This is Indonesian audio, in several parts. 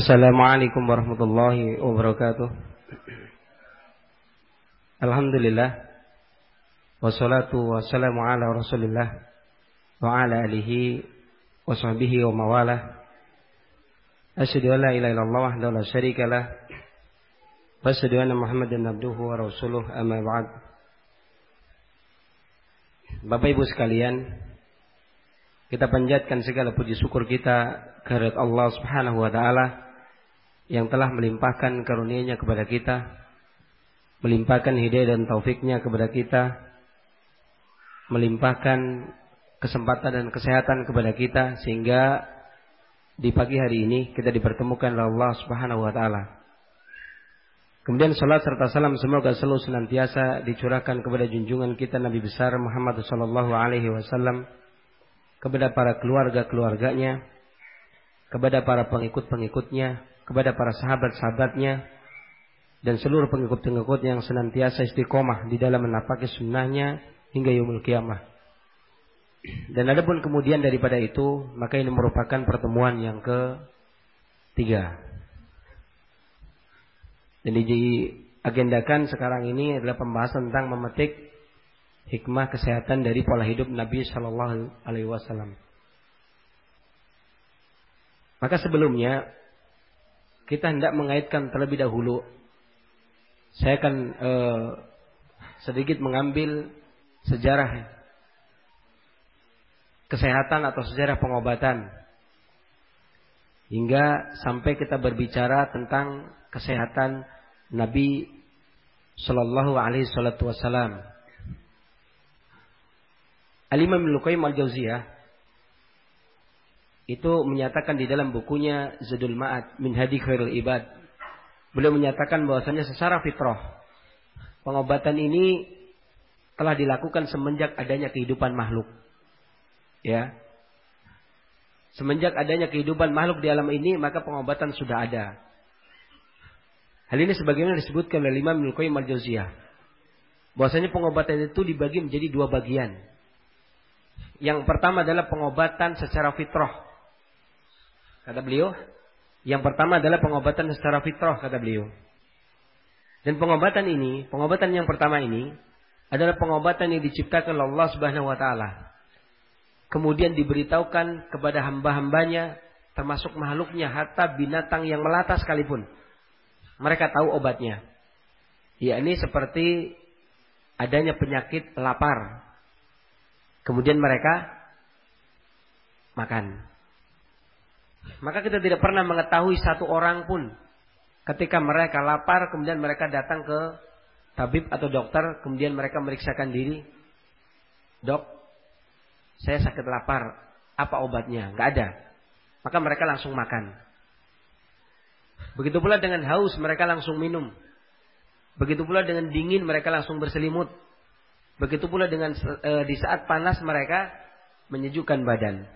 Assalamualaikum warahmatullahi wabarakatuh. Alhamdulillah. Wassalatu wassalamu ala rasulillah. Wa ala alihi wa sahbihi wa mawalah. Asyhadu an la ilaha illallah wahdahu la syarika lah. Wa asyhadu anna Muhammadan abduhu wa rasuluh amma ba'd. Bapak Ibu sekalian, kita panjatkan segala puji syukur kita kehadirat Allah Subhanahu wa taala yang telah melimpahkan karunia-Nya kepada kita, melimpahkan hidayah dan taufiknya kepada kita, melimpahkan kesempatan dan kesehatan kepada kita sehingga di pagi hari ini kita dipertemukan oleh Allah Subhanahu wa taala. Kemudian salat serta salam semoga selalu senantiasa dicurahkan kepada junjungan kita Nabi besar Muhammad sallallahu alaihi wasallam kepada para keluarga-keluarganya, kepada para pengikut-pengikutnya, kepada para sahabat-sahabatnya dan seluruh pengikut-pengikut yang senantiasa istiqomah di dalam menapaki sunnahnya hingga yaumul kiamah. Dan adapun kemudian daripada itu, maka ini merupakan pertemuan yang ketiga. Dan diagendakan sekarang ini adalah pembahasan tentang memetik hikmah kesehatan dari pola hidup Nabi Shallallahu Alaihi Wasallam. Maka sebelumnya kita hendak mengaitkan terlebih dahulu. Saya akan uh, sedikit mengambil sejarah kesehatan atau sejarah pengobatan hingga sampai kita berbicara tentang kesehatan Nabi Shallallahu Alaihi Wasallam. Al Imam Al-Jauziyah itu menyatakan di dalam bukunya Zadul Ma'ad min Hadi Khairul Ibad. Beliau menyatakan bahwasanya secara fitrah pengobatan ini telah dilakukan semenjak adanya kehidupan makhluk. Ya. Semenjak adanya kehidupan makhluk di alam ini, maka pengobatan sudah ada. Hal ini sebagaimana disebutkan oleh Imam Ibnu Qayyim al-Jauziyah. Bahwasanya pengobatan itu dibagi menjadi dua bagian. Yang pertama adalah pengobatan secara fitrah. Kata beliau, yang pertama adalah pengobatan secara fitrah kata beliau. Dan pengobatan ini, pengobatan yang pertama ini adalah pengobatan yang diciptakan oleh Allah Subhanahu wa taala. Kemudian diberitahukan kepada hamba-hambanya termasuk makhluknya hatta binatang yang melata sekalipun. Mereka tahu obatnya. Ya ini seperti adanya penyakit lapar. Kemudian mereka makan. Maka kita tidak pernah mengetahui satu orang pun ketika mereka lapar kemudian mereka datang ke tabib atau dokter kemudian mereka meriksakan diri. Dok, saya sakit lapar, apa obatnya? Gak ada. Maka mereka langsung makan. Begitu pula dengan haus mereka langsung minum. Begitu pula dengan dingin mereka langsung berselimut. Begitu pula dengan e, di saat panas mereka menyejukkan badan.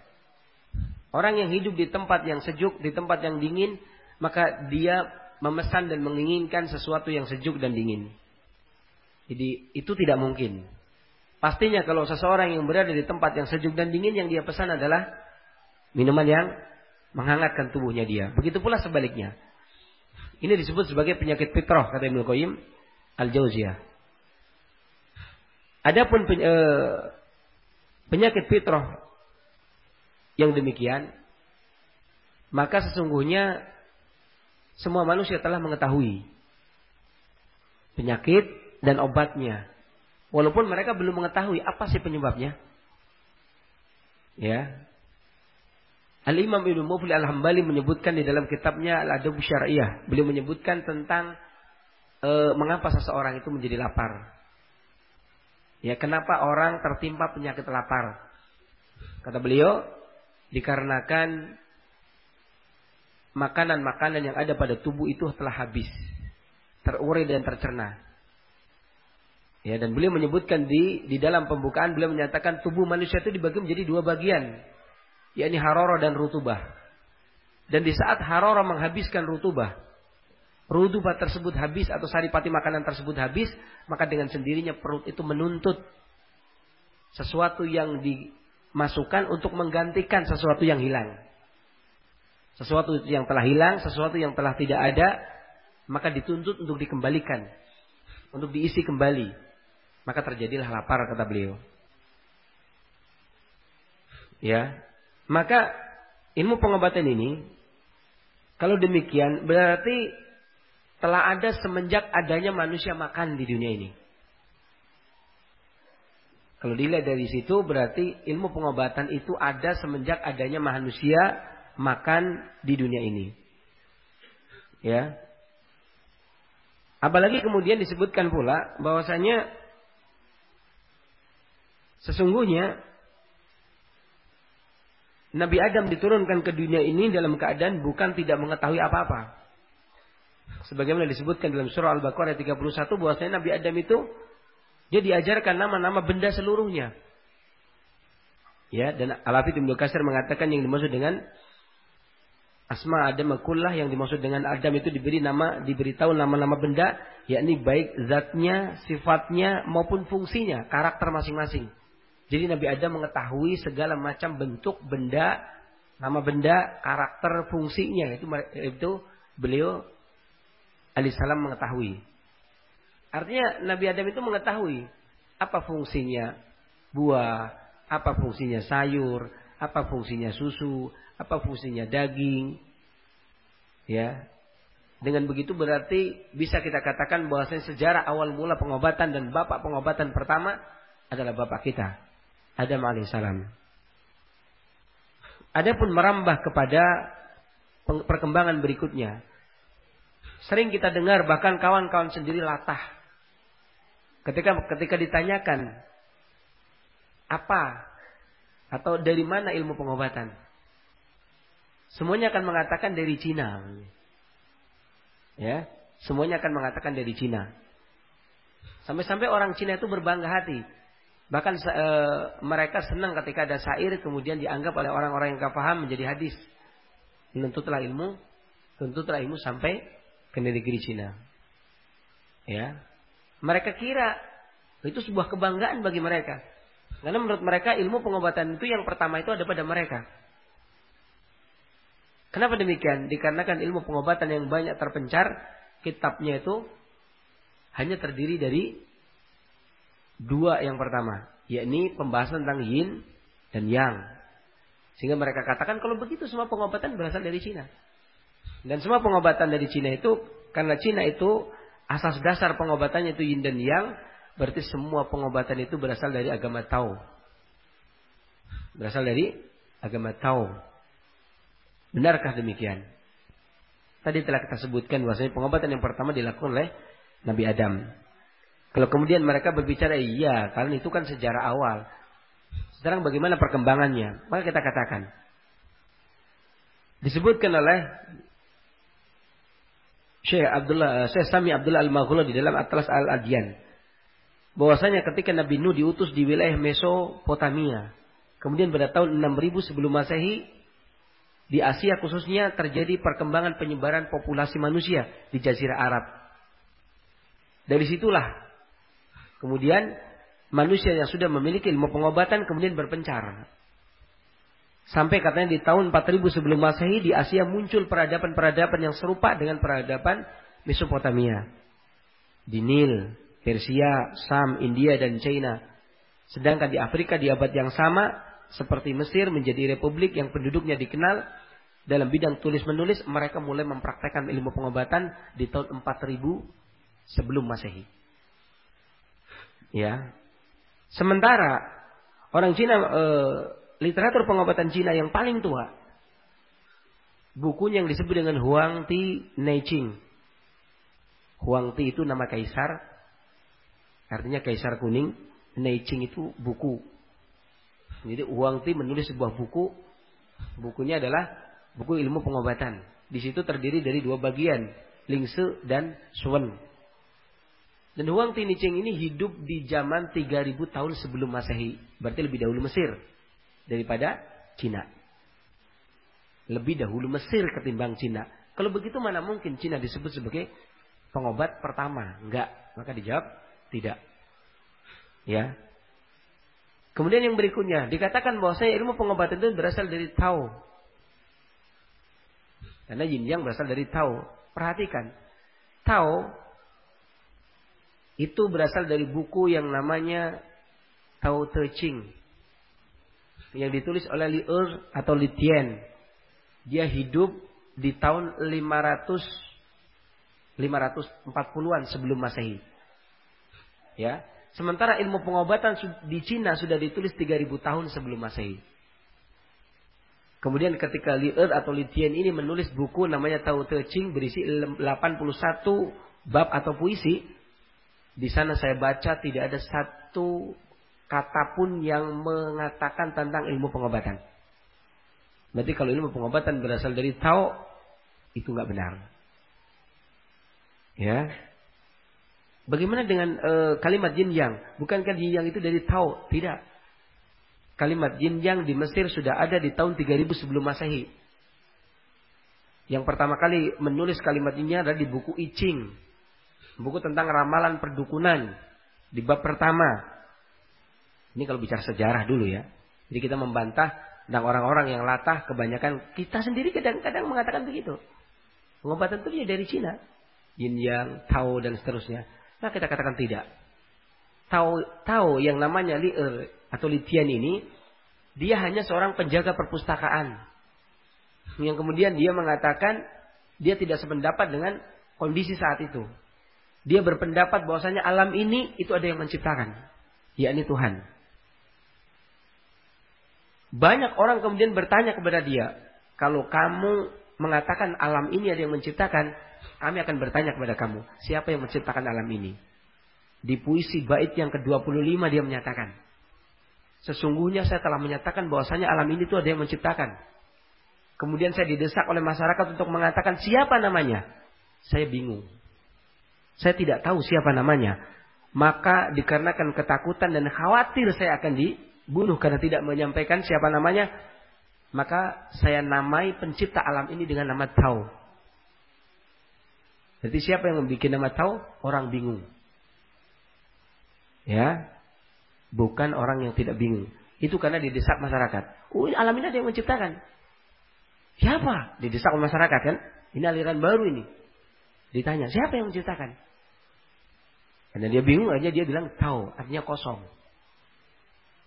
Orang yang hidup di tempat yang sejuk, di tempat yang dingin, maka dia memesan dan menginginkan sesuatu yang sejuk dan dingin. Jadi itu tidak mungkin. Pastinya kalau seseorang yang berada di tempat yang sejuk dan dingin yang dia pesan adalah minuman yang menghangatkan tubuhnya dia. Begitu pula sebaliknya. Ini disebut sebagai penyakit fitrah kata Ibnu Qayyim Al-Jauziyah. Adapun eh, penyakit fitrah yang demikian, maka sesungguhnya semua manusia telah mengetahui penyakit dan obatnya. Walaupun mereka belum mengetahui apa sih penyebabnya. Ya. Al-Imam Ibnu Mufli Al-Hambali menyebutkan di dalam kitabnya Al-Adab Syariah. Beliau menyebutkan tentang e, mengapa seseorang itu menjadi lapar. Ya, kenapa orang tertimpa penyakit lapar? Kata beliau, dikarenakan makanan-makanan yang ada pada tubuh itu telah habis, terurai dan tercerna. Ya, dan beliau menyebutkan di di dalam pembukaan beliau menyatakan tubuh manusia itu dibagi menjadi dua bagian, yakni harara dan rutubah. Dan di saat harara menghabiskan rutubah, rutubah tersebut habis atau saripati makanan tersebut habis, maka dengan sendirinya perut itu menuntut sesuatu yang di, masukan untuk menggantikan sesuatu yang hilang. Sesuatu yang telah hilang, sesuatu yang telah tidak ada, maka dituntut untuk dikembalikan. Untuk diisi kembali. Maka terjadilah lapar kata beliau. Ya. Maka ilmu pengobatan ini kalau demikian berarti telah ada semenjak adanya manusia makan di dunia ini. Kalau dilihat dari situ berarti ilmu pengobatan itu ada semenjak adanya manusia makan di dunia ini. Ya. Apalagi kemudian disebutkan pula bahwasanya sesungguhnya Nabi Adam diturunkan ke dunia ini dalam keadaan bukan tidak mengetahui apa-apa. Sebagaimana disebutkan dalam surah Al-Baqarah 31 bahwasanya Nabi Adam itu dia diajarkan nama-nama benda seluruhnya. Ya, dan Al-Hafidh Ibnu mengatakan yang dimaksud dengan asma Adam kullah yang dimaksud dengan Adam itu diberi nama diberitahu nama-nama benda yakni baik zatnya, sifatnya maupun fungsinya, karakter masing-masing. Jadi Nabi Adam mengetahui segala macam bentuk benda, nama benda, karakter, fungsinya itu itu beliau alaihissalam mengetahui. Artinya Nabi Adam itu mengetahui apa fungsinya buah, apa fungsinya sayur, apa fungsinya susu, apa fungsinya daging. Ya. Dengan begitu berarti bisa kita katakan bahwa sejarah awal mula pengobatan dan bapak pengobatan pertama adalah bapak kita, Adam alaihissalam. Adapun merambah kepada perkembangan berikutnya. Sering kita dengar bahkan kawan-kawan sendiri latah Ketika ketika ditanyakan apa atau dari mana ilmu pengobatan, semuanya akan mengatakan dari Cina. Ya, semuanya akan mengatakan dari Cina. Sampai-sampai orang Cina itu berbangga hati. Bahkan e, mereka senang ketika ada syair kemudian dianggap oleh orang-orang yang gak paham menjadi hadis. Menuntutlah ilmu, tuntutlah ilmu sampai ke negeri Cina. Ya, mereka kira itu sebuah kebanggaan bagi mereka. Karena menurut mereka ilmu pengobatan itu yang pertama itu ada pada mereka. Kenapa demikian? Dikarenakan ilmu pengobatan yang banyak terpencar, kitabnya itu hanya terdiri dari dua yang pertama, yakni pembahasan tentang yin dan yang. Sehingga mereka katakan kalau begitu semua pengobatan berasal dari Cina. Dan semua pengobatan dari Cina itu karena Cina itu asas dasar pengobatannya itu yin dan yang, berarti semua pengobatan itu berasal dari agama Tao. Berasal dari agama Tao. Benarkah demikian? Tadi telah kita sebutkan bahwasanya pengobatan yang pertama dilakukan oleh Nabi Adam. Kalau kemudian mereka berbicara iya, karena itu kan sejarah awal. Sekarang bagaimana perkembangannya? Maka kita katakan. Disebutkan oleh Syekh Abdullah eh, Syekh Sami Abdullah Al-Maghula di dalam Atlas Al-Adyan. Bahwasanya ketika Nabi Nuh diutus di wilayah Mesopotamia, kemudian pada tahun 6000 sebelum Masehi di Asia khususnya terjadi perkembangan penyebaran populasi manusia di jazirah Arab. Dari situlah kemudian manusia yang sudah memiliki ilmu pengobatan kemudian berpencar. Sampai katanya di tahun 4000 sebelum Masehi di Asia muncul peradaban-peradaban yang serupa dengan peradaban Mesopotamia. Di Nil, Persia, Sam, India dan China. Sedangkan di Afrika di abad yang sama seperti Mesir menjadi republik yang penduduknya dikenal dalam bidang tulis-menulis mereka mulai mempraktekkan ilmu pengobatan di tahun 4000 sebelum Masehi. Ya. Sementara orang Cina eh, literatur pengobatan Cina yang paling tua. Bukunya yang disebut dengan Huang Ti Neiching. Huang Ti itu nama kaisar. Artinya kaisar kuning. Neiching itu buku. Jadi Huang Ti menulis sebuah buku. Bukunya adalah buku ilmu pengobatan. Di situ terdiri dari dua bagian. Lingse dan Swen. Dan Huang Ti Neiching ini hidup di zaman 3000 tahun sebelum Masehi. Berarti lebih dahulu Mesir daripada Cina. Lebih dahulu Mesir ketimbang Cina. Kalau begitu mana mungkin Cina disebut sebagai pengobat pertama? Enggak. Maka dijawab tidak. Ya. Kemudian yang berikutnya dikatakan bahwa saya ilmu pengobatan itu berasal dari Tao. Karena yin yang berasal dari Tao. Perhatikan. Tao itu berasal dari buku yang namanya Tao Te Ching. Yang ditulis oleh Li Er atau Li Tien. Dia hidup di tahun 500 540-an sebelum Masehi. Ya. Sementara ilmu pengobatan di Cina sudah ditulis 3000 tahun sebelum Masehi. Kemudian ketika Li Er atau Li Tian ini menulis buku namanya Tao Te Ching berisi 81 bab atau puisi, di sana saya baca tidak ada satu kata pun yang mengatakan tentang ilmu pengobatan. Berarti kalau ilmu pengobatan berasal dari Tao, itu nggak benar. Ya. Bagaimana dengan e, kalimat yin yang? Bukankah yin yang itu dari Tao? Tidak. Kalimat yin yang di Mesir sudah ada di tahun 3000 sebelum Masehi. Yang pertama kali menulis kalimat ini adalah di buku I Ching. Buku tentang ramalan perdukunan. Di bab pertama. Ini kalau bicara sejarah dulu ya. Jadi kita membantah dan orang-orang yang latah kebanyakan kita sendiri kadang-kadang mengatakan begitu. Pengobatan itu dari Cina. Yin yang, Tao dan seterusnya. Nah kita katakan tidak. Tao, Tao yang namanya Li'er atau Litian ini, dia hanya seorang penjaga perpustakaan. Yang kemudian dia mengatakan dia tidak sependapat dengan kondisi saat itu. Dia berpendapat bahwasanya alam ini itu ada yang menciptakan, yakni Tuhan. Banyak orang kemudian bertanya kepada dia, kalau kamu mengatakan alam ini ada yang menciptakan, kami akan bertanya kepada kamu, siapa yang menciptakan alam ini? Di puisi bait yang ke-25 dia menyatakan, Sesungguhnya saya telah menyatakan bahwasanya alam ini itu ada yang menciptakan. Kemudian saya didesak oleh masyarakat untuk mengatakan siapa namanya. Saya bingung. Saya tidak tahu siapa namanya. Maka dikarenakan ketakutan dan khawatir saya akan dibunuh karena tidak menyampaikan siapa namanya. Maka saya namai pencipta alam ini dengan nama Tau. Jadi siapa yang membuat nama Tau? Orang bingung. Ya, Bukan orang yang tidak bingung. Itu karena didesak masyarakat. Oh alam ini ada yang menciptakan. Siapa? Didesak masyarakat kan? Ini aliran baru ini. Ditanya, siapa yang menciptakan? Karena dia bingung aja dia bilang tahu, artinya kosong.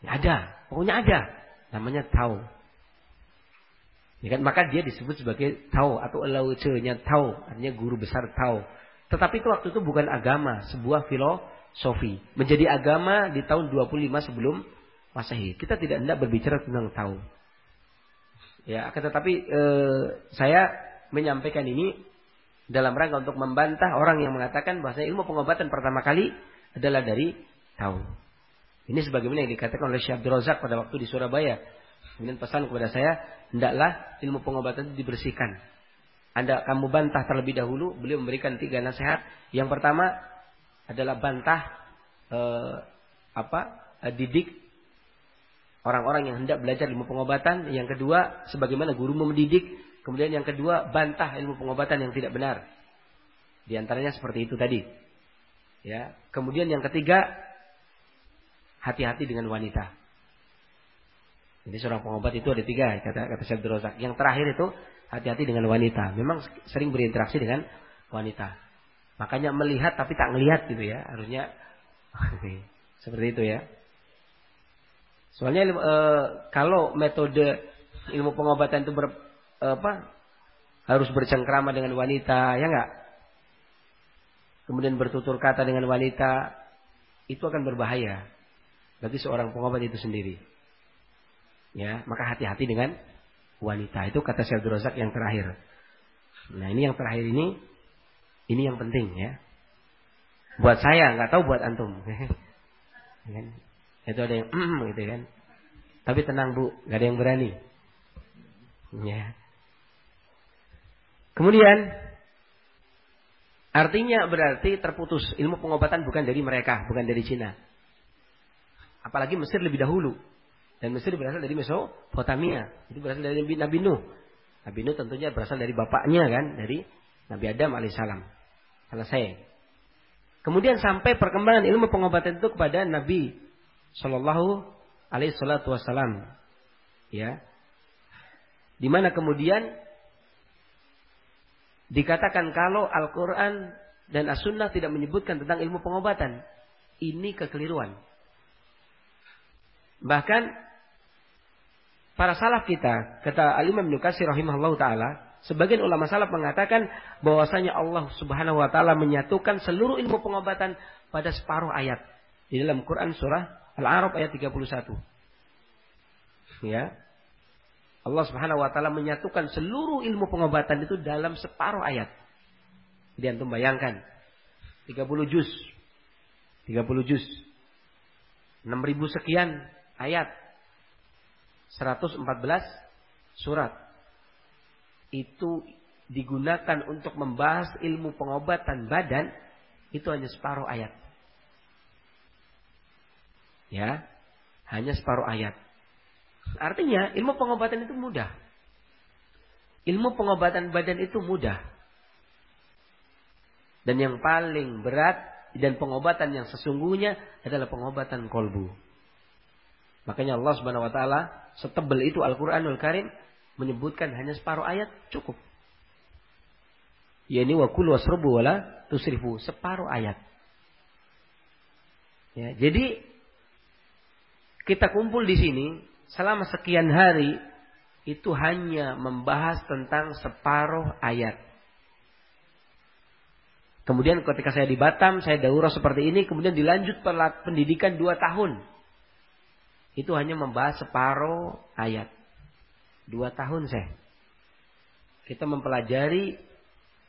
Ya, ada, pokoknya ada. Namanya tahu. Ya kan? Maka dia disebut sebagai tahu atau elauce-nya tahu, artinya guru besar tahu. Tetapi itu waktu itu bukan agama, sebuah filosofi sofi. Menjadi agama di tahun 25 sebelum Masehi. Kita tidak hendak berbicara tentang tahu. Ya, tetapi e, saya menyampaikan ini dalam rangka untuk membantah orang yang mengatakan bahwa ilmu pengobatan pertama kali adalah dari tahu. Ini sebagaimana yang dikatakan oleh Syekh Abdul Razak pada waktu di Surabaya. Kemudian pesan kepada saya, hendaklah ilmu pengobatan itu dibersihkan. Anda kamu bantah terlebih dahulu, beliau memberikan tiga nasihat. Yang pertama, adalah bantah eh, apa eh, didik orang-orang yang hendak belajar ilmu pengobatan. Yang kedua, sebagaimana guru mendidik. Kemudian yang kedua, bantah ilmu pengobatan yang tidak benar. Di antaranya seperti itu tadi. Ya. Kemudian yang ketiga, hati-hati dengan wanita. Jadi seorang pengobat itu ada tiga, kata kata Syekh Rozak. Yang terakhir itu hati-hati dengan wanita. Memang sering berinteraksi dengan wanita. Makanya melihat tapi tak ngelihat gitu ya. Harusnya seperti itu ya. Soalnya e, kalau metode ilmu pengobatan itu ber, e, apa harus bercengkrama dengan wanita, ya enggak? Kemudian bertutur kata dengan wanita, itu akan berbahaya bagi seorang pengobat itu sendiri. Ya, maka hati-hati dengan wanita. Itu kata Syekh Razak yang terakhir. Nah, ini yang terakhir ini ini yang penting ya. Buat saya, nggak tahu buat antum. kan? Itu ada yang gitu kan. Tapi tenang bu, nggak ada yang berani. Ya. Kemudian artinya berarti terputus ilmu pengobatan bukan dari mereka, bukan dari Cina. Apalagi Mesir lebih dahulu. Dan Mesir berasal dari Mesopotamia. Itu berasal dari Nabi Nuh. Nabi Nuh tentunya berasal dari bapaknya kan, dari Nabi Adam alaihissalam. Selesai. Kemudian sampai perkembangan ilmu pengobatan itu kepada Nabi Shallallahu Alaihi Wasallam. Ya, di mana kemudian dikatakan kalau Al-Quran dan As-Sunnah tidak menyebutkan tentang ilmu pengobatan. Ini kekeliruan. Bahkan para salaf kita, kata Al-Imam Ibnu rahimahullah taala, sebagian ulama salaf mengatakan bahwasanya Allah Subhanahu wa taala menyatukan seluruh ilmu pengobatan pada separuh ayat di dalam Quran surah Al-A'raf ayat 31. Ya. Allah Subhanahu wa taala menyatukan seluruh ilmu pengobatan itu dalam separuh ayat. Jadi antum bayangkan 30 juz. 30 juz. 6000 sekian ayat 114 surat itu digunakan untuk membahas ilmu pengobatan badan itu hanya separuh ayat. Ya, hanya separuh ayat. Artinya ilmu pengobatan itu mudah. Ilmu pengobatan badan itu mudah. Dan yang paling berat dan pengobatan yang sesungguhnya adalah pengobatan kolbu. Makanya Allah Subhanahu wa taala setebal itu Al-Qur'anul Karim menyebutkan hanya separuh ayat cukup. Ya ini wakul wasrubu wala tusrifu separuh ayat. Ya, jadi kita kumpul di sini selama sekian hari itu hanya membahas tentang separuh ayat. Kemudian ketika saya di Batam, saya daurah seperti ini, kemudian dilanjut pendidikan dua tahun itu hanya membahas separuh ayat. Dua tahun saya. Kita mempelajari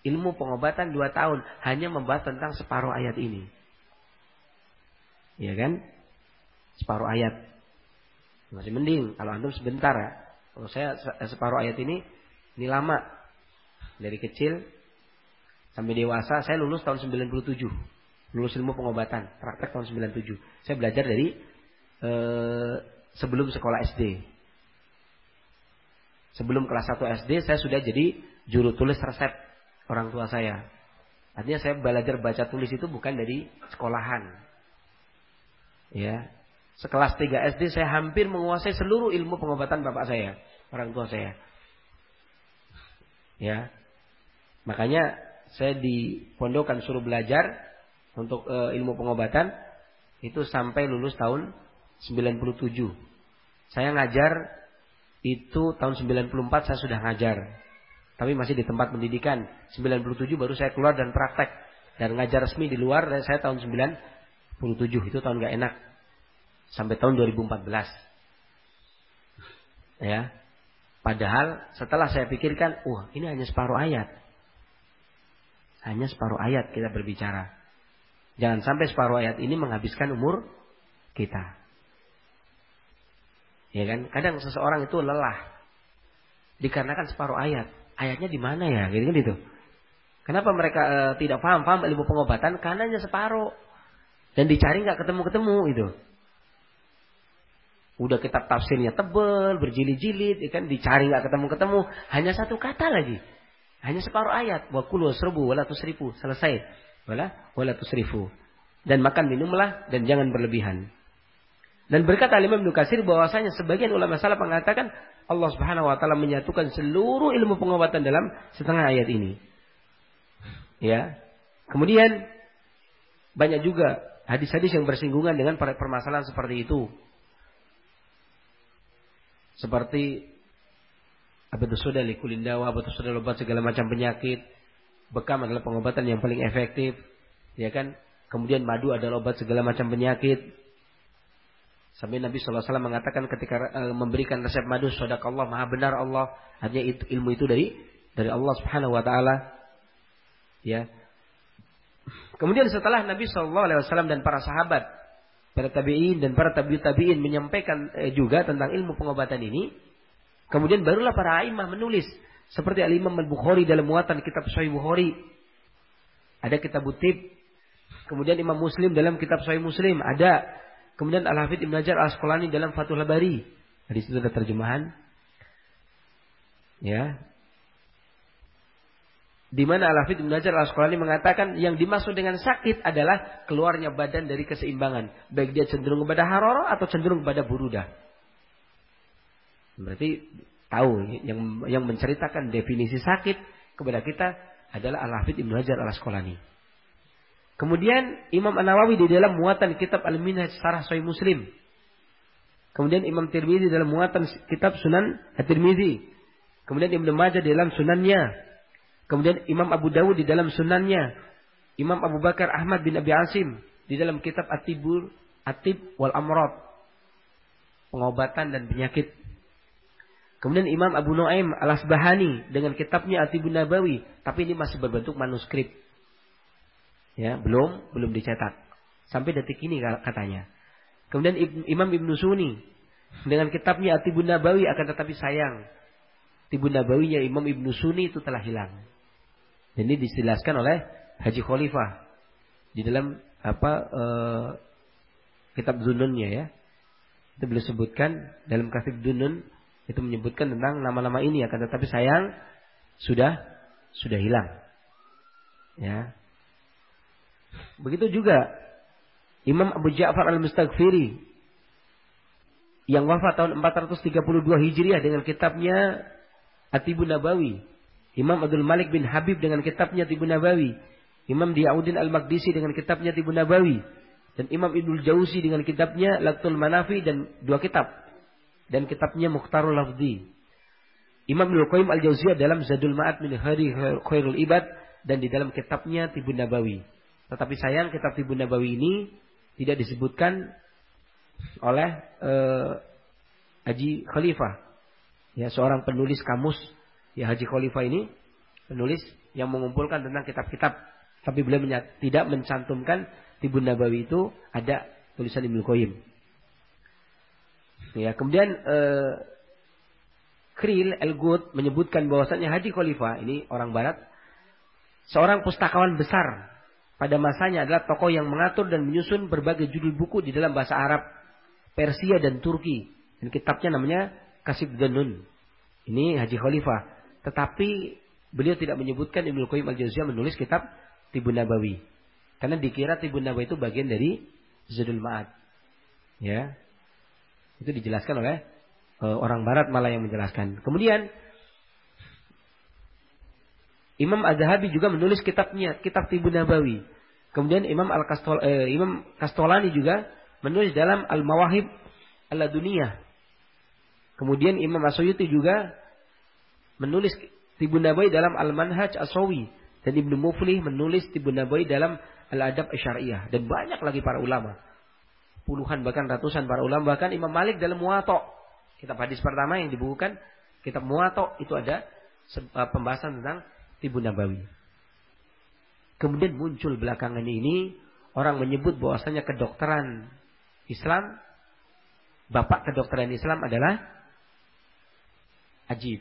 ilmu pengobatan dua tahun. Hanya membahas tentang separuh ayat ini. Ya kan? Separuh ayat. Masih mending kalau antum sebentar ya. Kalau saya separuh ayat ini, ini lama. Dari kecil sampai dewasa, saya lulus tahun 97. Lulus ilmu pengobatan, praktek tahun 97. Saya belajar dari eh, sebelum sekolah SD. Sebelum kelas 1 SD saya sudah jadi juru tulis resep orang tua saya. Artinya saya belajar baca tulis itu bukan dari sekolahan. Ya. Sekelas 3 SD saya hampir menguasai seluruh ilmu pengobatan bapak saya, orang tua saya. Ya. Makanya saya di pondokan suruh belajar untuk e, ilmu pengobatan itu sampai lulus tahun 97. Saya ngajar itu tahun 94 saya sudah ngajar. Tapi masih di tempat pendidikan. 97 baru saya keluar dan praktek. Dan ngajar resmi di luar dan saya tahun 97. Itu tahun gak enak. Sampai tahun 2014. Ya. Padahal setelah saya pikirkan, wah ini hanya separuh ayat. Hanya separuh ayat kita berbicara. Jangan sampai separuh ayat ini menghabiskan umur kita. Ya kan? Kadang seseorang itu lelah dikarenakan separuh ayat. Ayatnya di mana ya? Gitu kan itu. Kenapa mereka e, tidak paham paham ilmu pengobatan? Karena hanya separuh dan dicari nggak ketemu-ketemu itu. Udah kitab tafsirnya tebel, berjilid-jilid, ya kan dicari nggak ketemu-ketemu, hanya satu kata lagi. Hanya separuh ayat. Wa kulu serbu wala tusrifu. Selesai. Wala wala tusrifu. Dan makan minumlah dan jangan berlebihan. Dan berkata Imam Ibnu Katsir bahwasanya sebagian ulama salaf mengatakan Allah Subhanahu wa taala menyatukan seluruh ilmu pengobatan dalam setengah ayat ini. Ya. Kemudian banyak juga hadis-hadis yang bersinggungan dengan permasalahan seperti itu. Seperti apa itu sudah obat segala macam penyakit. Bekam adalah pengobatan yang paling efektif, ya kan? Kemudian madu adalah obat segala macam penyakit. Sampai Nabi SAW mengatakan ketika uh, memberikan resep madu Allah maha benar Allah. Artinya itu, ilmu itu dari dari Allah Subhanahu Wa Taala. Ya. Kemudian setelah Nabi SAW dan para sahabat, para tabiin dan para tabiut tabiin menyampaikan eh, juga tentang ilmu pengobatan ini, kemudian barulah para imam menulis seperti Al Imam Al Bukhari dalam muatan kitab Sahih Bukhari. Ada kitab Butib, kemudian Imam Muslim dalam kitab Sahih Muslim, ada Kemudian Al-Hafidh Ibn Hajar Al-Asqalani dalam Fathul Bari. Di situ ada terjemahan. Ya. Di mana Al-Hafidh Ibn Hajar Al-Asqalani mengatakan yang dimaksud dengan sakit adalah keluarnya badan dari keseimbangan. Baik dia cenderung kepada haroro atau cenderung kepada burudah. Berarti tahu yang yang menceritakan definisi sakit kepada kita adalah Al-Hafidh Ibnu Hajar Al-Asqalani. Kemudian Imam An-Nawawi di dalam muatan kitab Al-Minhaj Sarah Sahih Muslim. Kemudian Imam Tirmidzi dalam muatan kitab Sunan At-Tirmidzi. Kemudian Ibnu Majah di dalam sunannya. Kemudian Imam Abu Dawud di dalam sunannya. Imam Abu Bakar Ahmad bin Abi Asim di dalam kitab At-Tibur, Atib wal Amrad. Pengobatan dan penyakit. Kemudian Imam Abu Nuaim Al-Asbahani dengan kitabnya Atibun Nabawi, tapi ini masih berbentuk manuskrip. Ya, belum belum dicetak. Sampai detik ini katanya. Kemudian Imam Ibnu Sunni dengan kitabnya Atibun Nabawi akan tetapi sayang. Tibun Nabawinya Imam Ibnu Sunni itu telah hilang. Dan ini dijelaskan oleh Haji Khalifah di dalam apa uh, kitab Zununnya ya. Itu beliau sebutkan dalam kitab Dunun itu menyebutkan tentang nama-nama ini akan tetapi sayang sudah sudah hilang. Ya. Begitu juga Imam Abu Ja'far Al-Mustaghfiri yang wafat tahun 432 Hijriah dengan kitabnya Atibun Nabawi. Imam Abdul Malik bin Habib dengan kitabnya Atibun Nabawi. Imam Diyauddin Al-Maqdisi dengan kitabnya Atibun Nabawi. Dan Imam Ibnul Jauzi dengan kitabnya Laktul Manafi dan dua kitab dan kitabnya Mukhtarul Lafzi. Imam Ibnu Qayyim Al-Jauziyah dalam Zadul Ma'ad min Hari Khairul Ibad dan di dalam kitabnya Tibun Nabawi. Tetapi sayang kitab Tibun Nabawi ini tidak disebutkan oleh uh, Haji Khalifah. Ya, seorang penulis kamus ya Haji Khalifah ini penulis yang mengumpulkan tentang kitab-kitab tapi beliau tidak mencantumkan Tibun Nabawi itu ada tulisan Ibnu Qayyim. Ya, kemudian uh, Kril El-Gud menyebutkan bahwasanya Haji Khalifah ini orang barat seorang pustakawan besar pada masanya adalah tokoh yang mengatur dan menyusun berbagai judul buku di dalam bahasa Arab, Persia dan Turki. Dan kitabnya namanya Kasib Ganun. Ini Haji Khalifah. Tetapi beliau tidak menyebutkan Ibnu Qayyim al-Jauziyah menulis kitab Tibun Nabawi. Karena dikira Tibun Nabawi itu bagian dari Zadul Ma'ad. Ya, itu dijelaskan oleh uh, orang barat malah yang menjelaskan. Kemudian Imam Az-Zahabi juga menulis kitabnya, kitab Tibun Nabawi. Kemudian Imam Al-Kastol eh, Imam Kastolani juga menulis dalam Al-Mawahib Al-Duniyah. Kemudian Imam Asyuyuti juga menulis Tibun Nabawi dalam Al-Manhaj Asawi dan Ibnu Muflih menulis Tibun Nabawi dalam Al-Adab Asyariyah dan banyak lagi para ulama. Puluhan bahkan ratusan para ulama. Bahkan Imam Malik dalam Muwatta kitab hadis pertama yang dibukukan kitab Muwatta itu ada eh, pembahasan tentang Tibun Nabawi. Kemudian muncul belakangan ini orang menyebut bahwasanya kedokteran Islam bapak kedokteran Islam adalah Ajib.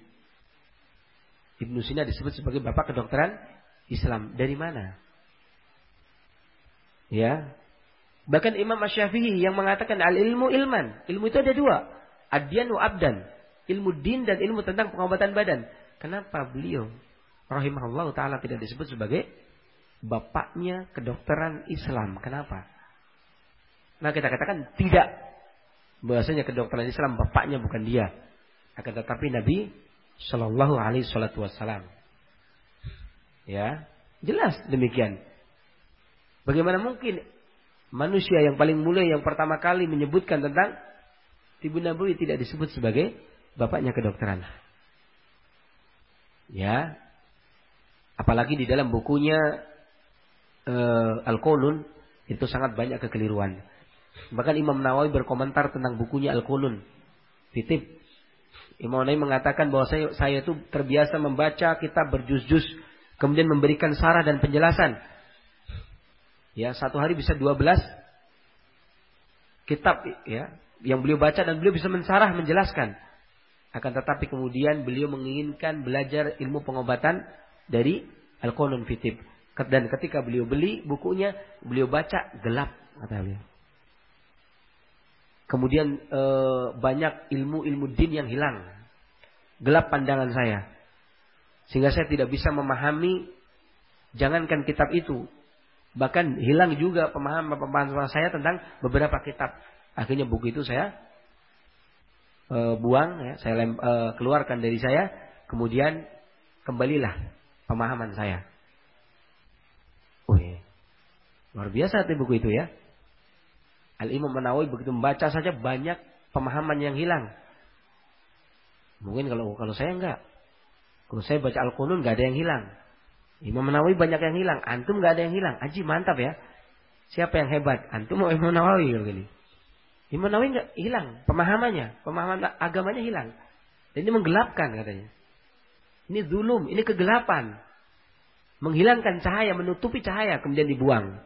Ibnu Sina disebut sebagai bapak kedokteran Islam. Dari mana? Ya, Bahkan Imam Syafi'i yang mengatakan al-ilmu ilman. Ilmu itu ada dua. Adyan wa abdan. Ilmu din dan ilmu tentang pengobatan badan. Kenapa beliau rahimahullah taala tidak disebut sebagai bapaknya kedokteran Islam? Kenapa? Nah kita katakan tidak. Bahasanya kedokteran Islam bapaknya bukan dia. Akan tetapi Nabi Shallallahu Alaihi Wasallam. Ya, jelas demikian. Bagaimana mungkin manusia yang paling mulia yang pertama kali menyebutkan tentang Tibun Nabawi tidak disebut sebagai bapaknya kedokteran. Ya. Apalagi di dalam bukunya uh, Al-Qunun itu sangat banyak kekeliruan. Bahkan Imam Nawawi berkomentar tentang bukunya Al-Qunun. Titip Imam Nawawi mengatakan bahwa saya, saya itu terbiasa membaca kitab berjus-jus kemudian memberikan sarah dan penjelasan Ya, satu hari bisa 12 kitab ya yang beliau baca dan beliau bisa mensarah menjelaskan. Akan tetapi kemudian beliau menginginkan belajar ilmu pengobatan dari Al-Qanun Fitib. Dan ketika beliau beli bukunya, beliau baca gelap kata beliau. Kemudian e, banyak ilmu-ilmu din yang hilang. Gelap pandangan saya. Sehingga saya tidak bisa memahami jangankan kitab itu, Bahkan hilang juga pemahaman-pemahaman saya tentang beberapa kitab. Akhirnya buku itu saya e, buang, ya, saya lem, e, keluarkan dari saya. Kemudian kembalilah pemahaman saya. Wih, luar biasa hati buku itu ya. Al-Imam Menawi begitu membaca saja banyak pemahaman yang hilang. Mungkin kalau kalau saya enggak. Kalau saya baca Al-Qunun enggak ada yang hilang. Imam Menawi banyak yang hilang. Antum enggak ada yang hilang. Aji mantap ya. Siapa yang hebat? Antum mau Imam Nawawi gini. Imam Nawawi enggak hilang pemahamannya, pemahaman agamanya hilang. Dan ini menggelapkan katanya. Ini zulum, ini kegelapan. Menghilangkan cahaya, menutupi cahaya, kemudian dibuang.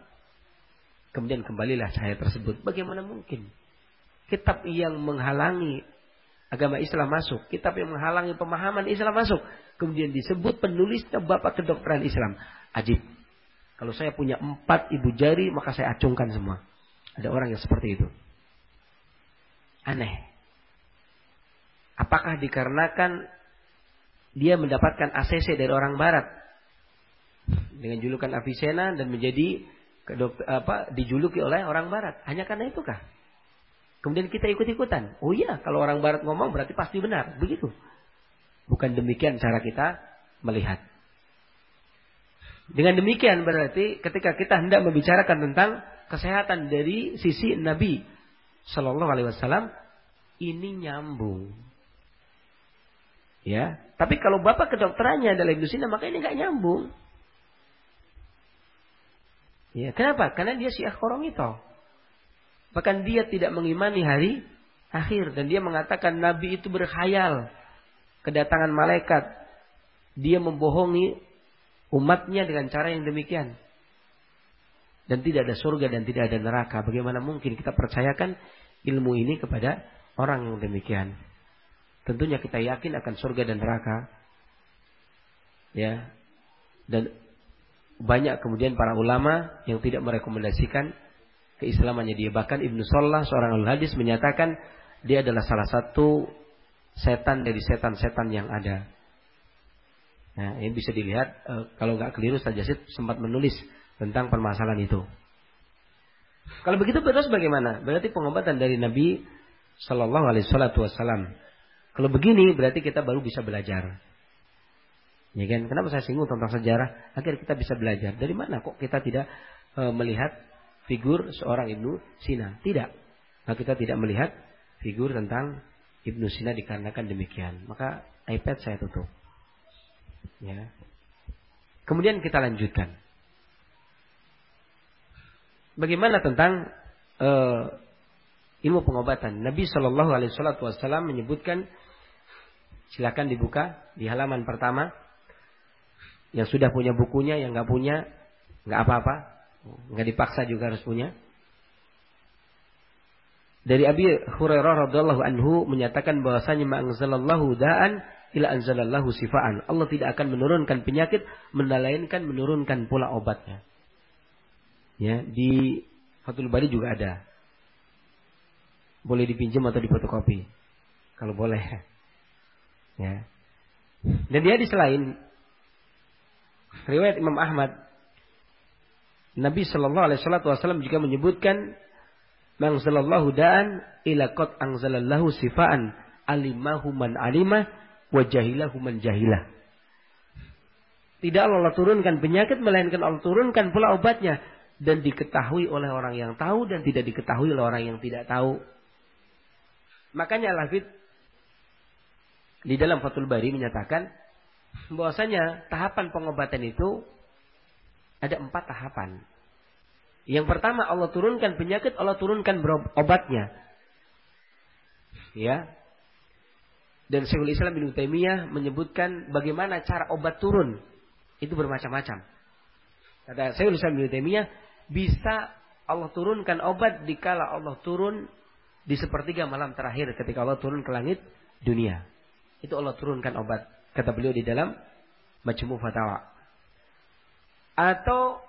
Kemudian kembalilah cahaya tersebut. Bagaimana mungkin? Kitab yang menghalangi agama Islam masuk. Kitab yang menghalangi pemahaman Islam masuk. Kemudian disebut penulisnya bapak kedokteran Islam. Ajib. Kalau saya punya empat ibu jari, maka saya acungkan semua. Ada orang yang seperti itu. Aneh. Apakah dikarenakan dia mendapatkan ACC dari orang barat dengan julukan Avicenna dan menjadi apa dijuluki oleh orang barat. Hanya karena itukah? Kemudian kita ikut-ikutan. Oh iya, kalau orang barat ngomong berarti pasti benar. Begitu. Bukan demikian cara kita melihat. Dengan demikian berarti ketika kita hendak membicarakan tentang kesehatan dari sisi Nabi Shallallahu Alaihi Wasallam ini nyambung. Ya, tapi kalau bapak kedokterannya adalah Ibnu Sina maka ini nggak nyambung. Ya, kenapa? Karena dia syiah itu. Bahkan dia tidak mengimani hari akhir dan dia mengatakan Nabi itu berkhayal kedatangan malaikat. Dia membohongi umatnya dengan cara yang demikian. Dan tidak ada surga dan tidak ada neraka. Bagaimana mungkin kita percayakan ilmu ini kepada orang yang demikian? Tentunya kita yakin akan surga dan neraka. Ya. Dan banyak kemudian para ulama yang tidak merekomendasikan keislamannya dia. Bahkan Ibnu Sallah seorang al hadis menyatakan dia adalah salah satu setan dari setan-setan yang ada. Nah, ini bisa dilihat e, kalau nggak keliru saja sih sempat menulis tentang permasalahan itu. Kalau begitu terus bagaimana? Berarti pengobatan dari Nabi Shallallahu Alaihi Wasallam. Kalau begini berarti kita baru bisa belajar. Ya kan? Kenapa saya singgung tentang sejarah? Agar kita bisa belajar. Dari mana kok kita tidak e, melihat figur seorang Ibnu Sina? Tidak. Nah, kita tidak melihat figur tentang Ibnu Sina dikarenakan demikian. Maka iPad saya tutup. Ya. Kemudian kita lanjutkan. Bagaimana tentang uh, ilmu pengobatan? Nabi Shallallahu Alaihi Wasallam menyebutkan, silakan dibuka di halaman pertama. Yang sudah punya bukunya, yang nggak punya, nggak apa-apa, nggak dipaksa juga harus punya. Dari Abi Hurairah radhiallahu anhu menyatakan bahwasanya ma'anzalallahu da'an ila anzalallahu sifaan. Allah tidak akan menurunkan penyakit melainkan menurunkan pula obatnya. Ya, di Fathul Bari juga ada. Boleh dipinjam atau difotokopi. Kalau boleh. Ya. Dan dia di selain riwayat Imam Ahmad Nabi Shallallahu Alaihi Wasallam juga menyebutkan Mangzalallahu da'an ila qad angzalallahu sifaan alimahu man alimah wajahilahu man jahilah. Tidak Allah turunkan penyakit melainkan Allah turunkan pula obatnya dan diketahui oleh orang yang tahu dan tidak diketahui oleh orang yang tidak tahu. Makanya Al-Hafidh di dalam Fathul Bari menyatakan bahwasanya tahapan pengobatan itu ada empat tahapan. Yang pertama Allah turunkan penyakit, Allah turunkan obatnya. Ya, dan Syekhul Islam bin Taimiyah menyebutkan bagaimana cara obat turun. Itu bermacam-macam. Kata Syekhul Islam bin Taimiyah, bisa Allah turunkan obat dikala Allah turun di sepertiga malam terakhir ketika Allah turun ke langit dunia. Itu Allah turunkan obat. Kata beliau di dalam Majmu Fatawa. Atau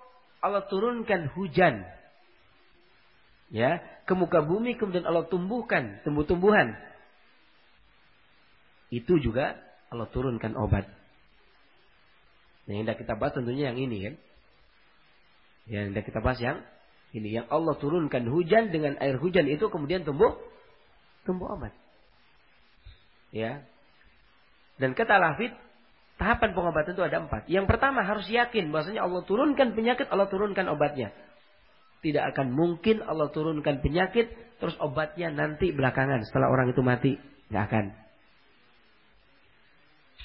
Allah turunkan hujan. Ya, ke muka bumi kemudian Allah tumbuhkan tumbuh-tumbuhan itu juga Allah turunkan obat. Nah, yang kita bahas tentunya yang ini kan. Yang kita bahas yang ini yang Allah turunkan hujan dengan air hujan itu kemudian tumbuh tumbuh obat. Ya. Dan kata Lafid, tahapan pengobatan itu ada empat. Yang pertama harus yakin bahwasanya Allah turunkan penyakit, Allah turunkan obatnya. Tidak akan mungkin Allah turunkan penyakit terus obatnya nanti belakangan setelah orang itu mati. Nggak akan.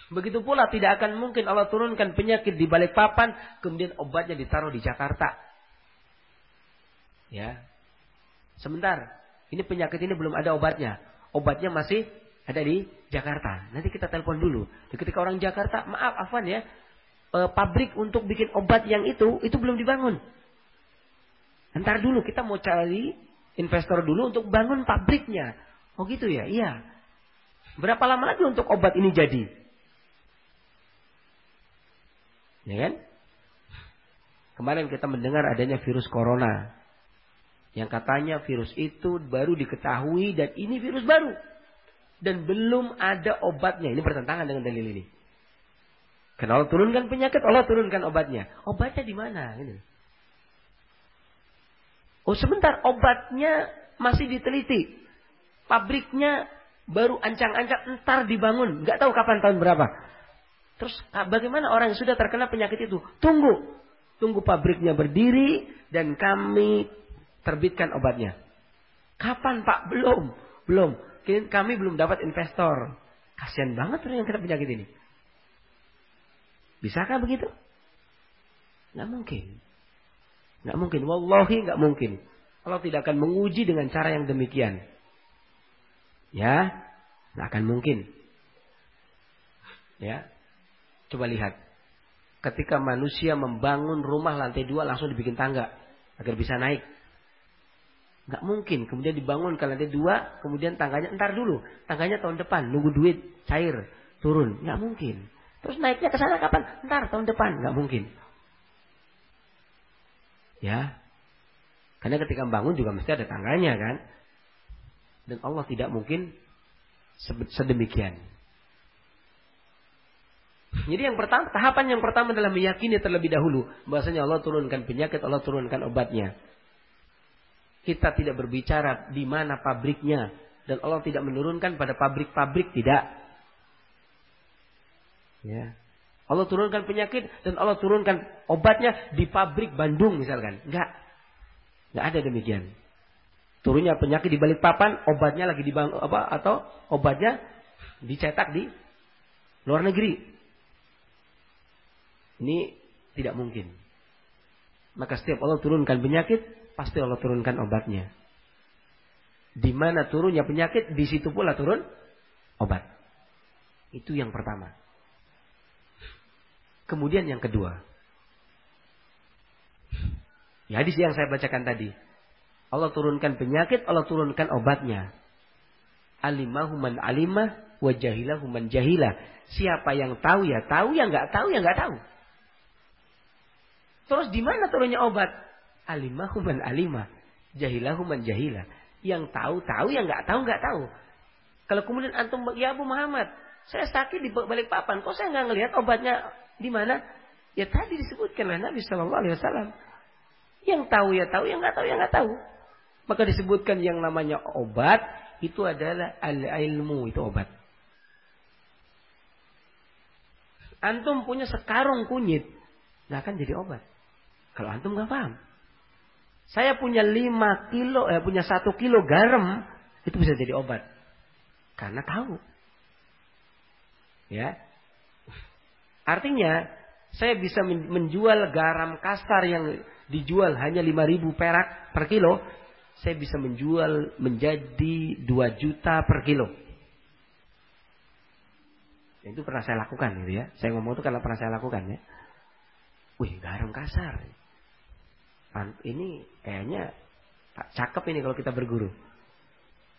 Begitu pula tidak akan mungkin Allah turunkan penyakit di balik papan kemudian obatnya ditaruh di Jakarta. Ya. Sebentar, ini penyakit ini belum ada obatnya. Obatnya masih ada di Jakarta. Nanti kita telepon dulu. Ketika orang Jakarta, maaf Afan ya, e, pabrik untuk bikin obat yang itu itu belum dibangun. Ntar dulu kita mau cari investor dulu untuk bangun pabriknya. Oh gitu ya? Iya. Berapa lama lagi untuk obat ini jadi? Ya kan? Kemarin kita mendengar adanya virus corona. Yang katanya virus itu baru diketahui dan ini virus baru. Dan belum ada obatnya. Ini bertentangan dengan dalil ini. Karena Allah turunkan penyakit, Allah turunkan obatnya. Obatnya di mana? Ini. Oh sebentar, obatnya masih diteliti. Pabriknya baru ancang-ancang entar dibangun. Nggak tahu kapan tahun berapa. Terus ah, bagaimana orang yang sudah terkena penyakit itu? Tunggu. Tunggu pabriknya berdiri dan kami terbitkan obatnya. Kapan Pak? Belum. Belum. Kami belum dapat investor. Kasihan banget orang yang kena penyakit ini. Bisakah begitu? Nggak mungkin. Nggak mungkin. Wallahi nggak mungkin. Allah tidak akan menguji dengan cara yang demikian. Ya, nggak akan mungkin. Ya, coba lihat. Ketika manusia membangun rumah lantai dua langsung dibikin tangga agar bisa naik. Nggak mungkin. Kemudian dibangun ke lantai dua, kemudian tangganya entar dulu. Tangganya tahun depan, nunggu duit cair turun. Nggak mungkin. Terus naiknya ke sana kapan? Ntar tahun depan, nggak mungkin. Ya. Karena ketika bangun juga mesti ada tangganya kan. Dan Allah tidak mungkin sedemikian. Jadi yang pertama, tahapan yang pertama adalah meyakini terlebih dahulu bahwasanya Allah turunkan penyakit, Allah turunkan obatnya. Kita tidak berbicara di mana pabriknya dan Allah tidak menurunkan pada pabrik-pabrik tidak. Ya. Allah turunkan penyakit dan Allah turunkan obatnya di pabrik Bandung misalkan. Enggak. Enggak ada demikian. Turunnya penyakit di balik papan, obatnya lagi di apa atau obatnya dicetak di luar negeri. Ini tidak mungkin. Maka setiap Allah turunkan penyakit, pasti Allah turunkan obatnya. Di mana turunnya penyakit, di situ pula turun obat. Itu yang pertama. Kemudian yang kedua. Ya hadis yang saya bacakan tadi. Allah turunkan penyakit, Allah turunkan obatnya. Alimahu man alimah, wa jahilahu man jahilah. Siapa yang tahu ya tahu, yang nggak tahu ya nggak tahu. Terus di mana turunnya obat? Alimahu man alimah, jahilahu man jahilah. Yang tahu tahu, yang nggak tahu nggak tahu. Kalau kemudian antum ya Abu Muhammad, saya sakit di balik papan, kok saya nggak ngelihat obatnya di mana? Ya tadi disebutkan oleh Nabi Shallallahu Alaihi Wasallam. Yang tahu ya tahu, yang nggak tahu ya nggak tahu. Maka disebutkan yang namanya obat itu adalah al-ilmu itu obat. Antum punya sekarung kunyit, nggak akan jadi obat. Kalau antum nggak paham. Saya punya lima kilo, eh, punya satu kilo garam, itu bisa jadi obat. Karena tahu. Ya, Artinya, saya bisa menjual garam kasar yang dijual hanya 5000 perak per kilo, saya bisa menjual menjadi 2 juta per kilo. Itu pernah saya lakukan gitu ya. Saya ngomong itu karena pernah saya lakukan ya. Wih, garam kasar. Ini kayaknya cakep ini kalau kita berguru.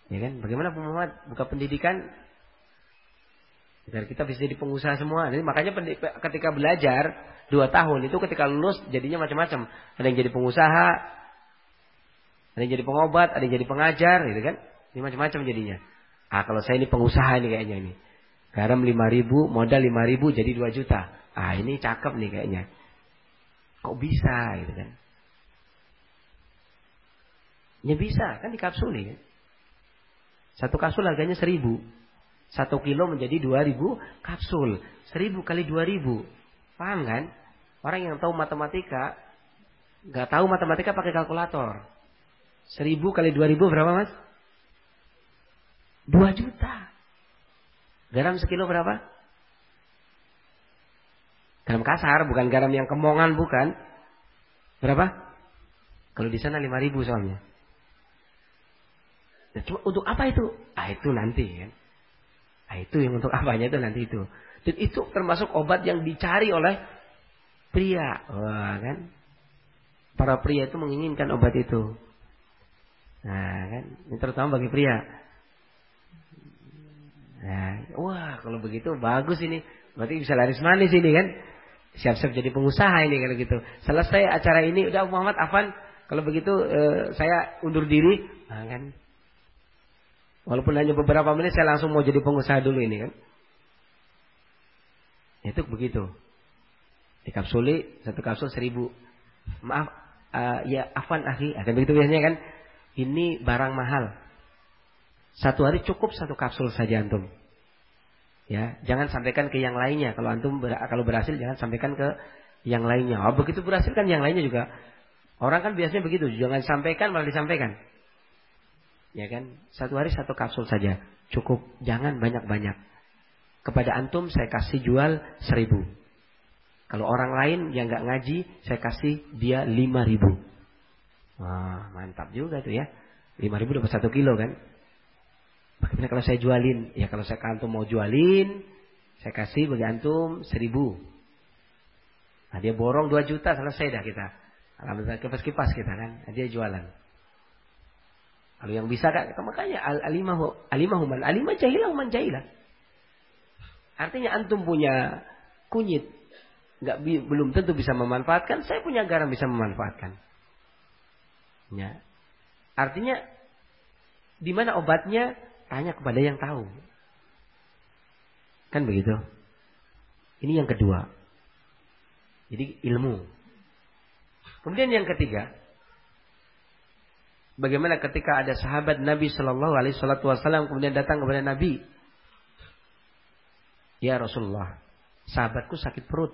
Ya kan? Bagaimana Muhammad buka pendidikan Agar kita bisa jadi pengusaha semua. Jadi makanya ketika belajar dua tahun itu ketika lulus jadinya macam-macam. Ada yang jadi pengusaha, ada yang jadi pengobat, ada yang jadi pengajar, gitu kan? Ini macam-macam jadinya. Ah kalau saya ini pengusaha ini kayaknya ini. Garam lima ribu, modal lima ribu jadi dua juta. Ah ini cakep nih kayaknya. Kok bisa gitu kan? Ya bisa kan di kapsul kan. Satu kapsul harganya seribu. Satu kilo menjadi dua ribu kapsul. Seribu kali dua ribu. Paham kan? Orang yang tahu matematika Gak tahu matematika pakai kalkulator. Seribu kali dua ribu berapa mas? Dua juta. Garam sekilo berapa? Garam kasar, bukan garam yang kemongan, bukan. Berapa? Kalau di sana lima ribu soalnya. Nah, cuma untuk apa itu? Ah itu nanti kan. Ah itu yang untuk apanya itu nanti itu. Dan itu termasuk obat yang dicari oleh pria. Wah kan. Para pria itu menginginkan obat itu. Nah kan. Ini terutama bagi pria. Nah, wah kalau begitu bagus ini. Berarti bisa laris manis ini kan. Siap-siap jadi pengusaha ini kalau gitu. Selesai acara ini udah Muhammad Afan. Kalau begitu eh, saya undur diri. Nah, kan. Walaupun hanya beberapa menit saya langsung mau jadi pengusaha dulu ini kan. Itu begitu. Dikapsuli satu kapsul seribu. Maaf, uh, ya Afan akhi. Akan begitu biasanya kan. Ini barang mahal. Satu hari cukup satu kapsul saja antum. Ya, jangan sampaikan ke yang lainnya. Kalau antum ber, kalau berhasil jangan sampaikan ke yang lainnya. Oh, begitu berhasil kan yang lainnya juga. Orang kan biasanya begitu, jangan sampaikan malah disampaikan. Ya kan? Satu hari satu kapsul saja. Cukup, jangan banyak-banyak. Kepada antum saya kasih jual seribu. Kalau orang lain yang nggak ngaji, saya kasih dia lima ribu. Wah, mantap juga tuh ya. Lima ribu dapat satu kilo kan? Bagaimana kalau saya jualin? Ya kalau saya antum mau jualin, saya kasih bagi antum seribu. Nah dia borong dua juta selesai dah kita. Alhamdulillah kipas-kipas kita kan. Nah, dia jualan. Kalau yang bisa kan, makanya al alimahu alimahu man alimah jahilah man jahilah. Artinya antum punya kunyit, nggak belum tentu bisa memanfaatkan. Saya punya garam bisa memanfaatkan. Ya. Artinya di mana obatnya Tanya kepada yang tahu. Kan begitu. Ini yang kedua. Jadi ilmu. Kemudian yang ketiga, bagaimana ketika ada sahabat Nabi Shallallahu Alaihi Wasallam kemudian datang kepada Nabi, ya Rasulullah, sahabatku sakit perut,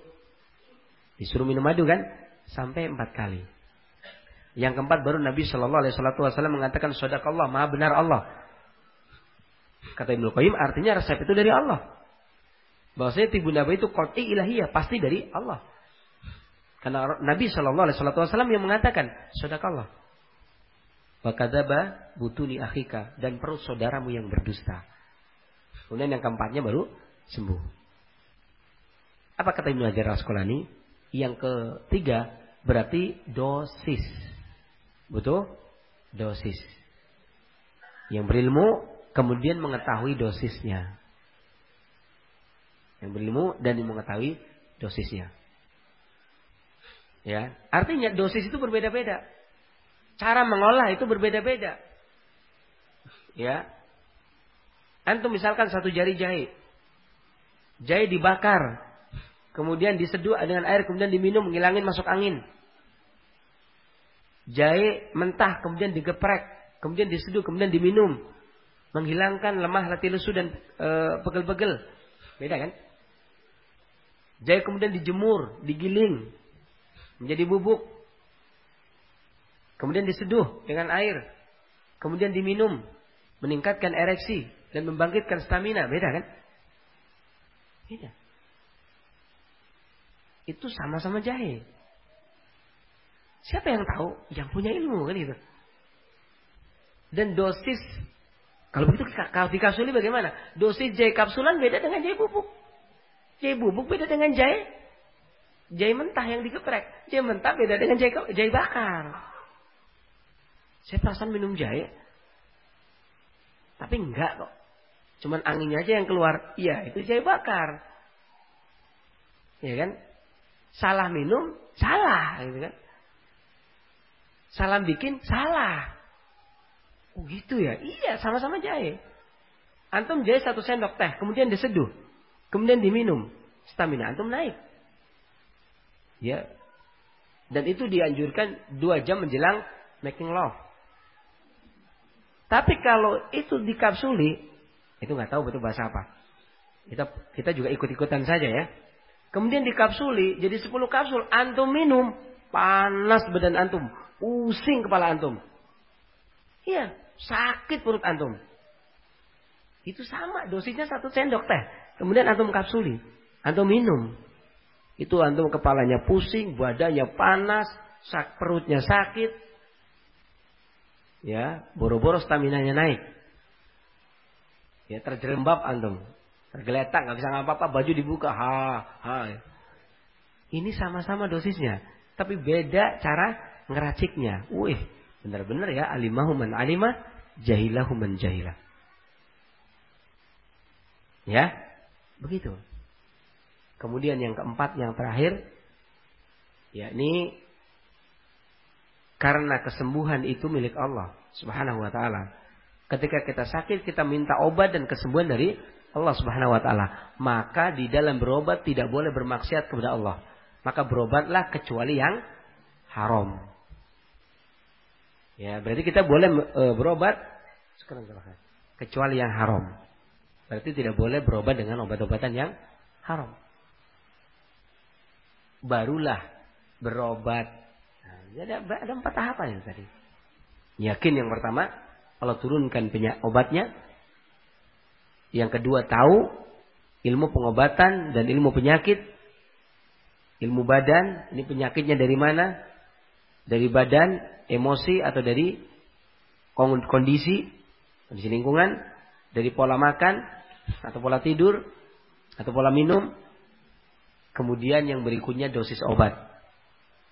disuruh minum madu kan, sampai empat kali. Yang keempat baru Nabi Shallallahu Alaihi Wasallam mengatakan, Allah, maha benar Allah. Kata Ibnu Qayyim artinya resep itu dari Allah. Bahwasanya tibu nabi itu qat'i ilahiyah, pasti dari Allah. Karena Nabi Shallallahu alaihi wasallam yang mengatakan, "Sadaqallah." Wa kadzaba butuni akhika dan perut saudaramu yang berdusta. Kemudian yang keempatnya baru sembuh. Apa kata Ibnu Hajar Asqalani? Yang ketiga berarti dosis. Betul? Dosis. Yang berilmu kemudian mengetahui dosisnya. Yang berilmu dan mengetahui dosisnya. Ya, artinya dosis itu berbeda-beda. Cara mengolah itu berbeda-beda. Ya. Antum misalkan satu jari jahe. Jahe dibakar, kemudian diseduh dengan air, kemudian diminum menghilangin masuk angin. Jahe mentah kemudian digeprek, kemudian diseduh, kemudian diminum menghilangkan lemah letih lesu dan e, pegel-pegel. Beda kan? Jahe kemudian dijemur, digiling menjadi bubuk. Kemudian diseduh dengan air. Kemudian diminum, meningkatkan ereksi dan membangkitkan stamina. Beda kan? Beda. Itu sama-sama jahe. Siapa yang tahu? Yang punya ilmu kan itu. Dan dosis kalau begitu kalau di kapsul bagaimana? Dosis jahe kapsulan beda dengan jahe bubuk. Jahe bubuk beda dengan jahe jahe mentah yang digeprek. Jahe mentah beda dengan jahe jahe bakar. Saya perasaan minum jahe. Tapi enggak kok. Cuman anginnya aja yang keluar. Iya, itu jahe bakar. Ya kan? Salah minum, salah gitu kan. Salah bikin, salah. Oh gitu ya? Iya, sama-sama jahe. Antum jahe satu sendok teh, kemudian diseduh, kemudian diminum, stamina antum naik. Ya. Dan itu dianjurkan dua jam menjelang making love. Tapi kalau itu dikapsuli, itu nggak tahu betul bahasa apa. Kita kita juga ikut-ikutan saja ya. Kemudian dikapsuli jadi 10 kapsul, antum minum. panas badan antum, pusing kepala antum. Iya, sakit perut antum. Itu sama, dosisnya satu sendok teh. Kemudian antum kapsuli, antum minum. Itu antum kepalanya pusing, badannya panas, sak perutnya sakit. Ya, boro-boro stamina-nya naik. Ya, terjerembab antum. Tergeletak, nggak bisa ngapa-apa, baju dibuka, ha, ha. Ini sama-sama dosisnya, tapi beda cara ngeraciknya. Wih, benar-benar ya alimahu man alimah, jahilahu man jahilah. Ya, begitu. Kemudian yang keempat, yang terakhir, yakni karena kesembuhan itu milik Allah Subhanahu wa taala. Ketika kita sakit, kita minta obat dan kesembuhan dari Allah Subhanahu wa taala. Maka di dalam berobat tidak boleh bermaksiat kepada Allah. Maka berobatlah kecuali yang haram. Ya, berarti kita boleh e, berobat kecuali yang haram. Berarti tidak boleh berobat dengan obat-obatan yang haram. Barulah berobat. Jadi ada, ada empat tahapan yang tadi. Yakin yang pertama, kalau turunkan penyak obatnya. Yang kedua tahu ilmu pengobatan dan ilmu penyakit. Ilmu badan, ini penyakitnya dari mana? Dari badan, emosi atau dari kondisi, kondisi lingkungan, dari pola makan, atau pola tidur atau pola minum. Kemudian yang berikutnya dosis obat.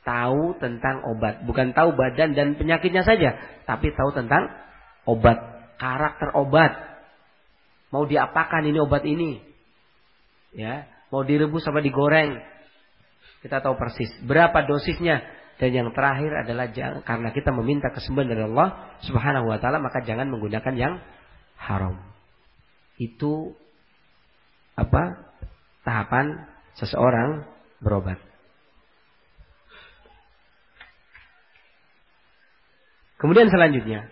Tahu tentang obat, bukan tahu badan dan penyakitnya saja, tapi tahu tentang obat, karakter obat. Mau diapakan ini obat ini? Ya, mau direbus apa digoreng? Kita tahu persis berapa dosisnya dan yang terakhir adalah karena kita meminta kesembuhan dari Allah Subhanahu wa taala maka jangan menggunakan yang haram itu apa tahapan seseorang berobat. Kemudian selanjutnya,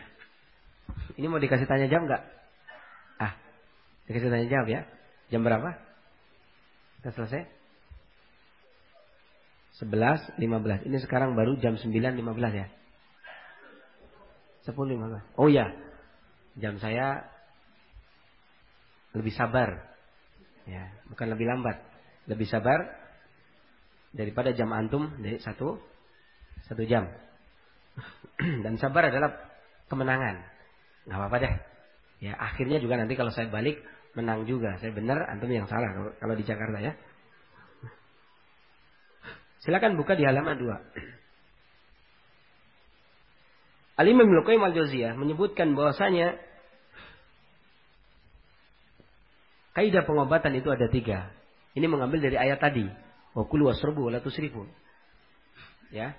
ini mau dikasih tanya jam nggak? Ah, dikasih tanya jawab ya. Jam berapa? Kita selesai? 11.15. Ini sekarang baru jam 9.15 ya. 10.15. Oh ya. Jam saya lebih sabar. Ya, bukan lebih lambat. Lebih sabar daripada jam antum dari satu satu jam. Dan sabar adalah kemenangan. Nggak apa-apa deh. Ya, akhirnya juga nanti kalau saya balik menang juga. Saya benar, antum yang salah kalau, kalau di Jakarta ya. Silakan buka di halaman 2. Al-Imam Al-Qayyim Al-Jauziyah menyebutkan bahwasanya Kaidah pengobatan itu ada tiga. Ini mengambil dari ayat tadi. Wakulu wasrobu wala tusrifu. Ya.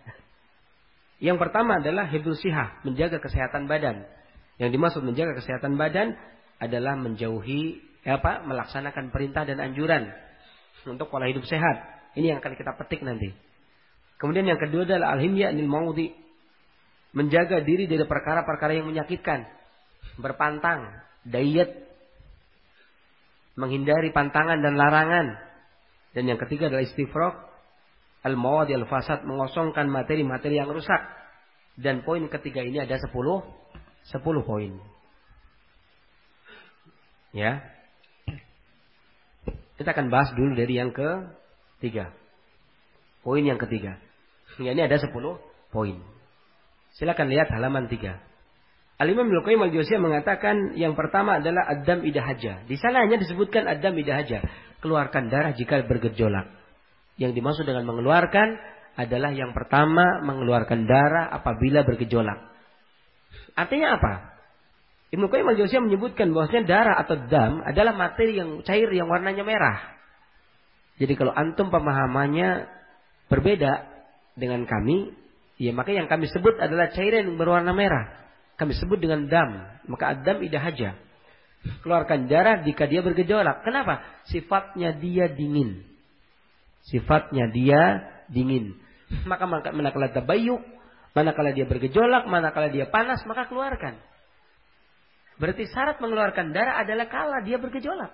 Yang pertama adalah hibdul sihah, menjaga kesehatan badan. Yang dimaksud menjaga kesehatan badan adalah menjauhi apa? melaksanakan perintah dan anjuran untuk pola hidup sehat. Ini yang akan kita petik nanti. Kemudian yang kedua adalah al-himya anil maudi. Menjaga diri dari perkara-perkara yang menyakitkan. Berpantang, diet, menghindari pantangan dan larangan. Dan yang ketiga adalah istifraq al-mawad al-fasad mengosongkan materi-materi yang rusak. Dan poin ketiga ini ada 10 10 poin. Ya. Kita akan bahas dulu dari yang ketiga. Poin yang ketiga. Ya, ini ada 10 poin. Silakan lihat halaman 3. Al-Imam Ibnu Qayyim mengatakan yang pertama adalah adam idahaja. Di sana hanya disebutkan adam idahaja, keluarkan darah jika bergejolak. Yang dimaksud dengan mengeluarkan adalah yang pertama mengeluarkan darah apabila bergejolak. Artinya apa? Ibnu Qayyim al menyebutkan bahwasanya darah atau dam adalah materi yang cair yang warnanya merah. Jadi kalau antum pemahamannya berbeda dengan kami, ya maka yang kami sebut adalah cairan yang berwarna merah kami sebut dengan dam. Maka adam idahaja. Keluarkan darah jika dia bergejolak. Kenapa? Sifatnya dia dingin. Sifatnya dia dingin. Maka manakala tabayyuk, manakala dia bergejolak, manakala dia panas, maka keluarkan. Berarti syarat mengeluarkan darah adalah kala dia bergejolak.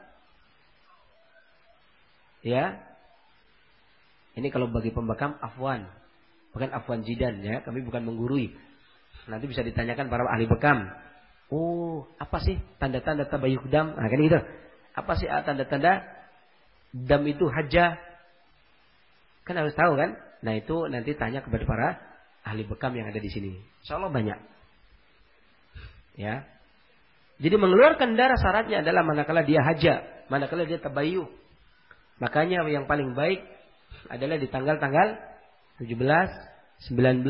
Ya. Ini kalau bagi pembakam afwan. Bukan afwan jidan ya, kami bukan menggurui. Nanti bisa ditanyakan para ahli bekam. Oh, apa sih tanda-tanda tabayuk dam? Nah, kan gitu. Apa sih tanda-tanda dam itu haja? Kan harus tahu kan? Nah, itu nanti tanya kepada para ahli bekam yang ada di sini. Insya Allah banyak. Ya. Jadi mengeluarkan darah syaratnya adalah manakala dia haja, manakala dia tabayuk. Makanya yang paling baik adalah di tanggal-tanggal 17, 19,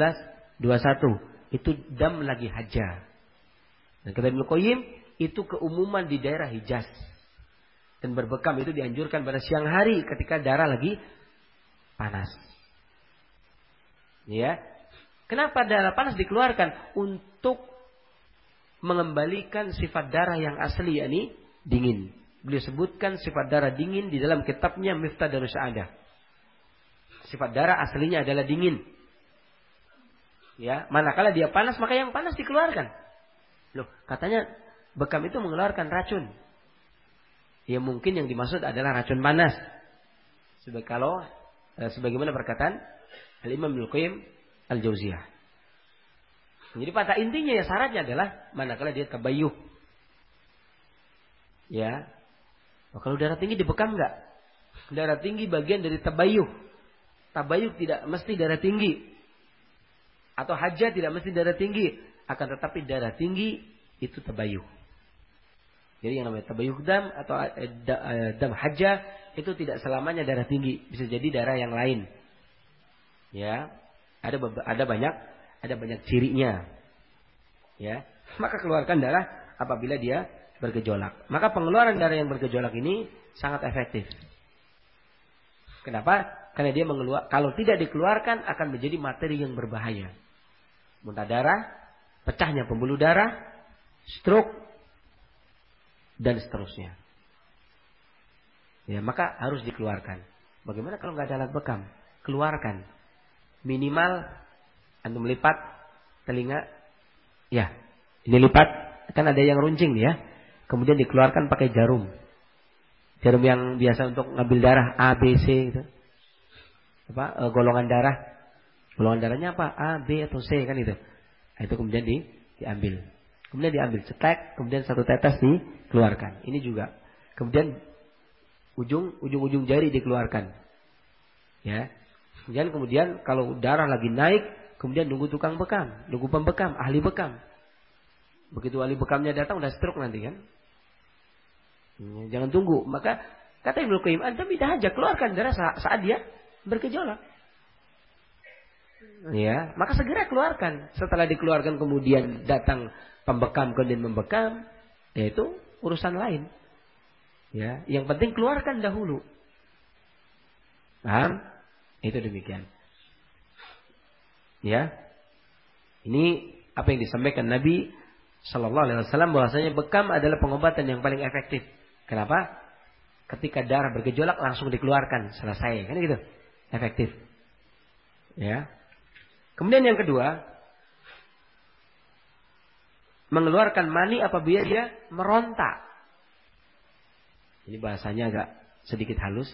21. Itu dam lagi haja. Dan kata Ibnu Qayyim, itu keumuman di daerah Hijaz. Dan berbekam itu dianjurkan pada siang hari ketika darah lagi panas. Ya. Kenapa darah panas dikeluarkan? Untuk mengembalikan sifat darah yang asli yakni dingin. Beliau sebutkan sifat darah dingin di dalam kitabnya Miftah Darus Sa'adah. Sifat darah aslinya adalah dingin. Ya, manakala dia panas maka yang panas dikeluarkan. Loh, katanya bekam itu mengeluarkan racun. Ya mungkin yang dimaksud adalah racun panas. Sebagai kalau sebagaimana perkataan Al-Imam Al-Qayyim Al-Jauziyah. Jadi pada intinya ya syaratnya adalah manakala dia tabayuh. Ya. Oh, kalau darah tinggi dibekam enggak? Darah tinggi bagian dari tabayuh. Tabayuh tidak mesti darah tinggi. Atau hajat tidak mesti darah tinggi. Akan tetapi darah tinggi itu tabayuh. Jadi yang namanya tabayuh dam atau eh, eh, dam hajah itu tidak selamanya darah tinggi, bisa jadi darah yang lain. Ya, ada ada banyak ada banyak cirinya. Ya, maka keluarkan darah apabila dia bergejolak. Maka pengeluaran darah yang bergejolak ini sangat efektif. Kenapa? Karena dia mengeluar kalau tidak dikeluarkan akan menjadi materi yang berbahaya. Muntah darah, pecahnya pembuluh darah, stroke dan seterusnya. Ya, maka harus dikeluarkan. Bagaimana kalau nggak ada alat bekam? Keluarkan. Minimal antum lipat telinga. Ya, ini lipat. Kan ada yang runcing ya. Kemudian dikeluarkan pakai jarum. Jarum yang biasa untuk ngambil darah A, B, C gitu. Apa? E, golongan darah. Golongan darahnya apa? A, B atau C kan itu. Nah, itu kemudian di, diambil. Kemudian diambil cetek, kemudian satu tetes dikeluarkan. Ini juga. Kemudian ujung ujung-ujung jari dikeluarkan. Ya. Kemudian kemudian kalau darah lagi naik, kemudian nunggu tukang bekam, nunggu pembekam, ahli bekam. Begitu ahli bekamnya datang udah stroke nanti kan. Ya, jangan tunggu. Maka kata Ibnu Qayyim, Anda tidak aja keluarkan darah saat dia bergejolak. Ya, maka segera keluarkan. Setelah dikeluarkan kemudian datang pembekam kemudian membekam, yaitu urusan lain. Ya, yang penting keluarkan dahulu. Paham? Itu demikian. Ya. Ini apa yang disampaikan Nabi Shallallahu Alaihi Wasallam bahwasanya bekam adalah pengobatan yang paling efektif. Kenapa? Ketika darah bergejolak langsung dikeluarkan, selesai, kan gitu, efektif. Ya. Kemudian yang kedua, mengeluarkan mani apabila dia meronta. Ini bahasanya agak sedikit halus.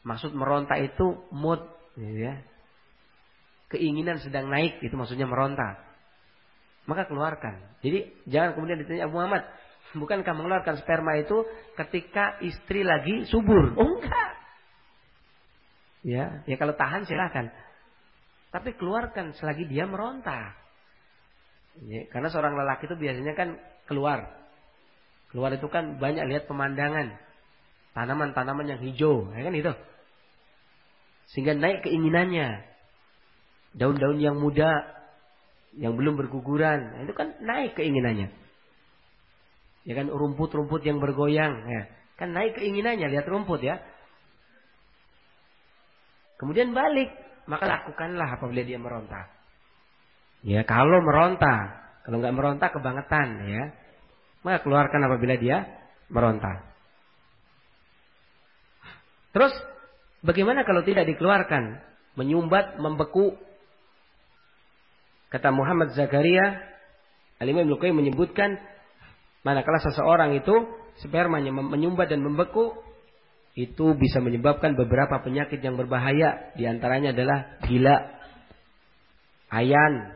Maksud meronta itu mood, ya. Keinginan sedang naik, itu maksudnya meronta. Maka keluarkan. Jadi jangan kemudian ditanya Abu Muhammad, bukankah mengeluarkan sperma itu ketika istri lagi subur? Oh enggak. Ya, ya kalau tahan silahkan. Tapi keluarkan selagi dia meronta. Ya, karena seorang lelaki itu biasanya kan keluar. Keluar itu kan banyak lihat pemandangan. Tanaman-tanaman yang hijau. Ya kan itu. Sehingga naik keinginannya. Daun-daun yang muda. Yang belum berguguran. Nah, itu kan naik keinginannya. Ya kan rumput-rumput yang bergoyang. Ya. Kan naik keinginannya. Lihat rumput ya. Kemudian balik. Maka lakukanlah apabila dia meronta. Ya, kalau meronta, kalau nggak meronta kebangetan ya. Maka keluarkan apabila dia meronta. Terus bagaimana kalau tidak dikeluarkan? Menyumbat, membeku. Kata Muhammad Zakaria, Alimah Ibn Qayyim menyebutkan manakala seseorang itu spermanya menyumbat dan membeku itu bisa menyebabkan beberapa penyakit yang berbahaya di antaranya adalah gila Ayan.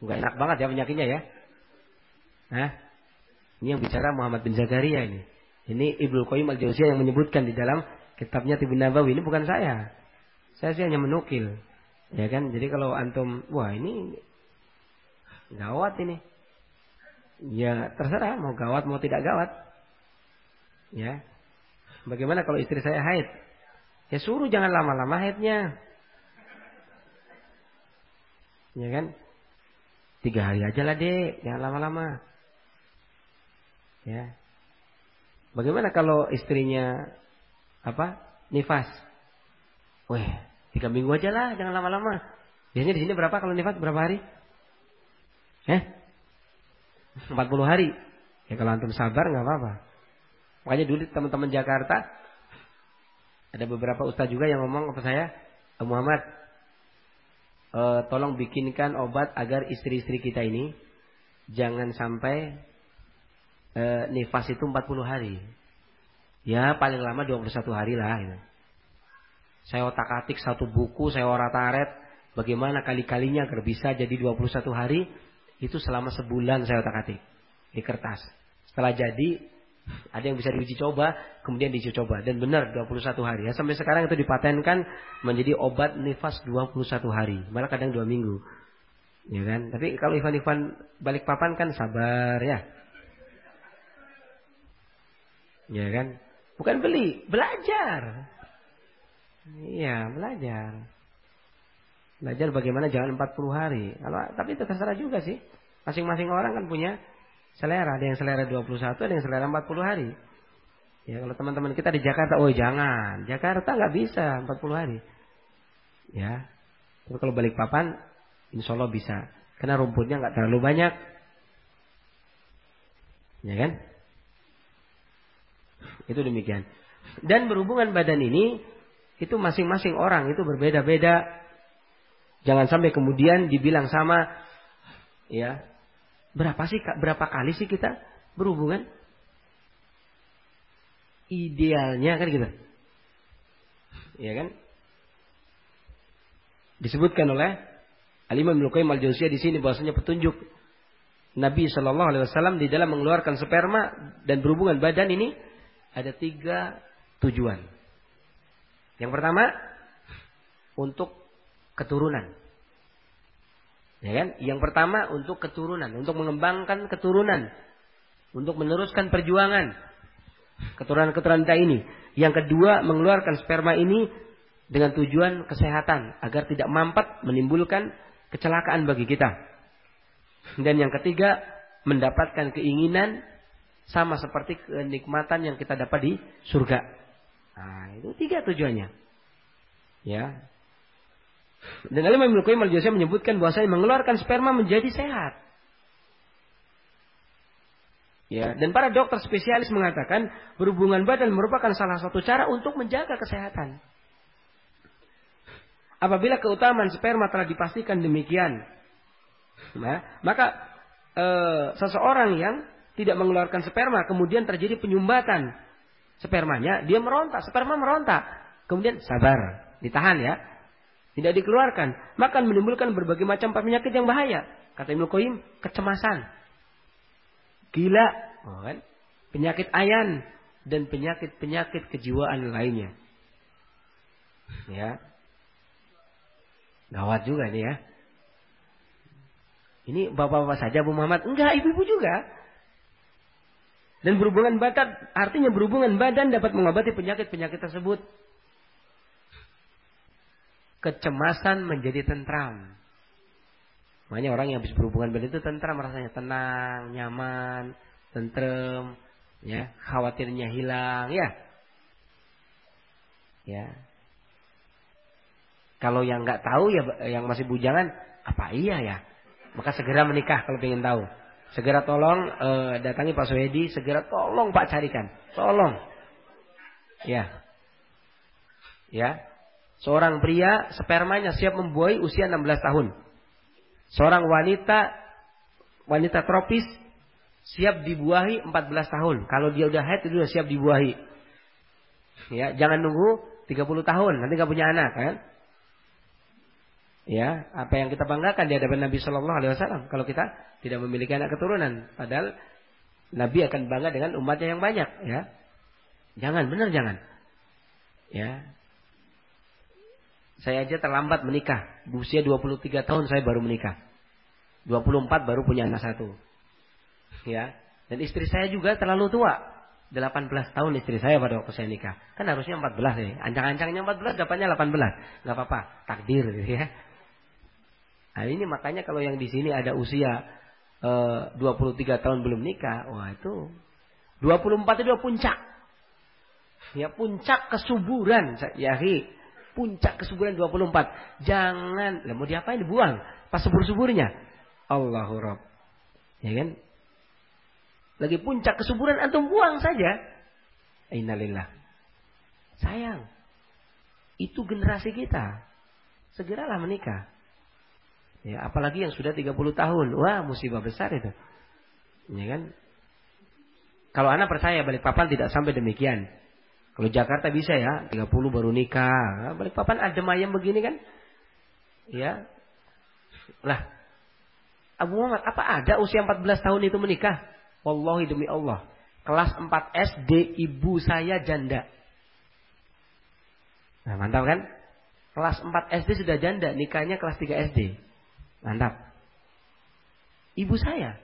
Enggak enak banget ya penyakitnya ya. Hah? Ini yang bicara Muhammad bin Zakaria ini. Ini Ibnu Qayyim al-Jauziyah yang menyebutkan di dalam kitabnya Tibun Nabawi. Ini bukan saya. Saya sih hanya menukil. Ya kan? Jadi kalau antum, wah ini gawat ini. Ya terserah mau gawat mau tidak gawat. Ya. Bagaimana kalau istri saya haid? Ya suruh jangan lama-lama haidnya. Ya kan? Tiga hari aja lah dek, jangan lama-lama. Ya. Bagaimana kalau istrinya apa? Nifas. Weh, tiga minggu aja lah, jangan lama-lama. Biasanya di sini berapa kalau nifas? Berapa hari? Eh? 40 hari. Ya kalau antum sabar nggak apa-apa. Makanya dulu teman-teman Jakarta ada beberapa ustaz juga yang ngomong ke saya, Muhammad, e, tolong bikinkan obat agar istri-istri kita ini jangan sampai e, nifas itu 40 hari. Ya paling lama 21 hari lah. Gitu. Saya otak-atik satu buku, saya orat-aret bagaimana kali-kalinya agar bisa jadi 21 hari itu selama sebulan saya otak-atik di kertas. Setelah jadi ada yang bisa diuji coba, kemudian diuji coba. Dan benar 21 hari. Ya, sampai sekarang itu dipatenkan menjadi obat nifas 21 hari. Malah kadang 2 minggu. Ya kan? Tapi kalau Ivan-Ivan balik papan kan sabar ya. Ya kan? Bukan beli, belajar. Iya, belajar. Belajar bagaimana jangan 40 hari. Kalau tapi itu terserah juga sih. Masing-masing orang kan punya selera. Ada yang selera 21, ada yang selera 40 hari. Ya kalau teman-teman kita di Jakarta, oh jangan. Jakarta nggak bisa 40 hari. Ya. Tapi kalau balik papan, insya Allah bisa. Karena rumputnya nggak terlalu banyak. Ya kan? Itu demikian. Dan berhubungan badan ini, itu masing-masing orang itu berbeda-beda. Jangan sampai kemudian dibilang sama, ya Berapa sih berapa kali sih kita berhubungan? Idealnya kan gitu. Ya kan? Disebutkan oleh Al-Imam Ibnu Qayyim Al-Jauziyah di sini bahwasanya petunjuk Nabi Shallallahu alaihi wasallam di dalam mengeluarkan sperma dan berhubungan badan ini ada tiga tujuan. Yang pertama untuk keturunan. Ya kan? Yang pertama untuk keturunan, untuk mengembangkan keturunan, untuk meneruskan perjuangan keturunan-keturunan kita ini. Yang kedua, mengeluarkan sperma ini dengan tujuan kesehatan agar tidak mampat menimbulkan kecelakaan bagi kita. Dan yang ketiga, mendapatkan keinginan sama seperti kenikmatan yang kita dapat di surga. Nah, itu tiga tujuannya. Ya, dan Imam Ibnu Qayyim al menyebutkan bahwasanya mengeluarkan sperma menjadi sehat. Ya, dan para dokter spesialis mengatakan berhubungan badan merupakan salah satu cara untuk menjaga kesehatan. Apabila keutamaan sperma telah dipastikan demikian, nah, maka e, seseorang yang tidak mengeluarkan sperma kemudian terjadi penyumbatan spermanya, dia merontak, sperma merontak. Kemudian sabar, ditahan ya tidak dikeluarkan, maka menimbulkan berbagai macam penyakit yang bahaya. Kata Ibnu Qayyim, kecemasan, gila, oh kan? penyakit ayan dan penyakit-penyakit kejiwaan lainnya. Ya. Gawat juga ini ya. Ini bapak-bapak saja Bu Muhammad? Enggak, ibu-ibu juga. Dan berhubungan badan, artinya berhubungan badan dapat mengobati penyakit-penyakit tersebut kecemasan menjadi tentram. Makanya orang yang habis berhubungan badan itu tentram rasanya tenang, nyaman, tentrem, ya, khawatirnya hilang, ya. Ya. Kalau yang nggak tahu ya yang masih bujangan, apa iya ya? Maka segera menikah kalau ingin tahu. Segera tolong eh, datangi Pak Soedi, segera tolong Pak carikan. Tolong. Ya. Ya, Seorang pria spermanya siap membuahi usia 16 tahun. Seorang wanita wanita tropis siap dibuahi 14 tahun. Kalau dia udah haid itu sudah siap dibuahi. Ya, jangan nunggu 30 tahun nanti gak punya anak kan. Ya, apa yang kita banggakan di hadapan Nabi Shallallahu Alaihi Wasallam kalau kita tidak memiliki anak keturunan, padahal Nabi akan bangga dengan umatnya yang banyak, ya. Jangan, benar jangan. Ya. Saya aja terlambat menikah. Usia 23 tahun saya baru menikah. 24 baru punya anak satu. Ya. Dan istri saya juga terlalu tua. 18 tahun istri saya pada waktu saya nikah. Kan harusnya 14 ya. Ancang-ancangnya 14 dapatnya 18. Gak apa-apa. Takdir gitu ya. Nah ini makanya kalau yang di sini ada usia eh, 23 tahun belum nikah. Wah itu 24 itu puncak. Ya puncak kesuburan. Ya puncak kesuburan 24. Jangan. Lah mau diapain dibuang? Pas subur-suburnya. Allahu Rabb. Ya kan? Lagi puncak kesuburan antum buang saja. Innalillah. Sayang. Itu generasi kita. Segeralah menikah. Ya, apalagi yang sudah 30 tahun. Wah, musibah besar itu. Ya kan? Kalau anak percaya balik papan tidak sampai demikian. Kalau Jakarta bisa ya, 30 baru nikah. Balik papan adem ayam begini kan? Ya. Lah. Abu Muhammad, apa ada usia 14 tahun itu menikah? Wallahi demi Allah. Kelas 4 SD ibu saya janda. Nah, mantap kan? Kelas 4 SD sudah janda, nikahnya kelas 3 SD. Mantap. Ibu saya.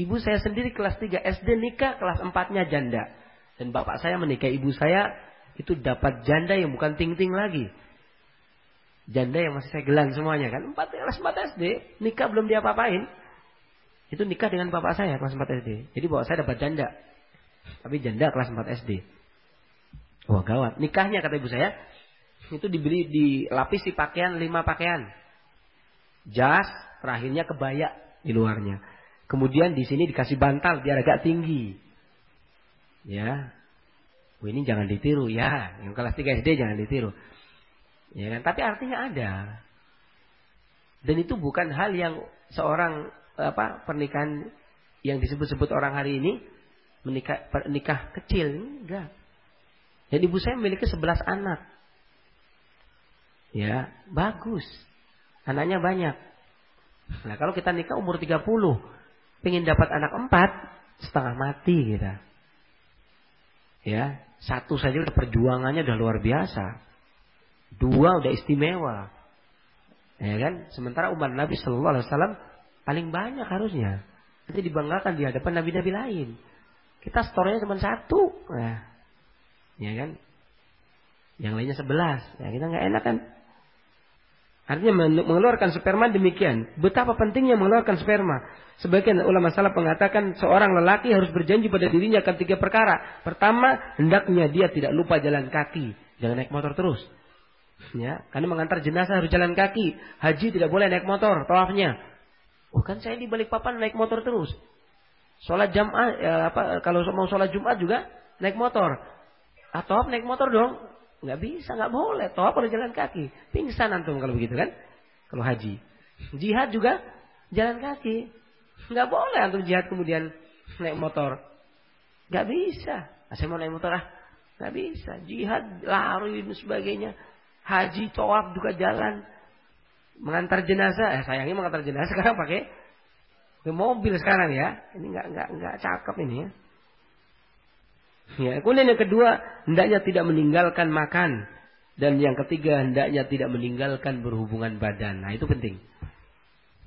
Ibu saya sendiri kelas 3 SD nikah, kelas 4-nya janda. Dan bapak saya menikah ibu saya itu dapat janda yang bukan ting-ting lagi. Janda yang masih saya gelang semuanya kan. 4 kelas 4 SD, nikah belum diapa-apain. Itu nikah dengan bapak saya kelas 4 SD. Jadi bapak saya dapat janda. Tapi janda kelas 4 SD. Wah gawat. Nikahnya kata ibu saya. Itu dibeli dilapisi pakaian lima pakaian. Jas, terakhirnya kebaya di luarnya. Kemudian di sini dikasih bantal biar agak tinggi. Ya. Oh, ini jangan ditiru ya. Yang kelas 3 SD jangan ditiru. Ya kan? Tapi artinya ada. Dan itu bukan hal yang seorang apa pernikahan yang disebut-sebut orang hari ini menikah nikah kecil enggak. Dan ibu saya memiliki 11 anak. Ya, bagus. Anaknya banyak. Nah, kalau kita nikah umur 30, pengen dapat anak empat, setengah mati kita. Ya, satu saja udah perjuangannya udah luar biasa. Dua udah istimewa. Ya kan? Sementara umat Nabi Shallallahu alaihi wasallam Paling banyak harusnya. Nanti dibanggakan di hadapan nabi-nabi lain. Kita storenya cuma satu. Nah, ya kan? Yang lainnya sebelas. Ya, kita nggak enak kan? Artinya mengeluarkan sperma demikian. Betapa pentingnya mengeluarkan sperma. Sebagian ulama salaf mengatakan seorang lelaki harus berjanji pada dirinya akan tiga perkara. Pertama, hendaknya dia tidak lupa jalan kaki. Jangan naik motor terus. Ya, karena mengantar jenazah harus jalan kaki. Haji tidak boleh naik motor, tawafnya. Bukan saya di balik papan naik motor terus. Sholat jamaah, ya, apa, kalau mau sholat Jumat juga naik motor. Atau ah, naik motor dong. Nggak bisa, nggak boleh. Toh kalau jalan kaki. Pingsan antum kalau begitu kan. Kalau haji. Jihad juga jalan kaki. Nggak boleh antum jihad kemudian naik motor. Nggak bisa. Nah, saya mau naik motor ah. Nggak bisa. Jihad, lari dan sebagainya. Haji, toab juga jalan mengantar jenazah, eh sayangnya mengantar jenazah sekarang pakai mobil sekarang ya. Ini nggak nggak nggak cakep ini ya. Ya, kemudian yang kedua, hendaknya tidak meninggalkan makan. Dan yang ketiga, hendaknya tidak meninggalkan berhubungan badan. Nah, itu penting.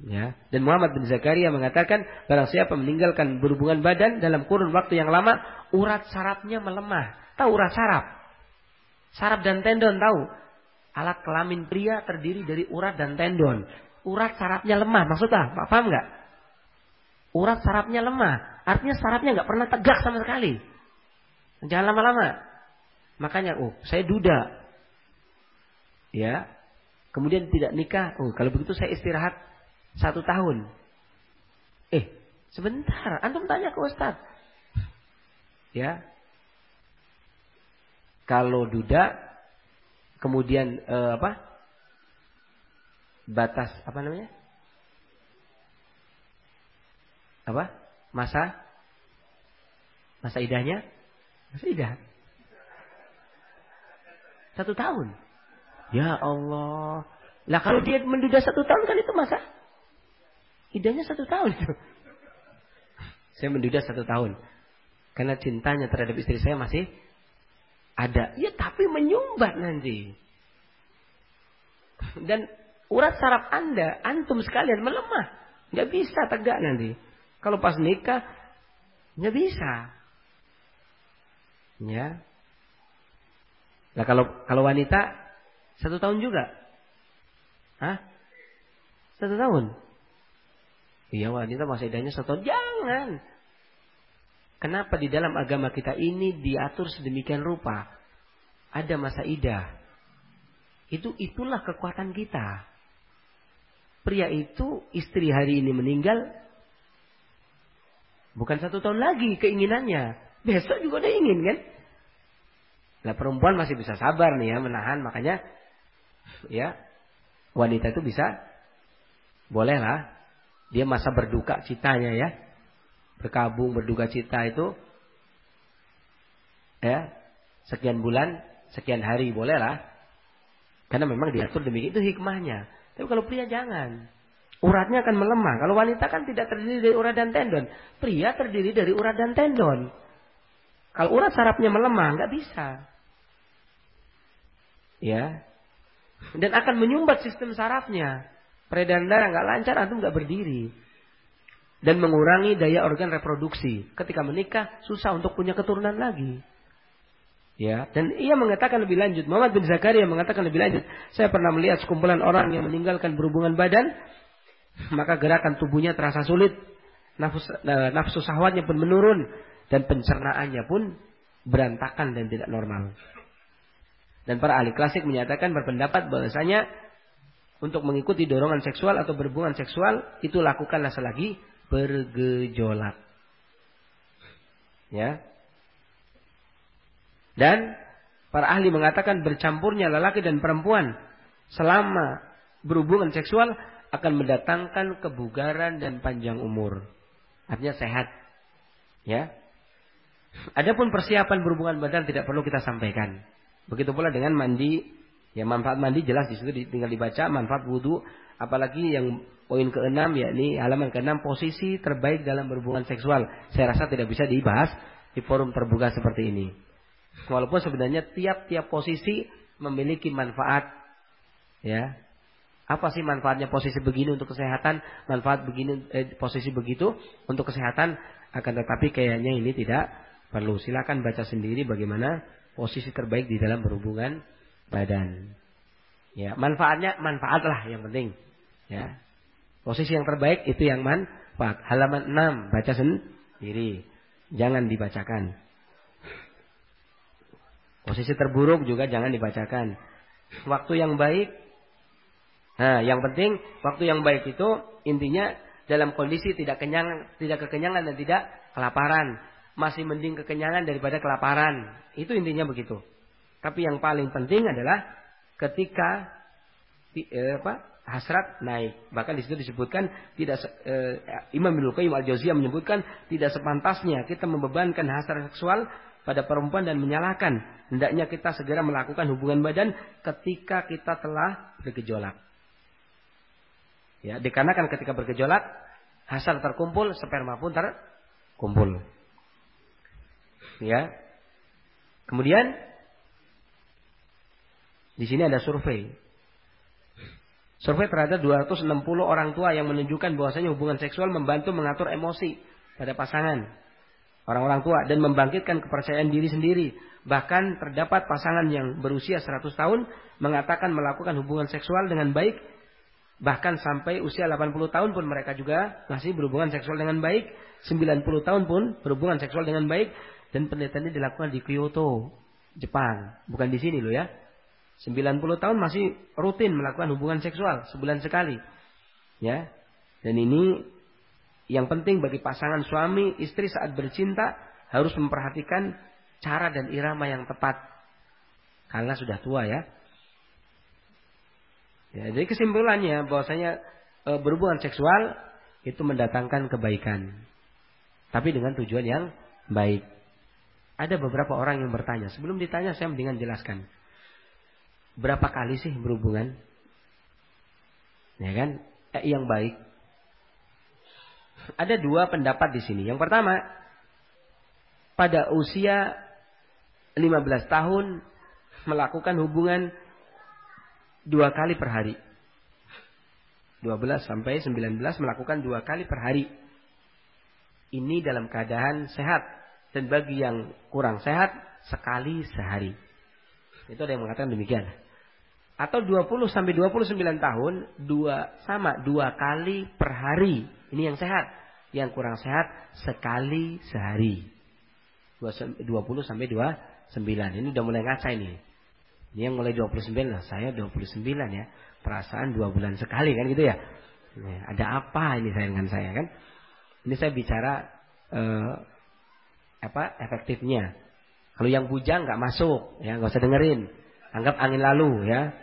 Ya. Dan Muhammad bin Zakaria mengatakan, barang siapa meninggalkan berhubungan badan dalam kurun waktu yang lama, urat sarafnya melemah. Tahu urat saraf? Saraf dan tendon tahu. Alat kelamin pria terdiri dari urat dan tendon. Urat sarafnya lemah. Maksudnya, paham nggak? Urat sarafnya lemah. Artinya sarafnya nggak pernah tegak sama sekali. Jangan lama-lama. Makanya, oh, saya duda. Ya. Kemudian tidak nikah. Oh, kalau begitu saya istirahat satu tahun. Eh, sebentar. Antum tanya ke Ustaz. Ya. Kalau duda kemudian eh, apa batas apa namanya apa masa masa idahnya masa idah satu tahun ya Allah Lah kalau dia menduda satu tahun kan itu masa idahnya satu tahun itu. Saya menduda satu tahun. Karena cintanya terhadap istri saya masih ada. Ya tapi menyumbat nanti. Dan urat saraf Anda, antum sekalian melemah. Nggak bisa tegak nanti. Kalau pas nikah, nggak bisa. Ya. Nah kalau kalau wanita satu tahun juga. Hah? Satu tahun. Iya wanita masih idahnya satu tahun. Jangan. Kenapa di dalam agama kita ini diatur sedemikian rupa? Ada masa idah. Itu itulah kekuatan kita. Pria itu istri hari ini meninggal bukan satu tahun lagi keinginannya. Besok juga udah ingin kan? Nah perempuan masih bisa sabar nih ya menahan makanya ya wanita itu bisa bolehlah dia masa berduka citanya ya. Berkabung berduka cita itu ya sekian bulan, sekian hari boleh lah. Karena memang diatur demikian itu hikmahnya. Tapi kalau pria jangan. Uratnya akan melemah. Kalau wanita kan tidak terdiri dari urat dan tendon. Pria terdiri dari urat dan tendon. Kalau urat sarafnya melemah, nggak bisa. Ya. Dan akan menyumbat sistem sarafnya peredaran darah nggak lancar, antum nggak berdiri. Dan mengurangi daya organ reproduksi. Ketika menikah, susah untuk punya keturunan lagi. Ya, dan ia mengatakan lebih lanjut. Muhammad bin Zakaria mengatakan lebih lanjut. Saya pernah melihat sekumpulan orang yang meninggalkan berhubungan badan, maka gerakan tubuhnya terasa sulit, nafsu, eh, nafsu sahwatnya pun menurun, dan pencernaannya pun berantakan dan tidak normal. Dan para ahli klasik menyatakan berpendapat bahwasanya untuk mengikuti dorongan seksual atau berhubungan seksual itu lakukanlah selagi bergejolak. Ya. Dan para ahli mengatakan bercampurnya lelaki dan perempuan selama berhubungan seksual akan mendatangkan kebugaran dan panjang umur. Artinya sehat. Ya. Adapun persiapan berhubungan badan tidak perlu kita sampaikan. Begitu pula dengan mandi Ya manfaat mandi jelas di situ tinggal dibaca manfaat wudhu. Apalagi yang poin keenam yakni halaman keenam posisi terbaik dalam berhubungan seksual. Saya rasa tidak bisa dibahas di forum terbuka seperti ini. Walaupun sebenarnya tiap-tiap posisi memiliki manfaat. Ya, apa sih manfaatnya posisi begini untuk kesehatan, manfaat begini eh, posisi begitu untuk kesehatan akan tetapi kayaknya ini tidak perlu. Silakan baca sendiri bagaimana posisi terbaik di dalam berhubungan badan. Ya, manfaatnya manfaat lah yang penting. Ya. Posisi yang terbaik itu yang manfaat. Halaman 6 baca sendiri. Jangan dibacakan. Posisi terburuk juga jangan dibacakan. Waktu yang baik. Nah, yang penting waktu yang baik itu intinya dalam kondisi tidak kenyang, tidak kekenyangan dan tidak kelaparan. Masih mending kekenyangan daripada kelaparan. Itu intinya begitu. Tapi yang paling penting adalah ketika eh, apa, hasrat naik. Bahkan di situ disebutkan tidak eh, Imam Ibnu Qayyim Al-Jauziyah menyebutkan tidak sepantasnya kita membebankan hasrat seksual pada perempuan dan menyalahkan hendaknya kita segera melakukan hubungan badan ketika kita telah bergejolak. Ya, dikarenakan ketika bergejolak hasrat terkumpul, sperma pun terkumpul. Ya. Kemudian di sini ada survei. Survei terhadap 260 orang tua yang menunjukkan bahwasanya hubungan seksual membantu mengatur emosi pada pasangan orang-orang tua dan membangkitkan kepercayaan diri sendiri. Bahkan terdapat pasangan yang berusia 100 tahun mengatakan melakukan hubungan seksual dengan baik bahkan sampai usia 80 tahun pun mereka juga masih berhubungan seksual dengan baik, 90 tahun pun berhubungan seksual dengan baik dan penelitian ini dilakukan di Kyoto, Jepang, bukan di sini loh ya. 90 tahun masih rutin melakukan hubungan seksual sebulan sekali. Ya. Dan ini yang penting bagi pasangan suami istri saat bercinta harus memperhatikan cara dan irama yang tepat. Karena sudah tua ya. Ya, jadi kesimpulannya bahwasanya e, berhubungan seksual itu mendatangkan kebaikan. Tapi dengan tujuan yang baik. Ada beberapa orang yang bertanya, sebelum ditanya saya mendingan jelaskan. Berapa kali sih berhubungan? Ya kan? Eh, yang baik. Ada dua pendapat di sini. Yang pertama, pada usia 15 tahun melakukan hubungan dua kali per hari. 12 sampai 19 melakukan dua kali per hari. Ini dalam keadaan sehat. Dan bagi yang kurang sehat, sekali sehari. Itu ada yang mengatakan demikian. Atau 20 sampai 29 tahun, dua sama dua kali per hari. Ini yang sehat. Yang kurang sehat, sekali sehari. 20 sampai 29. Ini udah mulai ngaca ini. Ini yang mulai 29 lah. Saya 29 ya. Perasaan dua bulan sekali kan gitu ya. Ini, ada apa ini saya dengan saya kan? Ini saya bicara eh, apa efektifnya. Kalau yang bujang nggak masuk, ya nggak usah dengerin. Anggap angin lalu ya.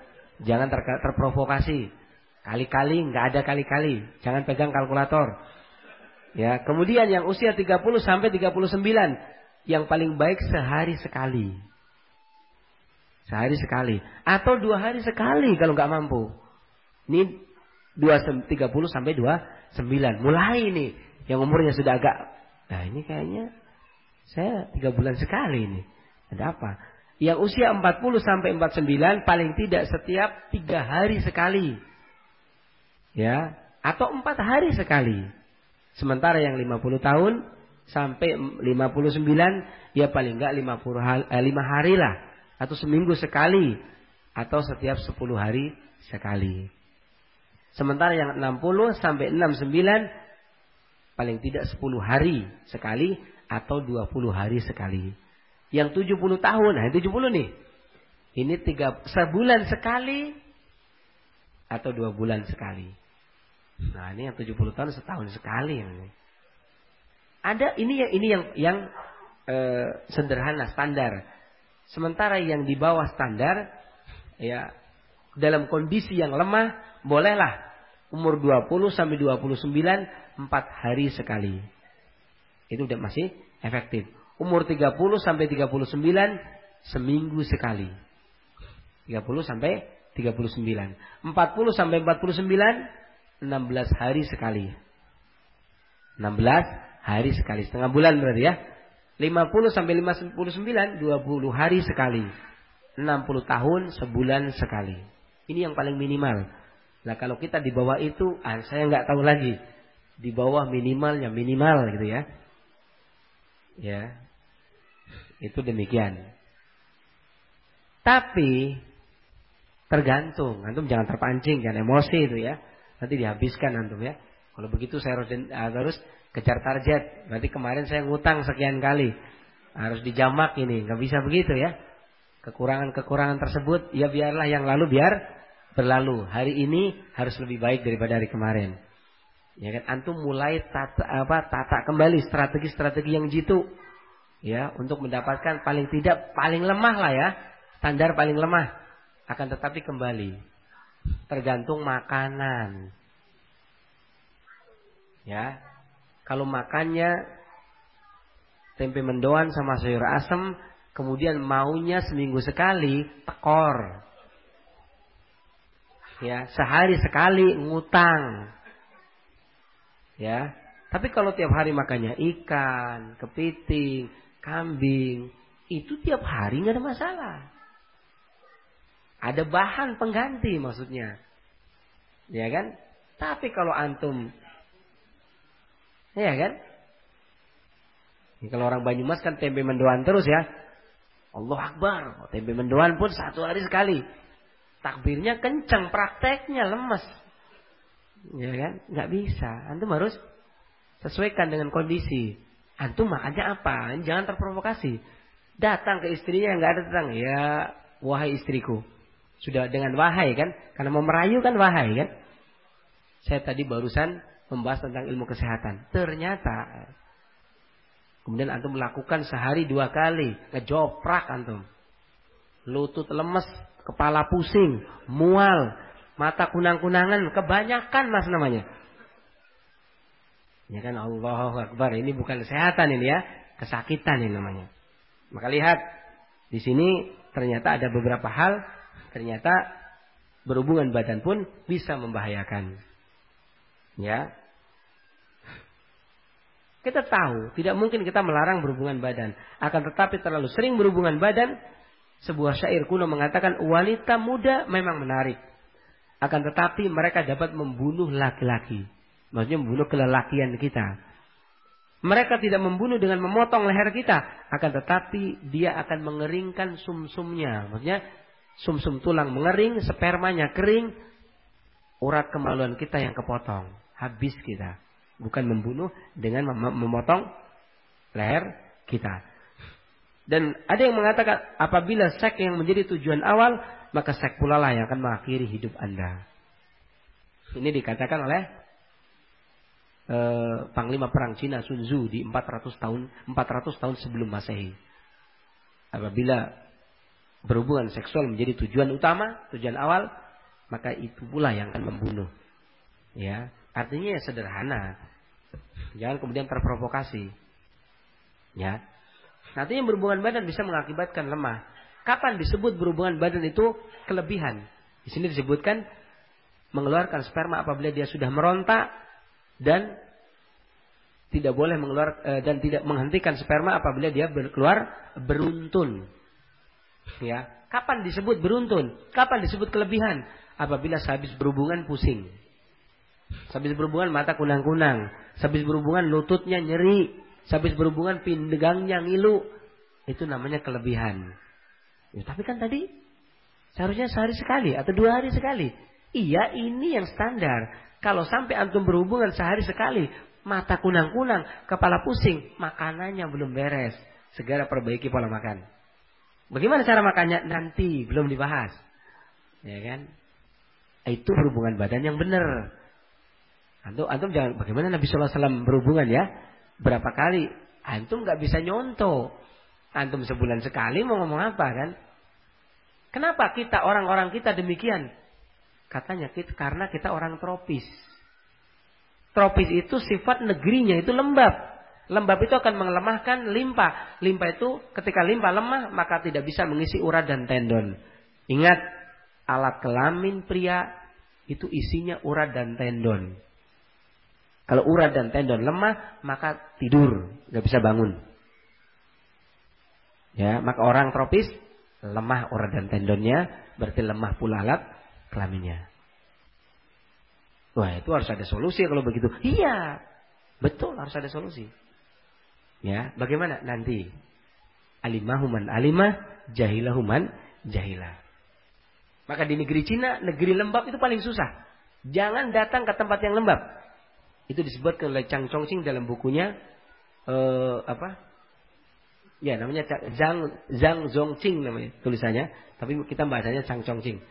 Jangan ter terprovokasi. Kali-kali nggak ada kali-kali. Jangan pegang kalkulator. Ya, kemudian yang usia 30 sampai 39 yang paling baik sehari sekali. Sehari sekali. Atau dua hari sekali kalau nggak mampu. Ini dua, 30 sampai 29. Mulai ini. Yang umurnya sudah agak. Nah ini kayaknya saya tiga bulan sekali ini. Ada apa? Yang usia 40 sampai 49 paling tidak setiap tiga hari sekali. Ya. Atau empat hari sekali. Sementara yang 50 tahun sampai 59 ya paling enggak 50 hari, eh, 5 hari lah atau seminggu sekali atau setiap 10 hari sekali. Sementara yang 60 sampai 69 paling tidak 10 hari sekali atau 20 hari sekali. Yang 70 tahun, nah 70 nih. Ini tiga sebulan sekali atau dua bulan sekali. Nah ini yang 70 tahun setahun sekali ini. Ada ini yang ini yang yang eh, sederhana standar. Sementara yang di bawah standar ya dalam kondisi yang lemah bolehlah umur 20 sampai 29 empat hari sekali. Itu udah masih efektif. Umur 30 sampai 39 seminggu sekali. 30 sampai 39. 40 sampai 49 16 hari sekali. 16 hari sekali. Setengah bulan berarti ya. 50 sampai 59 20 hari sekali. 60 tahun sebulan sekali. Ini yang paling minimal. Nah kalau kita di bawah itu, ah, saya nggak tahu lagi. Di bawah minimalnya minimal gitu ya. Ya, itu demikian. Tapi tergantung, antum jangan terpancing, jangan emosi itu ya. Nanti dihabiskan antum ya. Kalau begitu saya harus kejar target. Berarti kemarin saya ngutang sekian kali. Harus dijamak ini. Nggak bisa begitu ya. Kekurangan-kekurangan tersebut ya biarlah yang lalu biar berlalu. Hari ini harus lebih baik daripada hari kemarin. Ya kan? Antum mulai tata apa tata kembali strategi-strategi yang jitu. Ya untuk mendapatkan paling tidak paling lemah lah ya. Standar paling lemah. Akan tetapi kembali. Tergantung makanan. Ya. Kalau makannya tempe mendoan sama sayur asem, kemudian maunya seminggu sekali tekor. Ya, sehari sekali ngutang. Ya. Tapi kalau tiap hari makannya ikan, kepiting, kambing, itu tiap hari nggak ada masalah. Ada bahan pengganti maksudnya. Ya kan? Tapi kalau antum Iya kan? Ini kalau orang Banyumas kan tempe mendoan terus ya. Allah Akbar. Tempe mendoan pun satu hari sekali. Takbirnya kencang, prakteknya lemes. Ya kan? Nggak bisa. Antum harus sesuaikan dengan kondisi. Antum makannya apa? Jangan terprovokasi. Datang ke istrinya nggak ada datang. Ya, wahai istriku. Sudah dengan wahai kan? Karena mau merayu kan wahai kan? Saya tadi barusan membahas tentang ilmu kesehatan. Ternyata kemudian antum melakukan sehari dua kali, ngejoprak antum. Lutut lemes, kepala pusing, mual, mata kunang-kunangan, kebanyakan mas namanya. Ya kan Allah Akbar, ini bukan kesehatan ini ya, kesakitan ini namanya. Maka lihat di sini ternyata ada beberapa hal ternyata berhubungan badan pun bisa membahayakan. Ya. Kita tahu, tidak mungkin kita melarang berhubungan badan. Akan tetapi terlalu sering berhubungan badan, sebuah syair kuno mengatakan wanita muda memang menarik. Akan tetapi mereka dapat membunuh laki-laki. Maksudnya membunuh kelelakian kita. Mereka tidak membunuh dengan memotong leher kita. Akan tetapi dia akan mengeringkan sumsumnya. Maksudnya sumsum tulang mengering, spermanya kering. Urat kemaluan kita yang kepotong. Habis kita. Bukan membunuh dengan mem memotong leher kita. Dan ada yang mengatakan apabila seks yang menjadi tujuan awal, maka seks lah yang akan mengakhiri hidup Anda. Ini dikatakan oleh eh, panglima perang Cina Sun Tzu di 400 tahun 400 tahun sebelum Masehi. Apabila berhubungan seksual menjadi tujuan utama, tujuan awal, maka itu pula yang akan membunuh. Ya, artinya ya sederhana. Jangan kemudian terprovokasi. Ya. Artinya berhubungan badan bisa mengakibatkan lemah. Kapan disebut berhubungan badan itu kelebihan? Di sini disebutkan mengeluarkan sperma apabila dia sudah meronta dan tidak boleh mengeluarkan eh, dan tidak menghentikan sperma apabila dia keluar beruntun. Ya, kapan disebut beruntun? Kapan disebut kelebihan? Apabila sehabis berhubungan pusing. Sehabis berhubungan mata kunang-kunang, sehabis berhubungan lututnya nyeri, sehabis berhubungan pinggangnya ngilu. Itu namanya kelebihan. Ya, tapi kan tadi seharusnya sehari sekali atau dua hari sekali. Iya, ini yang standar. Kalau sampai antum berhubungan sehari sekali, mata kunang-kunang, kepala pusing, makanannya belum beres. Segera perbaiki pola makan. Bagaimana cara makannya? Nanti belum dibahas. Ya kan? Itu berhubungan badan yang benar. Antum, antum jangan bagaimana Nabi Wasallam berhubungan ya? Berapa kali? Antum nggak bisa nyontoh. Antum sebulan sekali mau ngomong apa kan? Kenapa kita orang-orang kita demikian? Katanya kita, karena kita orang tropis. Tropis itu sifat negerinya itu lembab. Lembab itu akan melemahkan limpa. Limpa itu ketika limpa lemah maka tidak bisa mengisi urat dan tendon. Ingat, alat kelamin pria itu isinya urat dan tendon. Kalau urat dan tendon lemah, maka tidur, nggak bisa bangun. Ya, maka orang tropis lemah urat dan tendonnya, berarti lemah pula alat kelaminnya. Wah itu harus ada solusi kalau begitu. Iya, betul harus ada solusi. Ya, bagaimana nanti? Alimahuman alimah, jahilahuman jahilah. Maka di negeri Cina, negeri lembab itu paling susah. Jangan datang ke tempat yang lembab. Itu disebutkan oleh Chang Chongqing dalam bukunya eh, apa? Ya namanya Zhang Zhang Zhongqing namanya tulisannya, tapi kita bahasanya Chang Chongqing.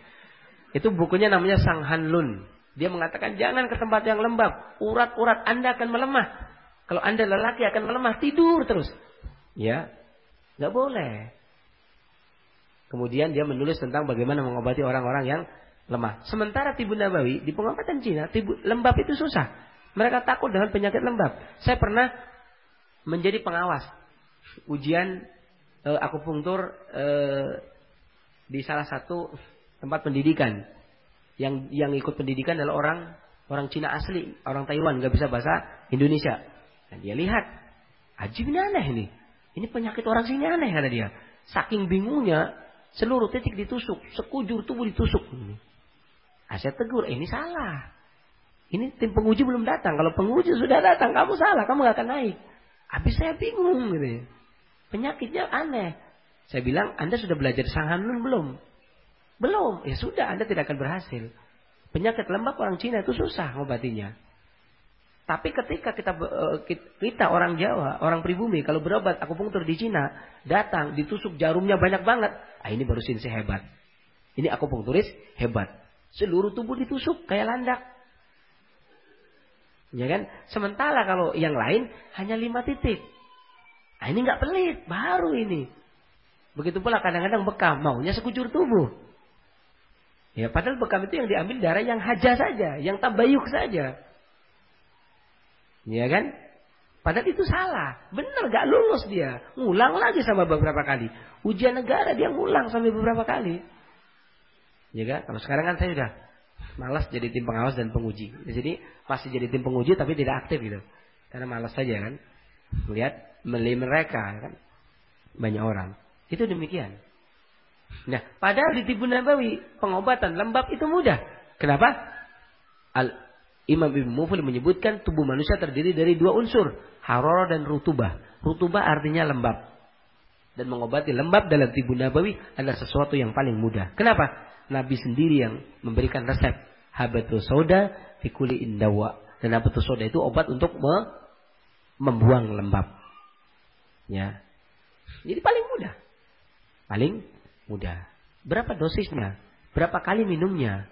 Itu bukunya namanya Sang Han Lun. Dia mengatakan jangan ke tempat yang lembab. Urat-urat Anda akan melemah. Kalau Anda lelaki akan melemah. Tidur terus. Ya. Nggak boleh. Kemudian dia menulis tentang bagaimana mengobati orang-orang yang lemah. Sementara tibu nabawi di pengobatan Cina, tibu lembab itu susah. Mereka takut dengan penyakit lembab. Saya pernah menjadi pengawas ujian eh, akupunktur eh, di salah satu tempat pendidikan. Yang yang ikut pendidikan adalah orang orang Cina asli, orang Taiwan, nggak bisa bahasa Indonesia. Dan dia lihat, ajib ini aneh ini. Ini penyakit orang sini aneh kata dia. Saking bingungnya, seluruh titik ditusuk, sekujur tubuh ditusuk. Nah, saya tegur, eh, ini salah. Ini tim penguji belum datang. Kalau penguji sudah datang, kamu salah, kamu gak akan naik. Habis saya bingung gitu. Penyakitnya aneh. Saya bilang, Anda sudah belajar Sanghanun belum? Belum. Ya sudah, Anda tidak akan berhasil. Penyakit lembab orang Cina itu susah ngobatinya. Tapi ketika kita eh, kita orang Jawa, orang pribumi, kalau berobat akupunktur di Cina, datang ditusuk jarumnya banyak banget. Ah ini baru sinsi hebat. Ini akupunkturis hebat. Seluruh tubuh ditusuk kayak landak. Ya kan? Sementara kalau yang lain hanya lima titik. Nah, ini nggak pelit, baru ini. Begitu pula kadang-kadang bekam, maunya sekujur tubuh. Ya, padahal bekam itu yang diambil darah yang haja saja, yang tabayuk saja. Ya kan? Padahal itu salah. Benar gak lulus dia. Ngulang lagi sama beberapa kali. Ujian negara dia ngulang sampai beberapa kali. Ya Kalau sekarang kan saya sudah malas jadi tim pengawas dan penguji. Jadi masih jadi tim penguji tapi tidak aktif gitu. Karena malas saja kan. Melihat meli mereka kan. Banyak orang. Itu demikian. Nah, padahal di tibu nabawi pengobatan lembab itu mudah. Kenapa? Al Imam Ibn Mufli menyebutkan tubuh manusia terdiri dari dua unsur, harara dan rutubah. Rutubah artinya lembab. Dan mengobati lembab dalam tibu nabawi adalah sesuatu yang paling mudah. Kenapa? Nabi sendiri yang memberikan resep habatus soda fikuli indawa dan habatus soda itu obat untuk me membuang lembab. Ya. Jadi paling mudah. Paling mudah. Berapa dosisnya? Berapa kali minumnya?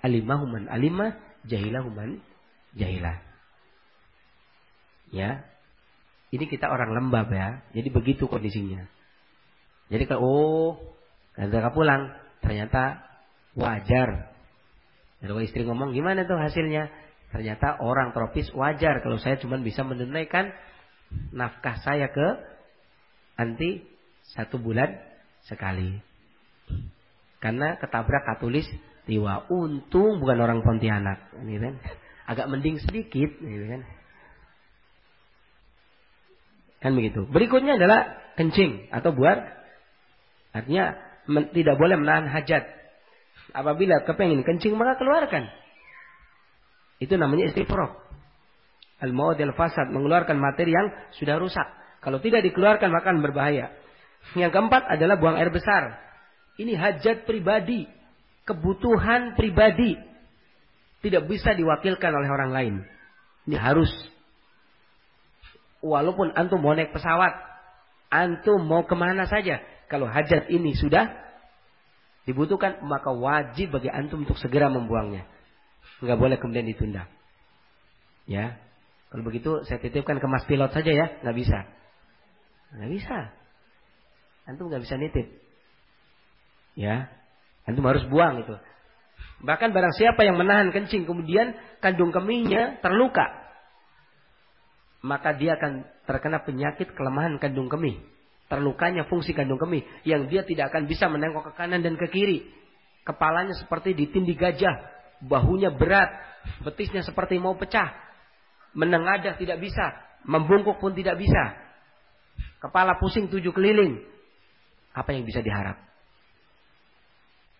Alimahuman alimah, jahilahuman jahilah. Ya. Ini kita orang lembab ya. Jadi begitu kondisinya. Jadi kalau oh, ketika pulang, Ternyata wajar. Kalau istri ngomong gimana tuh hasilnya? Ternyata orang tropis wajar kalau saya cuma bisa menunaikan nafkah saya ke anti satu bulan sekali. Karena ketabrak katulis tiwa. Untung bukan orang Pontianak. Ini kan. Agak mending sedikit. Ini kan. Kan begitu. Berikutnya adalah kencing atau buat. Artinya tidak boleh menahan hajat. Apabila kepengen kencing maka keluarkan. Itu namanya istighfar. Al-maud al-fasad mengeluarkan materi yang sudah rusak. Kalau tidak dikeluarkan maka berbahaya. Yang keempat adalah buang air besar. Ini hajat pribadi, kebutuhan pribadi. Tidak bisa diwakilkan oleh orang lain. Ini harus. Walaupun antum mau naik pesawat, antum mau ke mana saja, kalau hajat ini sudah dibutuhkan, maka wajib bagi antum untuk segera membuangnya. Enggak boleh kemudian ditunda. Ya. Kalau begitu saya titipkan ke mas pilot saja ya, nggak bisa. Nggak bisa. Antum nggak bisa nitip. Ya. Antum harus buang itu. Bahkan barang siapa yang menahan kencing kemudian kandung kemihnya terluka. Maka dia akan terkena penyakit kelemahan kandung kemih terlukanya fungsi kandung kemih yang dia tidak akan bisa menengok ke kanan dan ke kiri. Kepalanya seperti ditindih gajah, bahunya berat, betisnya seperti mau pecah. Menengadah tidak bisa, membungkuk pun tidak bisa. Kepala pusing tujuh keliling. Apa yang bisa diharap?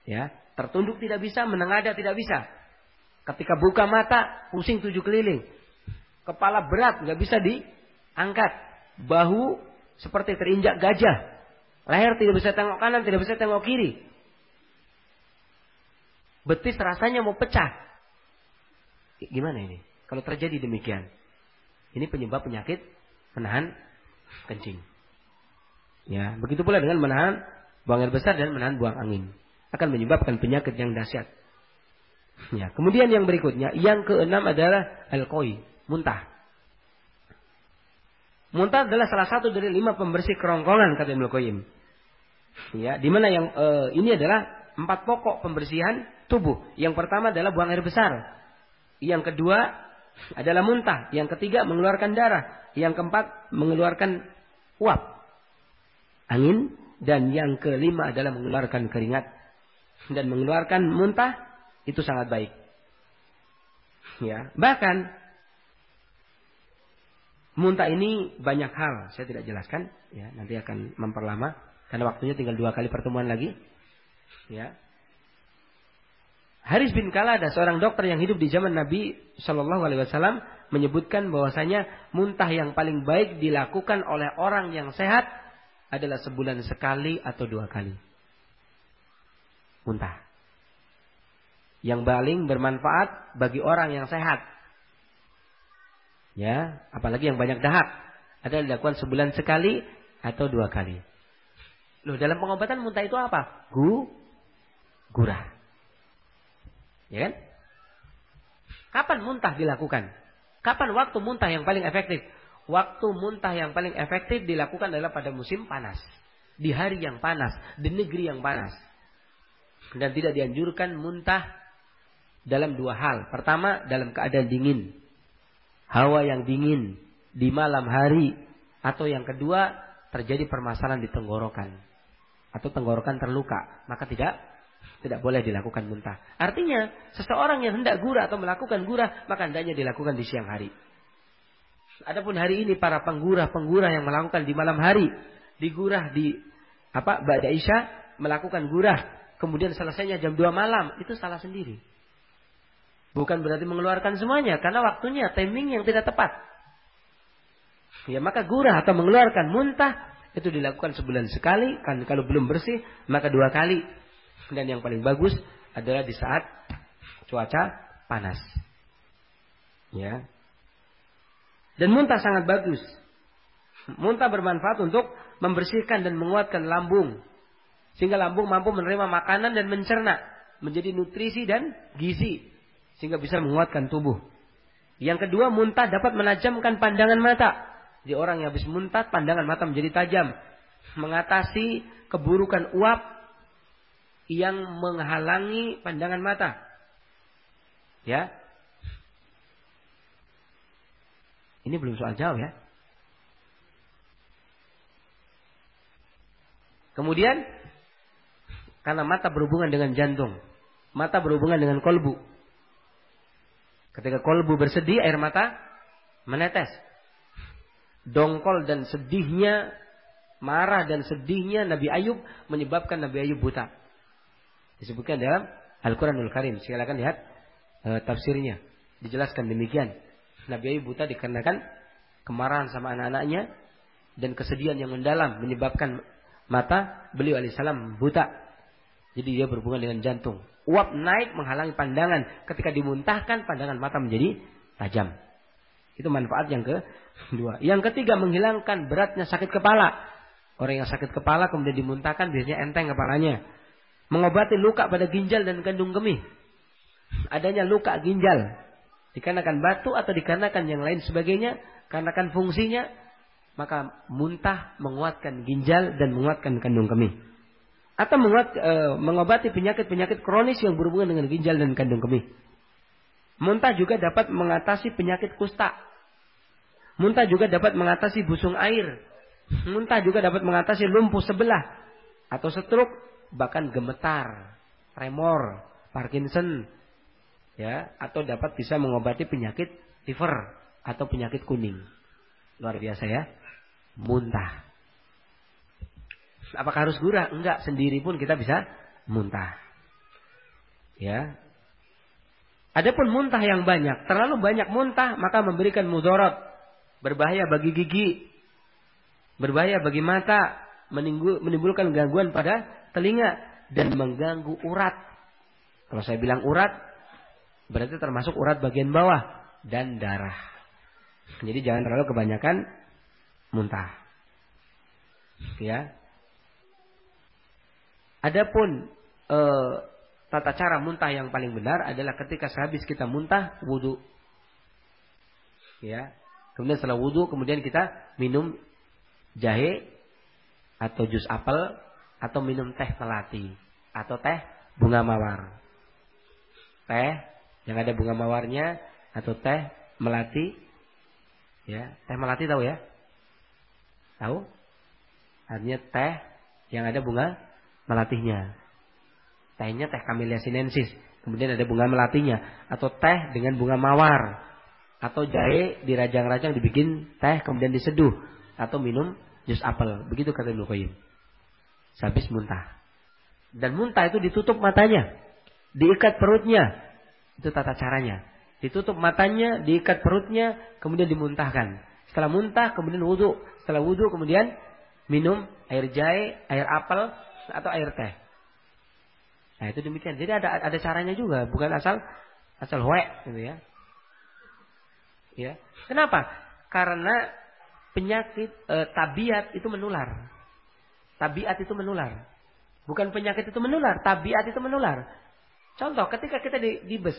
Ya, tertunduk tidak bisa, menengadah tidak bisa. Ketika buka mata, pusing tujuh keliling. Kepala berat, nggak bisa diangkat. Bahu seperti terinjak gajah. Leher tidak bisa tengok kanan, tidak bisa tengok kiri. Betis rasanya mau pecah. Gimana ini? Kalau terjadi demikian. Ini penyebab penyakit menahan kencing. Ya, begitu pula dengan menahan buang air besar dan menahan buang angin. Akan menyebabkan penyakit yang dahsyat. Ya, kemudian yang berikutnya, yang keenam adalah alkoi, muntah. Muntah adalah salah satu dari lima pembersih kerongkongan kata Ibnu Qayyim. Ya, di mana yang e, ini adalah empat pokok pembersihan tubuh. Yang pertama adalah buang air besar. Yang kedua adalah muntah. Yang ketiga mengeluarkan darah. Yang keempat mengeluarkan uap. Angin dan yang kelima adalah mengeluarkan keringat dan mengeluarkan muntah itu sangat baik. Ya, bahkan Muntah ini banyak hal, saya tidak jelaskan, ya nanti akan memperlama karena waktunya tinggal dua kali pertemuan lagi. Ya. Haris bin Kala ada seorang dokter yang hidup di zaman Nabi Shallallahu Alaihi Wasallam menyebutkan bahwasanya muntah yang paling baik dilakukan oleh orang yang sehat adalah sebulan sekali atau dua kali. Muntah. Yang paling bermanfaat bagi orang yang sehat Ya, apalagi yang banyak dahak. Ada dilakukan sebulan sekali atau dua kali. Loh, dalam pengobatan muntah itu apa? Gu, gurah. Ya kan? Kapan muntah dilakukan? Kapan waktu muntah yang paling efektif? Waktu muntah yang paling efektif dilakukan adalah pada musim panas. Di hari yang panas, di negeri yang panas. Dan tidak dianjurkan muntah dalam dua hal. Pertama, dalam keadaan dingin hawa yang dingin di malam hari atau yang kedua terjadi permasalahan di tenggorokan atau tenggorokan terluka maka tidak tidak boleh dilakukan muntah. Artinya, seseorang yang hendak gurah atau melakukan gurah, maka hendaknya dilakukan di siang hari. Adapun hari ini para penggurah-penggurah yang melakukan di malam hari, digurah di apa Ba'da Isya melakukan gurah, kemudian selesainya jam 2 malam, itu salah sendiri. Bukan berarti mengeluarkan semuanya karena waktunya timing yang tidak tepat. Ya maka gurah atau mengeluarkan muntah itu dilakukan sebulan sekali kan kalau belum bersih maka dua kali. Dan yang paling bagus adalah di saat cuaca panas. Ya. Dan muntah sangat bagus. Muntah bermanfaat untuk membersihkan dan menguatkan lambung. Sehingga lambung mampu menerima makanan dan mencerna. Menjadi nutrisi dan gizi. Sehingga bisa menguatkan tubuh. Yang kedua, muntah dapat menajamkan pandangan mata. Di orang yang habis muntah, pandangan mata menjadi tajam. Mengatasi keburukan uap yang menghalangi pandangan mata. Ya. Ini belum soal jawab ya. Kemudian karena mata berhubungan dengan jantung, mata berhubungan dengan kolbu. Ketika kolbu bersedih, air mata menetes. Dongkol dan sedihnya, marah dan sedihnya Nabi Ayub menyebabkan Nabi Ayub buta. Disebutkan dalam Al-Quranul Karim. Silakan lihat e, tafsirnya. Dijelaskan demikian. Nabi Ayub buta dikarenakan kemarahan sama anak-anaknya dan kesedihan yang mendalam menyebabkan mata beliau alaihissalam buta. Jadi dia berhubungan dengan jantung. Uap naik menghalangi pandangan. Ketika dimuntahkan pandangan mata menjadi tajam. Itu manfaat yang kedua. Yang ketiga menghilangkan beratnya sakit kepala. Orang yang sakit kepala kemudian dimuntahkan biasanya enteng kepalanya. Mengobati luka pada ginjal dan kandung kemih. Adanya luka ginjal. Dikarenakan batu atau dikarenakan yang lain sebagainya. Karenakan fungsinya maka muntah menguatkan ginjal dan menguatkan kandung kemih. Atau menguat, e, mengobati penyakit-penyakit kronis yang berhubungan dengan ginjal dan kandung kemih. Muntah juga dapat mengatasi penyakit kusta. Muntah juga dapat mengatasi busung air. Muntah juga dapat mengatasi lumpuh sebelah atau stroke, bahkan gemetar, tremor, Parkinson, ya, atau dapat bisa mengobati penyakit liver atau penyakit kuning. Luar biasa ya muntah. Apakah harus gurah? Enggak, sendiri pun kita bisa muntah. Ya. Adapun muntah yang banyak, terlalu banyak muntah maka memberikan mudarat, berbahaya bagi gigi, berbahaya bagi mata, menimbulkan gangguan pada telinga dan mengganggu urat. Kalau saya bilang urat, berarti termasuk urat bagian bawah dan darah. Jadi jangan terlalu kebanyakan muntah. Ya. Adapun e, tata cara muntah yang paling benar adalah ketika sehabis kita muntah wudhu. Ya. Kemudian setelah wudhu kemudian kita minum jahe atau jus apel atau minum teh melati atau teh bunga mawar. Teh yang ada bunga mawarnya atau teh melati ya, teh melati tahu ya? Tahu? Artinya teh yang ada bunga melatihnya. Tehnya teh Camellia sinensis. Kemudian ada bunga melatihnya. Atau teh dengan bunga mawar. Atau jahe dirajang-rajang dibikin teh kemudian diseduh. Atau minum jus apel. Begitu kata Ibnu Qayyim. Habis muntah. Dan muntah itu ditutup matanya. Diikat perutnya. Itu tata caranya. Ditutup matanya, diikat perutnya, kemudian dimuntahkan. Setelah muntah, kemudian wudhu. Setelah wudhu kemudian minum air jahe, air apel, atau air teh. Nah itu demikian. Jadi ada ada caranya juga, bukan asal asal hoe gitu ya. Ya. Kenapa? Karena penyakit e, tabiat itu menular. Tabiat itu menular. Bukan penyakit itu menular, tabiat itu menular. Contoh, ketika kita di, di bus,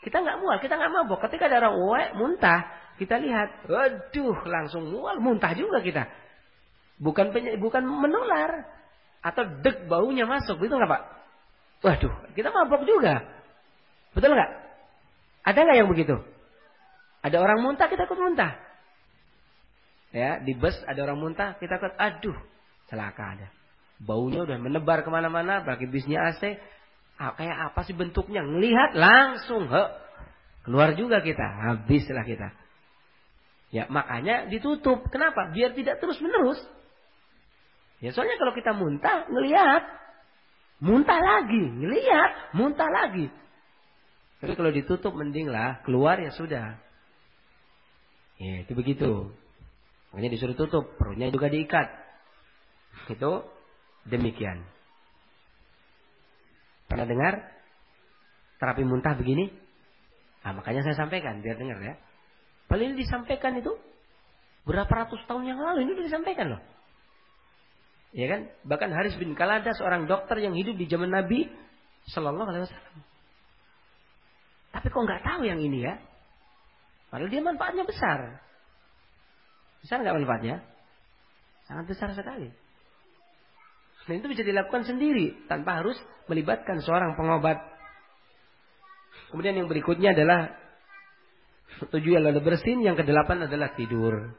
kita nggak mual, kita nggak mabok. Ketika ada orang uwe muntah, kita lihat, waduh, langsung mual, muntah juga kita. Bukan bukan menular atau dek baunya masuk, begitu nggak pak? Waduh, kita mabok juga, betul nggak? Ada nggak yang begitu? Ada orang muntah, kita ikut muntah. Ya, di bus ada orang muntah, kita ikut, aduh, celaka ada. Baunya udah menebar ke mana-mana, pakai bisnya AC. Ah, kayak apa sih bentuknya? Ngelihat langsung, he, keluar juga kita, habislah kita. Ya makanya ditutup. Kenapa? Biar tidak terus menerus. Ya soalnya kalau kita muntah, ngelihat, muntah lagi, ngelihat, muntah lagi. Tapi kalau ditutup mendinglah keluar ya sudah. Ya itu begitu. Makanya disuruh tutup, perutnya juga diikat. Itu demikian. Pernah dengar terapi muntah begini? Nah, makanya saya sampaikan biar dengar ya. Paling disampaikan itu berapa ratus tahun yang lalu ini disampaikan loh. Ya kan? Bahkan Haris bin Kalada seorang dokter yang hidup di zaman Nabi Shallallahu Alaihi Wasallam. Tapi kok nggak tahu yang ini ya? Padahal dia manfaatnya besar. Besar nggak manfaatnya? Sangat besar sekali. Dan itu bisa dilakukan sendiri tanpa harus melibatkan seorang pengobat. Kemudian yang berikutnya adalah tujuh adalah bersin, yang kedelapan adalah tidur.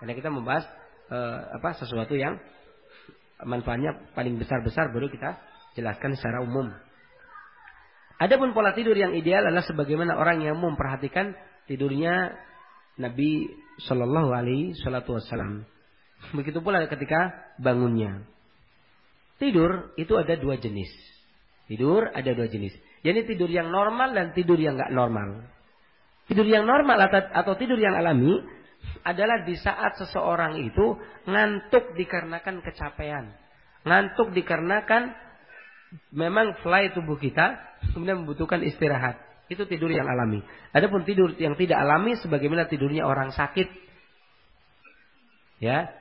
Karena kita membahas uh, apa sesuatu yang manfaatnya paling besar-besar baru kita jelaskan secara umum. Adapun pola tidur yang ideal adalah sebagaimana orang yang memperhatikan tidurnya Nabi Shallallahu Alaihi Wasallam. Begitu pula ketika bangunnya. Tidur itu ada dua jenis. Tidur ada dua jenis. Jadi tidur yang normal dan tidur yang nggak normal. Tidur yang normal atau tidur yang alami adalah di saat seseorang itu ngantuk dikarenakan kecapean. Ngantuk dikarenakan memang fly tubuh kita kemudian membutuhkan istirahat. Itu tidur yang alami. Adapun tidur yang tidak alami sebagaimana tidurnya orang sakit. Ya.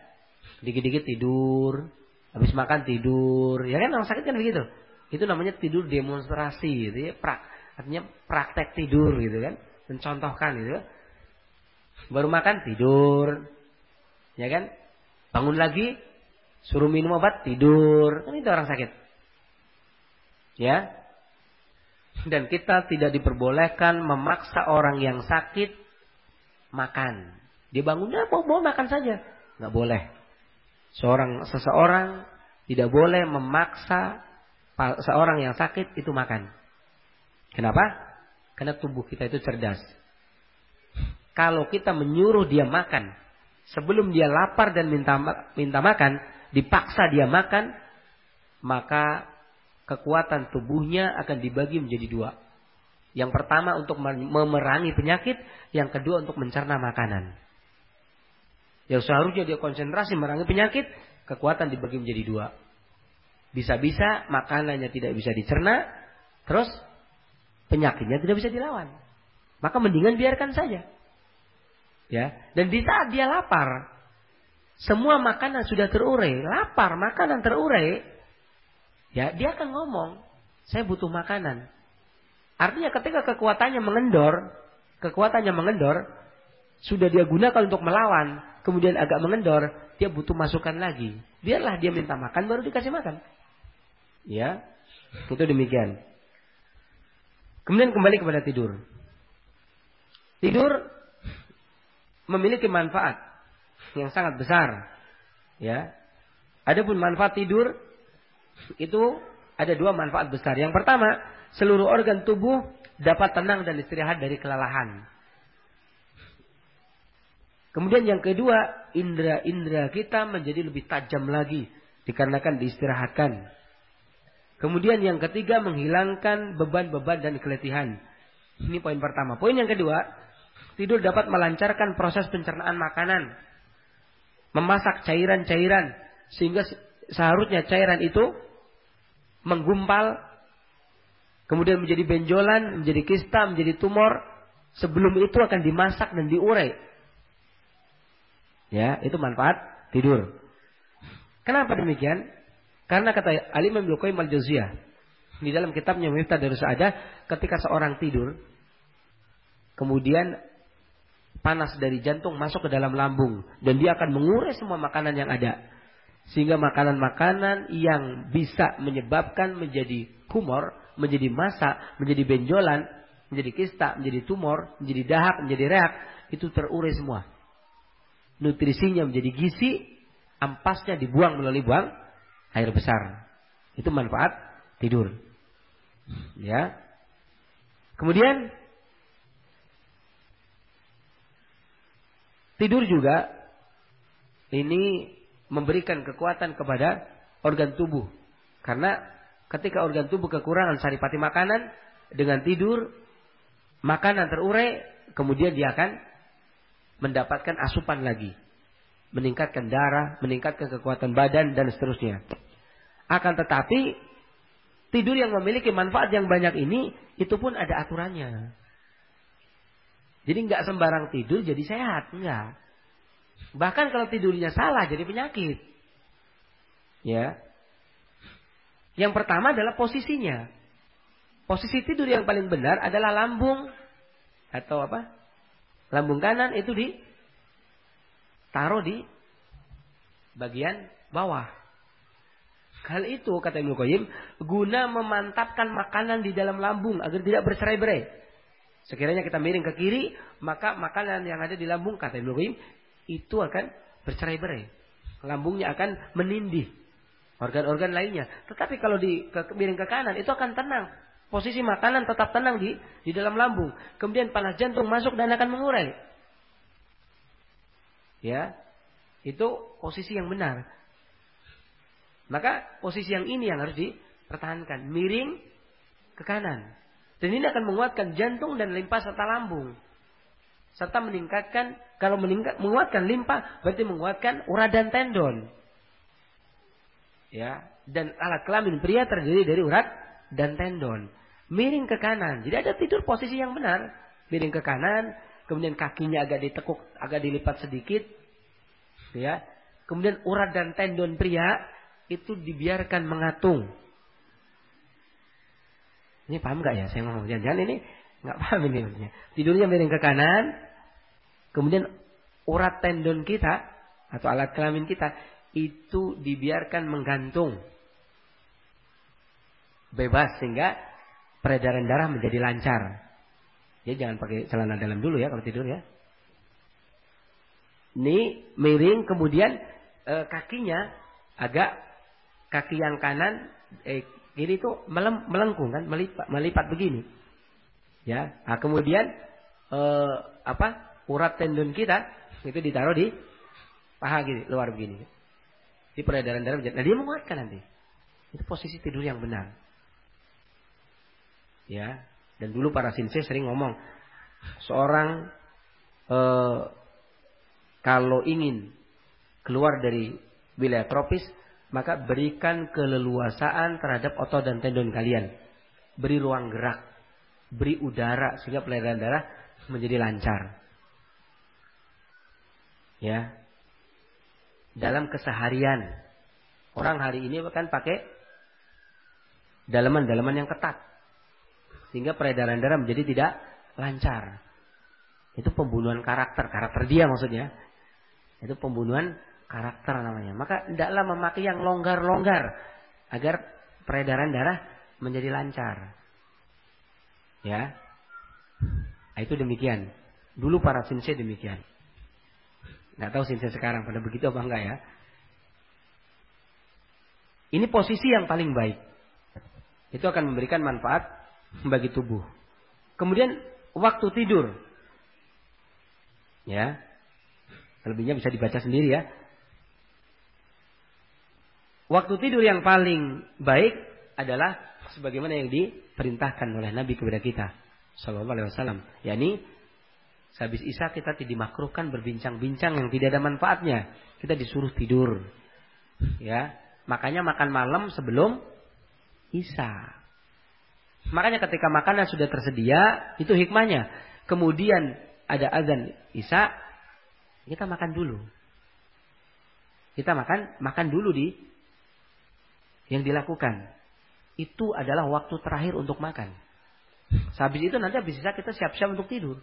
Dikit-dikit tidur, habis makan tidur. Ya kan orang sakit kan begitu. Itu namanya tidur demonstrasi gitu ya. Prak, artinya praktek tidur gitu kan. Mencontohkan gitu. Baru makan tidur. Ya kan? Bangun lagi suruh minum obat tidur. Kan itu orang sakit. Ya. Dan kita tidak diperbolehkan memaksa orang yang sakit makan. Dia bangunnya mau, mau makan saja. Nggak boleh. Seorang seseorang tidak boleh memaksa seorang yang sakit itu makan. Kenapa? Karena tubuh kita itu cerdas. Kalau kita menyuruh dia makan sebelum dia lapar dan minta minta makan, dipaksa dia makan, maka kekuatan tubuhnya akan dibagi menjadi dua. Yang pertama untuk memerangi penyakit, yang kedua untuk mencerna makanan. Yang seharusnya dia konsentrasi memerangi penyakit, kekuatan dibagi menjadi dua. Bisa-bisa makanannya tidak bisa dicerna, terus penyakitnya tidak bisa dilawan. Maka mendingan biarkan saja. Ya, dan di saat dia lapar, semua makanan sudah terurai, lapar, makanan terurai, ya dia akan ngomong, saya butuh makanan. Artinya ketika kekuatannya mengendor, kekuatannya mengendor, sudah dia gunakan untuk melawan, kemudian agak mengendor, dia butuh masukan lagi. Biarlah dia minta makan baru dikasih makan. Ya, itu demikian. Kemudian kembali kepada tidur. Tidur memiliki manfaat yang sangat besar. Ya. Adapun manfaat tidur itu ada dua manfaat besar. Yang pertama, seluruh organ tubuh dapat tenang dan istirahat dari kelelahan. Kemudian yang kedua, indera-indera kita menjadi lebih tajam lagi dikarenakan diistirahatkan. Kemudian yang ketiga, menghilangkan beban-beban dan keletihan. Ini poin pertama. Poin yang kedua, Tidur dapat melancarkan proses pencernaan makanan. Memasak cairan-cairan. Sehingga seharusnya cairan itu menggumpal. Kemudian menjadi benjolan, menjadi kista, menjadi tumor. Sebelum itu akan dimasak dan diurai. Ya, itu manfaat tidur. Kenapa demikian? Karena kata Ali Ibnu Qayyim al-Jauziyah di dalam kitabnya Miftah Darus Ada, ketika seorang tidur, kemudian panas dari jantung masuk ke dalam lambung dan dia akan mengurai semua makanan yang ada sehingga makanan-makanan yang bisa menyebabkan menjadi tumor, menjadi masa, menjadi benjolan, menjadi kista, menjadi tumor, menjadi dahak, menjadi reak itu terurai semua. Nutrisinya menjadi gizi, ampasnya dibuang melalui buang air besar. Itu manfaat tidur. Ya. Kemudian tidur juga ini memberikan kekuatan kepada organ tubuh. Karena ketika organ tubuh kekurangan saripati makanan dengan tidur makanan terurai kemudian dia akan mendapatkan asupan lagi meningkatkan darah, meningkatkan kekuatan badan dan seterusnya. Akan tetapi tidur yang memiliki manfaat yang banyak ini itu pun ada aturannya. Jadi nggak sembarang tidur jadi sehat, enggak. Bahkan kalau tidurnya salah jadi penyakit. Ya. Yang pertama adalah posisinya. Posisi tidur yang paling benar adalah lambung atau apa? Lambung kanan itu di taruh di bagian bawah. Hal itu kata Ibnu Qayyim guna memantapkan makanan di dalam lambung agar tidak bercerai-berai. Sekiranya kita miring ke kiri, maka makanan yang ada di lambung kata Ibnu Qayyim itu akan bercerai-berai. Lambungnya akan menindih organ-organ lainnya. Tetapi kalau di ke, miring ke kanan itu akan tenang. Posisi makanan tetap tenang di di dalam lambung. Kemudian panas jantung masuk dan akan mengurai. Ya, itu posisi yang benar. Maka posisi yang ini yang harus dipertahankan. Miring ke kanan. Dan ini akan menguatkan jantung dan limpa serta lambung. Serta meningkatkan, kalau meningkat, menguatkan limpa, berarti menguatkan urat dan tendon. Ya, dan alat kelamin pria terdiri dari urat dan tendon. Miring ke kanan. Jadi ada tidur posisi yang benar. Miring ke kanan, kemudian kakinya agak ditekuk, agak dilipat sedikit, ya. Kemudian urat dan tendon pria itu dibiarkan mengatung. Ini paham nggak ya? Saya ngomong jangan-jangan ini nggak paham ini maksudnya. Tidurnya miring ke kanan, kemudian urat tendon kita atau alat kelamin kita itu dibiarkan menggantung bebas sehingga peredaran darah menjadi lancar. Ya jangan pakai celana dalam dulu ya kalau tidur ya. Ini miring kemudian e, kakinya agak kaki yang kanan eh, kiri itu melengkung kan melipat, melipat begini. Ya, nah, kemudian e, apa urat tendon kita itu ditaruh di paha gini luar begini. Di peredaran darah. Nah dia menguatkan nanti. Itu posisi tidur yang benar. Ya, dan dulu para sinse sering ngomong, seorang e, kalau ingin keluar dari wilayah tropis, maka berikan keleluasaan terhadap otot dan tendon kalian. Beri ruang gerak, beri udara sehingga peredaran darah menjadi lancar. Ya. Dalam keseharian, orang hari ini kan pakai dalaman-dalaman yang ketat. Sehingga peredaran darah menjadi tidak lancar. Itu pembunuhan karakter. Karakter dia maksudnya. Itu pembunuhan karakter namanya. Maka tidaklah memakai yang longgar-longgar. Agar peredaran darah menjadi lancar. Ya. Nah, itu demikian. Dulu para sinse demikian. Nggak tahu sinse sekarang pada begitu apa enggak ya. Ini posisi yang paling baik. Itu akan memberikan manfaat bagi tubuh. Kemudian waktu tidur. Ya. Lebihnya bisa dibaca sendiri ya. Waktu tidur yang paling baik adalah sebagaimana yang diperintahkan oleh Nabi kepada kita sallallahu alaihi wasallam, yakni sehabis Isya kita tidak dimakruhkan berbincang-bincang yang tidak ada manfaatnya. Kita disuruh tidur. Ya. Makanya makan malam sebelum Isya. Makanya ketika makanan sudah tersedia, itu hikmahnya. Kemudian ada azan Isya, kita makan dulu. Kita makan makan dulu di yang dilakukan. Itu adalah waktu terakhir untuk makan. Habis itu nanti habis Isya kita siap-siap untuk tidur.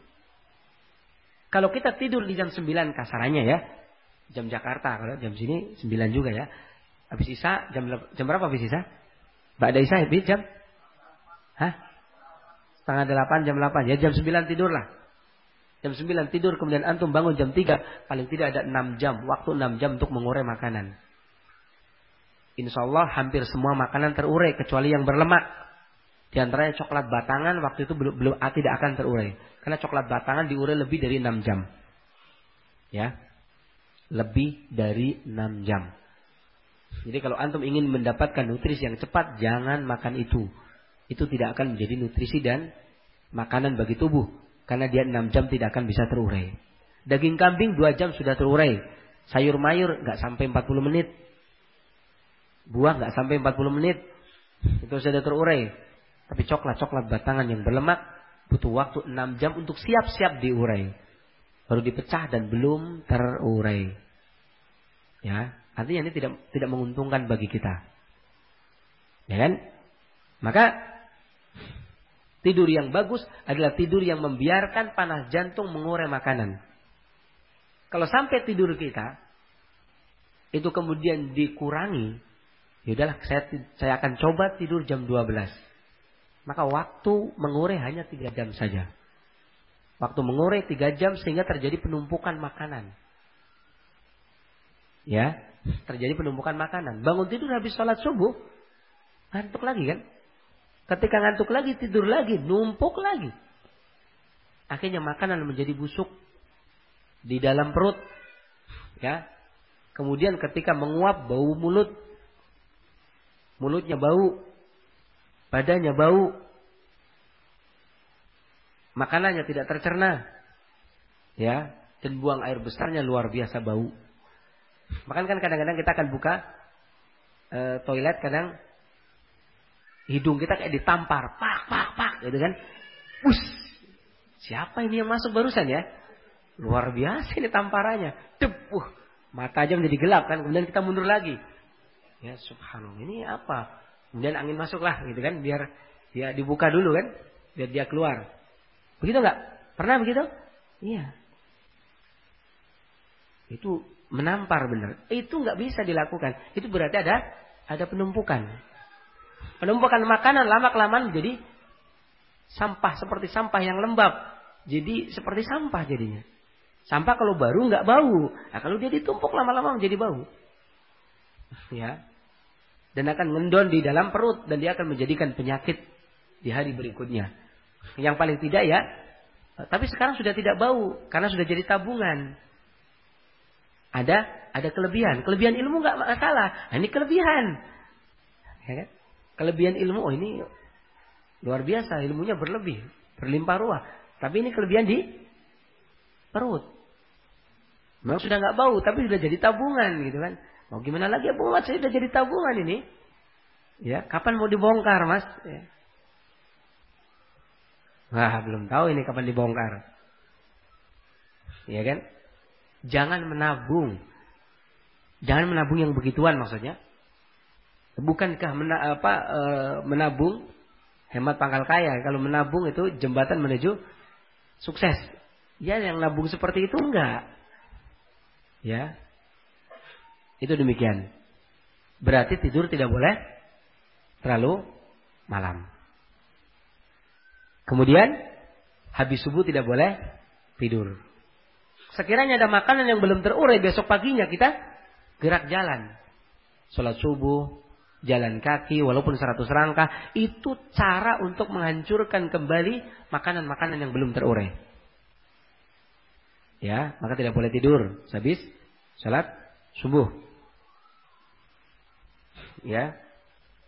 Kalau kita tidur di jam 9 kasarannya ya. Jam Jakarta, kalau jam sini 9 juga ya. Habis Isya jam jam berapa habis Isya? Mbak Isya habis jam Hah? Setengah delapan, jam delapan. Ya jam sembilan tidurlah. Jam sembilan tidur, kemudian antum bangun jam tiga. Paling tidak ada enam jam. Waktu enam jam untuk mengurai makanan. Insya Allah hampir semua makanan terurai kecuali yang berlemak. Di antaranya coklat batangan waktu itu belum belum ah, tidak akan terurai. Karena coklat batangan diurai lebih dari 6 jam. Ya. Lebih dari 6 jam. Jadi kalau antum ingin mendapatkan nutrisi yang cepat, jangan makan itu. Itu tidak akan menjadi nutrisi dan makanan bagi tubuh. Karena dia 6 jam tidak akan bisa terurai. Daging kambing 2 jam sudah terurai. Sayur mayur nggak sampai 40 menit. Buah nggak sampai 40 menit. Itu sudah terurai. Tapi coklat-coklat batangan yang berlemak butuh waktu 6 jam untuk siap-siap diurai. Baru dipecah dan belum terurai. Ya, artinya ini tidak tidak menguntungkan bagi kita. Ya kan? Maka tidur yang bagus adalah tidur yang membiarkan panas jantung mengurai makanan. Kalau sampai tidur kita itu kemudian dikurangi, ya udahlah saya saya akan coba tidur jam 12 maka waktu mengurai hanya tiga jam saja. Waktu mengurai tiga jam sehingga terjadi penumpukan makanan. Ya, terjadi penumpukan makanan. Bangun tidur habis sholat subuh, ngantuk lagi kan? Ketika ngantuk lagi, tidur lagi, numpuk lagi. Akhirnya makanan menjadi busuk di dalam perut. Ya. Kemudian ketika menguap bau mulut, mulutnya bau, badannya bau, makanannya tidak tercerna, ya, dan buang air besarnya luar biasa bau. Makan kan kadang-kadang kita akan buka e, toilet, kadang hidung kita kayak ditampar, pak, pak, pak, gitu kan. Us, siapa ini yang masuk barusan ya? Luar biasa ini tamparannya. Dep, uh, mata aja menjadi gelap kan. Kemudian kita mundur lagi. Ya subhanallah, ini apa? Kemudian angin masuklah gitu kan biar dia dibuka dulu kan biar dia keluar. Begitu nggak? Pernah begitu? Iya. Itu menampar benar. Itu nggak bisa dilakukan. Itu berarti ada ada penumpukan. Penumpukan makanan lama kelamaan menjadi sampah seperti sampah yang lembab. Jadi seperti sampah jadinya. Sampah kalau baru nggak bau. Nah, kalau dia ditumpuk lama-lama menjadi bau. Ya dan akan ngendon di dalam perut dan dia akan menjadikan penyakit di hari berikutnya. Yang paling tidak ya, tapi sekarang sudah tidak bau karena sudah jadi tabungan. Ada ada kelebihan, kelebihan ilmu nggak masalah. Nah, ini kelebihan, ya kan? Kelebihan ilmu, oh ini luar biasa, ilmunya berlebih, berlimpah ruah. Tapi ini kelebihan di perut. Memang sudah nggak bau, tapi sudah jadi tabungan gitu kan. Mau gimana lagi ya buat saya udah jadi tabungan ini. Ya, kapan mau dibongkar, Mas? Ya. Wah, belum tahu ini kapan dibongkar. Ya kan? Jangan menabung. Jangan menabung yang begituan maksudnya. Bukankah mena, apa, e, menabung hemat pangkal kaya? Kalau menabung itu jembatan menuju sukses. Ya, yang nabung seperti itu enggak. Ya, itu demikian. Berarti tidur tidak boleh terlalu malam. Kemudian habis subuh tidak boleh tidur. Sekiranya ada makanan yang belum terurai besok paginya kita gerak jalan. Sholat subuh, jalan kaki walaupun seratus rangkah. Itu cara untuk menghancurkan kembali makanan-makanan yang belum terurai. Ya, maka tidak boleh tidur habis sholat subuh. Ya.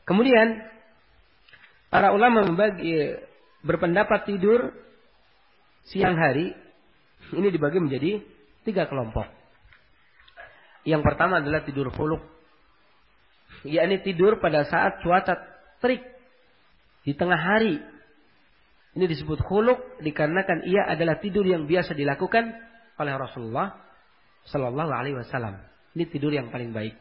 Kemudian para ulama membagi berpendapat tidur siang hari ini dibagi menjadi tiga kelompok. Yang pertama adalah tidur fuluk. yakni tidur pada saat cuaca terik di tengah hari. Ini disebut khuluk dikarenakan ia adalah tidur yang biasa dilakukan oleh Rasulullah Sallallahu Alaihi Wasallam. Ini tidur yang paling baik.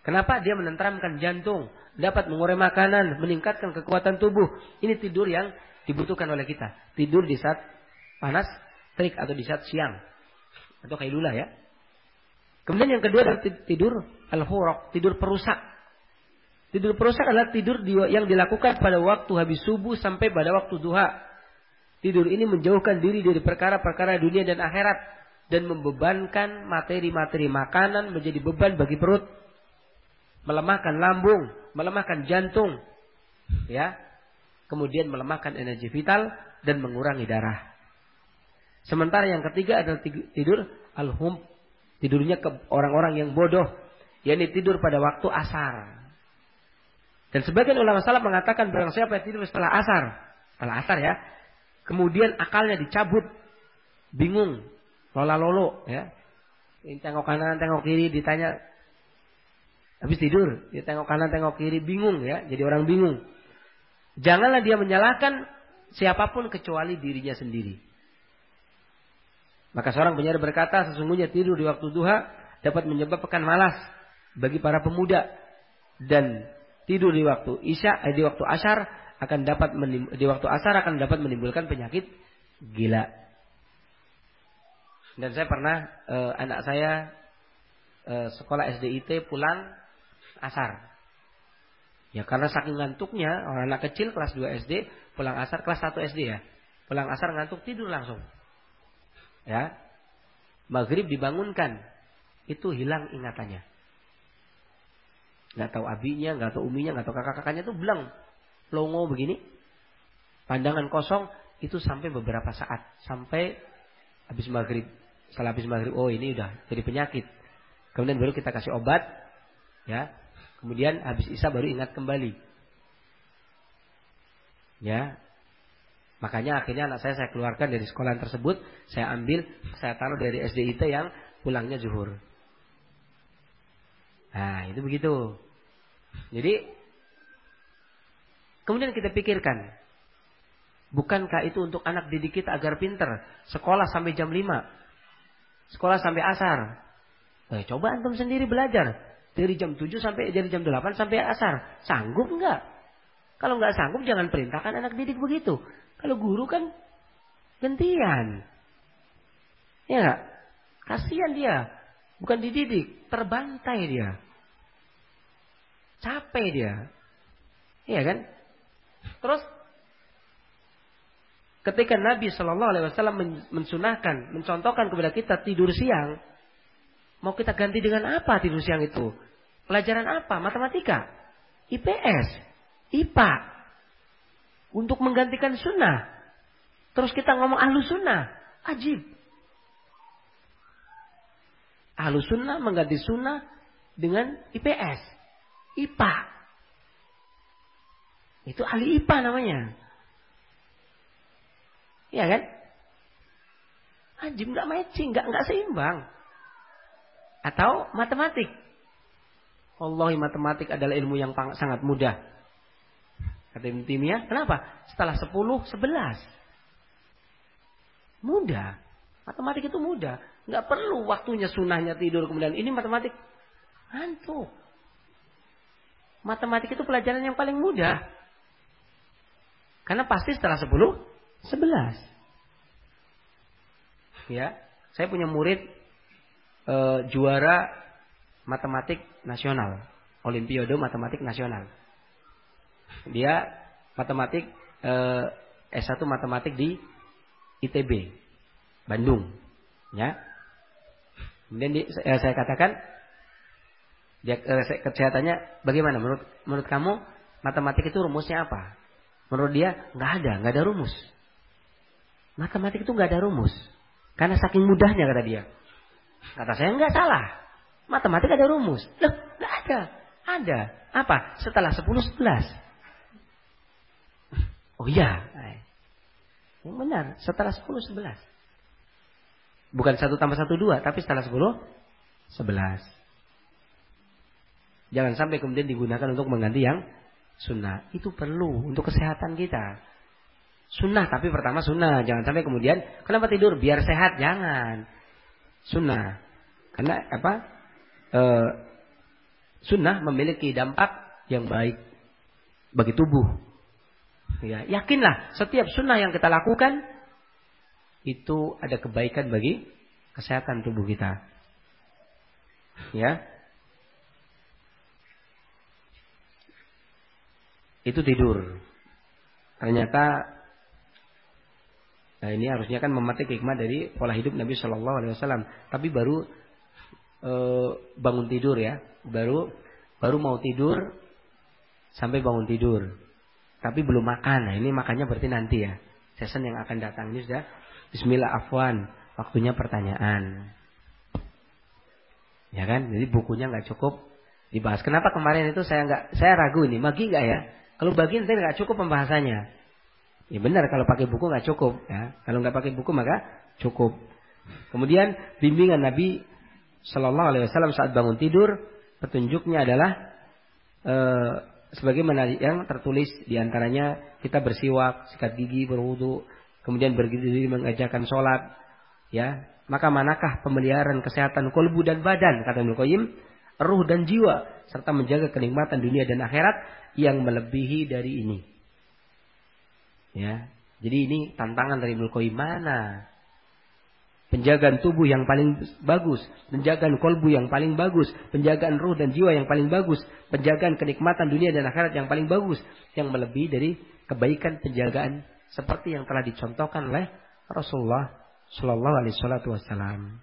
Kenapa? Dia menenteramkan jantung, dapat mengurai makanan, meningkatkan kekuatan tubuh. Ini tidur yang dibutuhkan oleh kita. Tidur di saat panas, terik atau di saat siang. Atau kailula ya. Kemudian yang kedua adalah tidur al-huraq, tidur perusak. Tidur perusak adalah tidur yang dilakukan pada waktu habis subuh sampai pada waktu duha. Tidur ini menjauhkan diri dari perkara-perkara dunia dan akhirat dan membebankan materi-materi makanan menjadi beban bagi perut melemahkan lambung, melemahkan jantung, ya, kemudian melemahkan energi vital dan mengurangi darah. Sementara yang ketiga adalah tidur al-hum, tidurnya ke orang-orang yang bodoh, yakni tidur pada waktu asar. Dan sebagian ulama salaf mengatakan barang siapa yang tidur setelah asar, setelah asar ya, kemudian akalnya dicabut, bingung, lola lolo ya. Tengok kanan, tengok kiri, ditanya habis tidur, dia tengok kanan, tengok kiri, bingung ya, jadi orang bingung. Janganlah dia menyalahkan siapa pun kecuali dirinya sendiri. Maka seorang penyair berkata, sesungguhnya tidur di waktu duha dapat menyebabkan malas bagi para pemuda dan tidur di waktu isya, eh, di waktu asar akan dapat di waktu asar akan dapat menimbulkan penyakit gila. Dan saya pernah eh, anak saya eh, sekolah SDIT pulang asar. Ya karena saking ngantuknya orang anak kecil kelas 2 SD pulang asar kelas 1 SD ya. Pulang asar ngantuk tidur langsung. Ya. Maghrib dibangunkan. Itu hilang ingatannya. Nggak tahu abinya, nggak tahu uminya, nggak tahu kakak-kakaknya itu belang. Longo begini. Pandangan kosong itu sampai beberapa saat. Sampai habis maghrib. Setelah habis maghrib, oh ini udah jadi penyakit. Kemudian baru kita kasih obat. Ya, Kemudian habis Isya baru ingat kembali. Ya. Makanya akhirnya anak saya saya keluarkan dari sekolah tersebut, saya ambil, saya taruh dari SDIT yang pulangnya zuhur. Nah, itu begitu. Jadi kemudian kita pikirkan, bukankah itu untuk anak didik kita agar pinter, sekolah sampai jam 5, sekolah sampai asar. Nah, coba antum sendiri belajar. Dari jam 7 sampai dari jam 8 sampai asar. Sanggup enggak? Kalau enggak sanggup jangan perintahkan anak didik begitu. Kalau guru kan gantian. Ya enggak? Kasihan dia. Bukan dididik, terbantai dia. Capek dia. Iya kan? Terus ketika Nabi Shallallahu Alaihi Wasallam mensunahkan, mencontohkan kepada kita tidur siang, Mau kita ganti dengan apa tidur siang itu? Pelajaran apa? Matematika? IPS? IPA? Untuk menggantikan sunnah. Terus kita ngomong ahlu sunnah. Ajib. Ahlu sunnah mengganti sunnah dengan IPS. IPA. Itu ahli IPA namanya. Iya kan? Ajib nggak matching, nggak nggak seimbang atau matematik. Wallahi matematik adalah ilmu yang sangat mudah. Kata Ibn Timiyah, kenapa? Setelah 10, 11. Mudah. Matematik itu mudah. Nggak perlu waktunya sunahnya tidur kemudian. Ini matematik ngantuk. Matematik itu pelajaran yang paling mudah. Karena pasti setelah 10, 11. Ya, saya punya murid e, juara matematik nasional, Olimpiade Matematik Nasional. Dia matematik e, S1 matematik di ITB Bandung, ya. Kemudian di, eh, saya katakan dia eh, kesehatannya bagaimana menurut menurut kamu matematik itu rumusnya apa? Menurut dia nggak ada, nggak ada rumus. Matematik itu nggak ada rumus. Karena saking mudahnya kata dia. Kata saya enggak salah. Matematika ada rumus. Loh, enggak ada. Ada. Apa? Setelah 10 11. Oh iya. Yang benar, setelah 10 11. Bukan satu tambah satu dua, tapi setelah 10 11. Jangan sampai kemudian digunakan untuk mengganti yang sunnah. Itu perlu untuk kesehatan kita. Sunnah tapi pertama sunnah. Jangan sampai kemudian kenapa tidur biar sehat. Jangan sunnah. Karena apa? E, sunnah memiliki dampak yang baik bagi tubuh. Ya, yakinlah setiap sunnah yang kita lakukan itu ada kebaikan bagi kesehatan tubuh kita. Ya. Itu tidur. Ternyata Nah ini harusnya kan memetik hikmah dari pola hidup Nabi Shallallahu Alaihi Wasallam. Tapi baru e, bangun tidur ya, baru baru mau tidur sampai bangun tidur. Tapi belum makan. Nah, ini makannya berarti nanti ya. Season yang akan datang ini sudah Bismillah afwan. Waktunya pertanyaan. Ya kan? Jadi bukunya nggak cukup dibahas. Kenapa kemarin itu saya nggak saya ragu ini bagi nggak ya? Kalau bagi nanti nggak cukup pembahasannya. Ya benar kalau pakai buku nggak cukup ya. Kalau nggak pakai buku maka cukup. Kemudian bimbingan Nabi Shallallahu Alaihi Wasallam saat bangun tidur petunjuknya adalah e, sebagaimana yang tertulis di antaranya kita bersiwak, sikat gigi, berwudu, kemudian berdiri mengajarkan sholat, ya maka manakah pemeliharaan kesehatan kolbu dan badan kata Ibnu Qayyim, ruh dan jiwa serta menjaga kenikmatan dunia dan akhirat yang melebihi dari ini. Ya. Jadi ini tantangan dari Ibnu Qayyim mana? penjagaan tubuh yang paling bagus, penjagaan kolbu yang paling bagus, penjagaan ruh dan jiwa yang paling bagus, penjagaan kenikmatan dunia dan akhirat yang paling bagus, yang melebihi dari kebaikan penjagaan seperti yang telah dicontohkan oleh Rasulullah Shallallahu Alaihi Wasallam.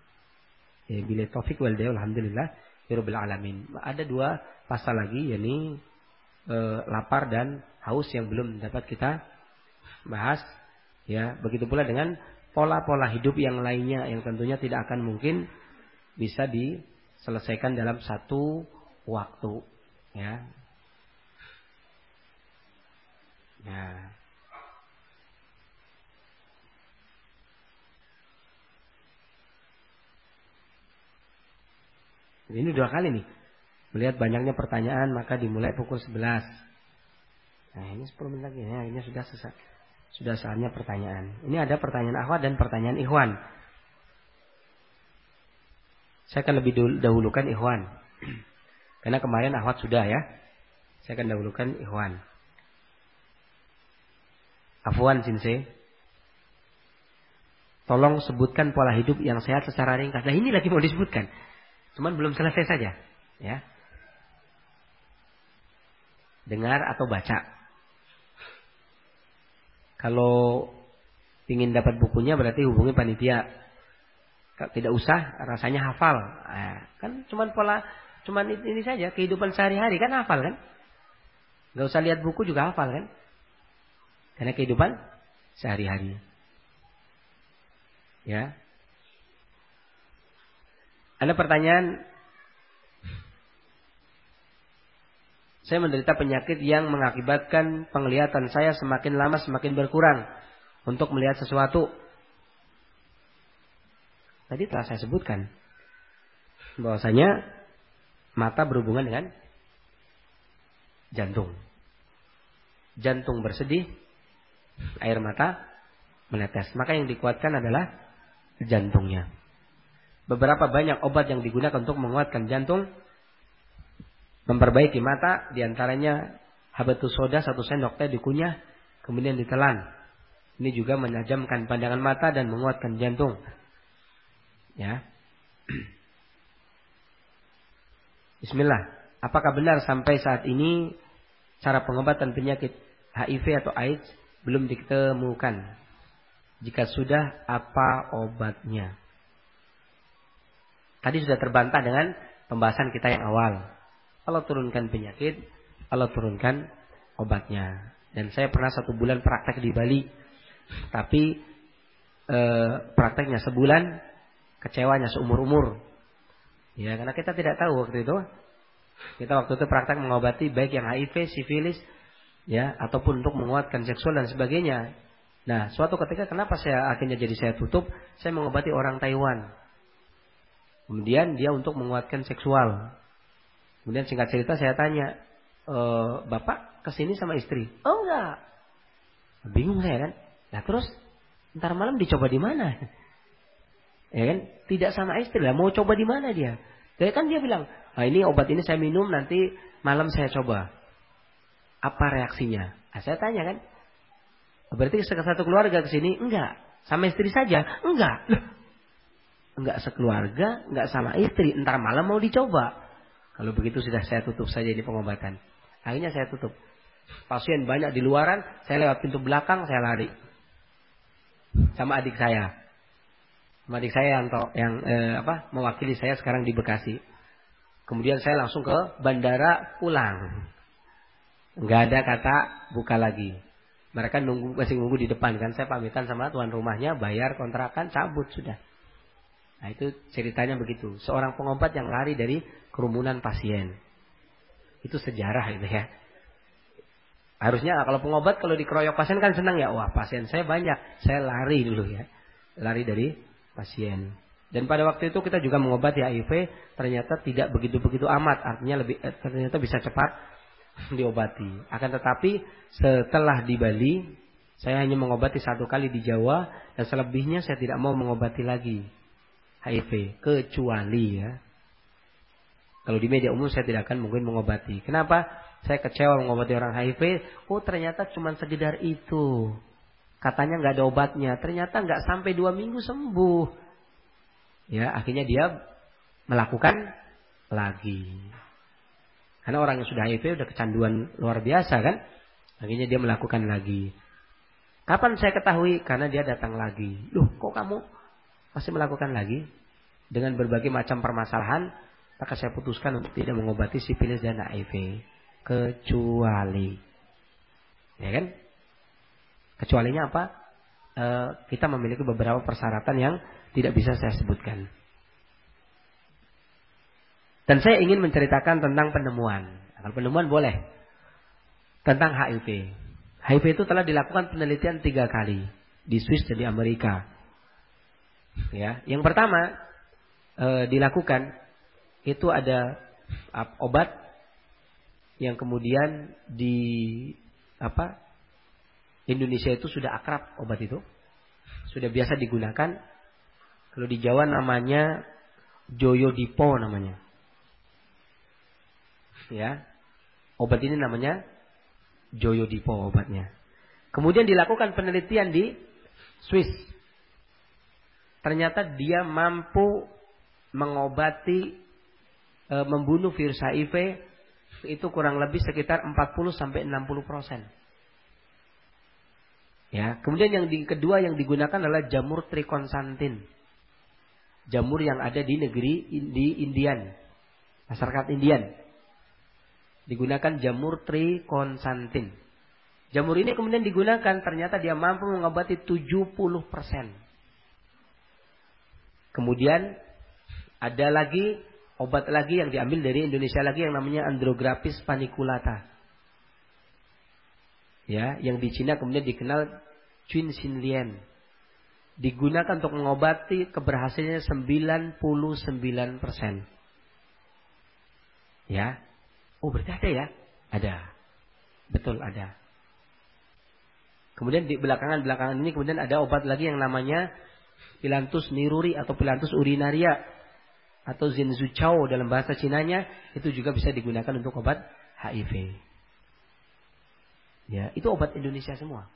Ya, bila taufik wal alhamdulillah, Yorobil alamin. Ada dua pasal lagi, yakni e, lapar dan haus yang belum dapat kita bahas. Ya, begitu pula dengan pola-pola hidup yang lainnya yang tentunya tidak akan mungkin bisa diselesaikan dalam satu waktu ya. Ya. Ini dua kali nih. Melihat banyaknya pertanyaan maka dimulai pukul 11. Nah ini 10 menit lagi ya. Ini sudah selesai. Sudah saatnya pertanyaan. Ini ada pertanyaan akhwat dan pertanyaan ikhwan. Saya akan lebih dahulukan ikhwan. Karena kemarin akhwat sudah ya. Saya akan dahulukan ikhwan. Afwan Sinse. Tolong sebutkan pola hidup yang sehat secara ringkas. Nah ini lagi mau disebutkan. Cuman belum selesai saja. Ya. Dengar atau baca. Kalau ingin dapat bukunya berarti hubungi panitia. Tidak usah rasanya hafal. Nah, kan cuman pola cuman ini saja kehidupan sehari-hari kan hafal kan? Gak usah lihat buku juga hafal kan? Karena kehidupan sehari-hari. Ya. Ada pertanyaan Saya menderita penyakit yang mengakibatkan penglihatan saya semakin lama semakin berkurang untuk melihat sesuatu. Tadi telah saya sebutkan bahwasanya mata berhubungan dengan jantung. Jantung bersedih, air mata menetes. Maka yang dikuatkan adalah jantungnya. Beberapa banyak obat yang digunakan untuk menguatkan jantung memperbaiki mata di antaranya habatus soda satu sendok teh dikunyah kemudian ditelan. Ini juga menajamkan pandangan mata dan menguatkan jantung. Ya. Bismillah. Apakah benar sampai saat ini cara pengobatan penyakit HIV atau AIDS belum ditemukan jika sudah apa obatnya? Tadi sudah terbantah dengan pembahasan kita yang awal Allah turunkan penyakit, Allah turunkan obatnya. Dan saya pernah satu bulan praktek di Bali, tapi e, prakteknya sebulan, kecewanya seumur umur. Ya, karena kita tidak tahu waktu itu. Kita waktu itu praktek mengobati baik yang HIV, sifilis, ya, ataupun untuk menguatkan seksual dan sebagainya. Nah, suatu ketika kenapa saya akhirnya jadi saya tutup? Saya mengobati orang Taiwan. Kemudian dia untuk menguatkan seksual. Kemudian singkat cerita saya tanya, e, bapak ke sini sama istri? Oh enggak. Bingung saya kan. Nah terus ntar malam dicoba di mana? Ya kan? Tidak sama istri lah. Mau coba di mana dia? Jadi kan dia bilang, ah, ini obat ini saya minum nanti malam saya coba. Apa reaksinya? Nah, saya tanya kan. Berarti satu keluarga ke sini? Enggak. Sama istri saja? Enggak. Enggak sekeluarga, enggak sama istri. Ntar malam mau dicoba. Kalau begitu sudah saya tutup saja ini pengobatan. Akhirnya saya tutup. Pasien banyak di luaran, saya lewat pintu belakang, saya lari. Sama adik saya. Sama adik saya yang, yang eh, apa mewakili saya sekarang di Bekasi. Kemudian saya langsung ke bandara pulang. Nggak ada kata buka lagi. Mereka nunggu masih nunggu di depan kan. Saya pamitan sama tuan rumahnya, bayar kontrakan, cabut sudah. Nah itu ceritanya begitu. Seorang pengobat yang lari dari kerumunan pasien. Itu sejarah itu ya. Harusnya kalau pengobat kalau dikeroyok pasien kan senang ya. Wah pasien saya banyak. Saya lari dulu ya. Lari dari pasien. Dan pada waktu itu kita juga mengobati HIV. Ternyata tidak begitu-begitu amat. Artinya lebih eh, ternyata bisa cepat diobati. Akan tetapi setelah di Bali. Saya hanya mengobati satu kali di Jawa. Dan selebihnya saya tidak mau mengobati lagi. HIV. Kecuali ya. Kalau di media umum saya tidak akan mungkin mengobati. Kenapa? Saya kecewa mengobati orang HIV. Oh ternyata cuma sekedar itu. Katanya nggak ada obatnya. Ternyata nggak sampai dua minggu sembuh. Ya akhirnya dia melakukan lagi. Karena orang yang sudah HIV udah kecanduan luar biasa kan. Akhirnya dia melakukan lagi. Kapan saya ketahui? Karena dia datang lagi. Loh kok kamu masih melakukan lagi? Dengan berbagai macam permasalahan. Maka saya putuskan untuk tidak mengobati sifilis dan HIV kecuali. Ya kan? Kecualinya apa? E, kita memiliki beberapa persyaratan yang tidak bisa saya sebutkan. Dan saya ingin menceritakan tentang penemuan. Kalau penemuan boleh. Tentang HIV. HIV itu telah dilakukan penelitian tiga kali. Di Swiss dan di Amerika. Ya, yang pertama e, dilakukan itu ada obat yang kemudian di apa Indonesia itu sudah akrab obat itu. Sudah biasa digunakan. Kalau di Jawa namanya Joyo Dipo namanya. Ya obat ini namanya Joyo Dipo obatnya. Kemudian dilakukan penelitian di Swiss ternyata dia mampu mengobati e, membunuh virus HIV itu kurang lebih sekitar 40 sampai 60 persen. Ya, kemudian yang di, kedua yang digunakan adalah jamur trikonsantin. Jamur yang ada di negeri di Indian, masyarakat Indian. Digunakan jamur trikonsantin. Jamur ini kemudian digunakan ternyata dia mampu mengobati 70 persen. Kemudian ada lagi obat lagi yang diambil dari Indonesia lagi yang namanya Andrographis paniculata. Ya, yang di Cina kemudian dikenal Quincinlian. Digunakan untuk mengobati keberhasilannya 99%. Ya. Oh, berarti ada ya? Ada. Betul ada. Kemudian di belakangan-belakangan ini kemudian ada obat lagi yang namanya Pilantus niruri atau Pilantus urinaria atau zinzuchao dalam bahasa Cinanya itu juga bisa digunakan untuk obat HIV. Ya, itu obat Indonesia semua.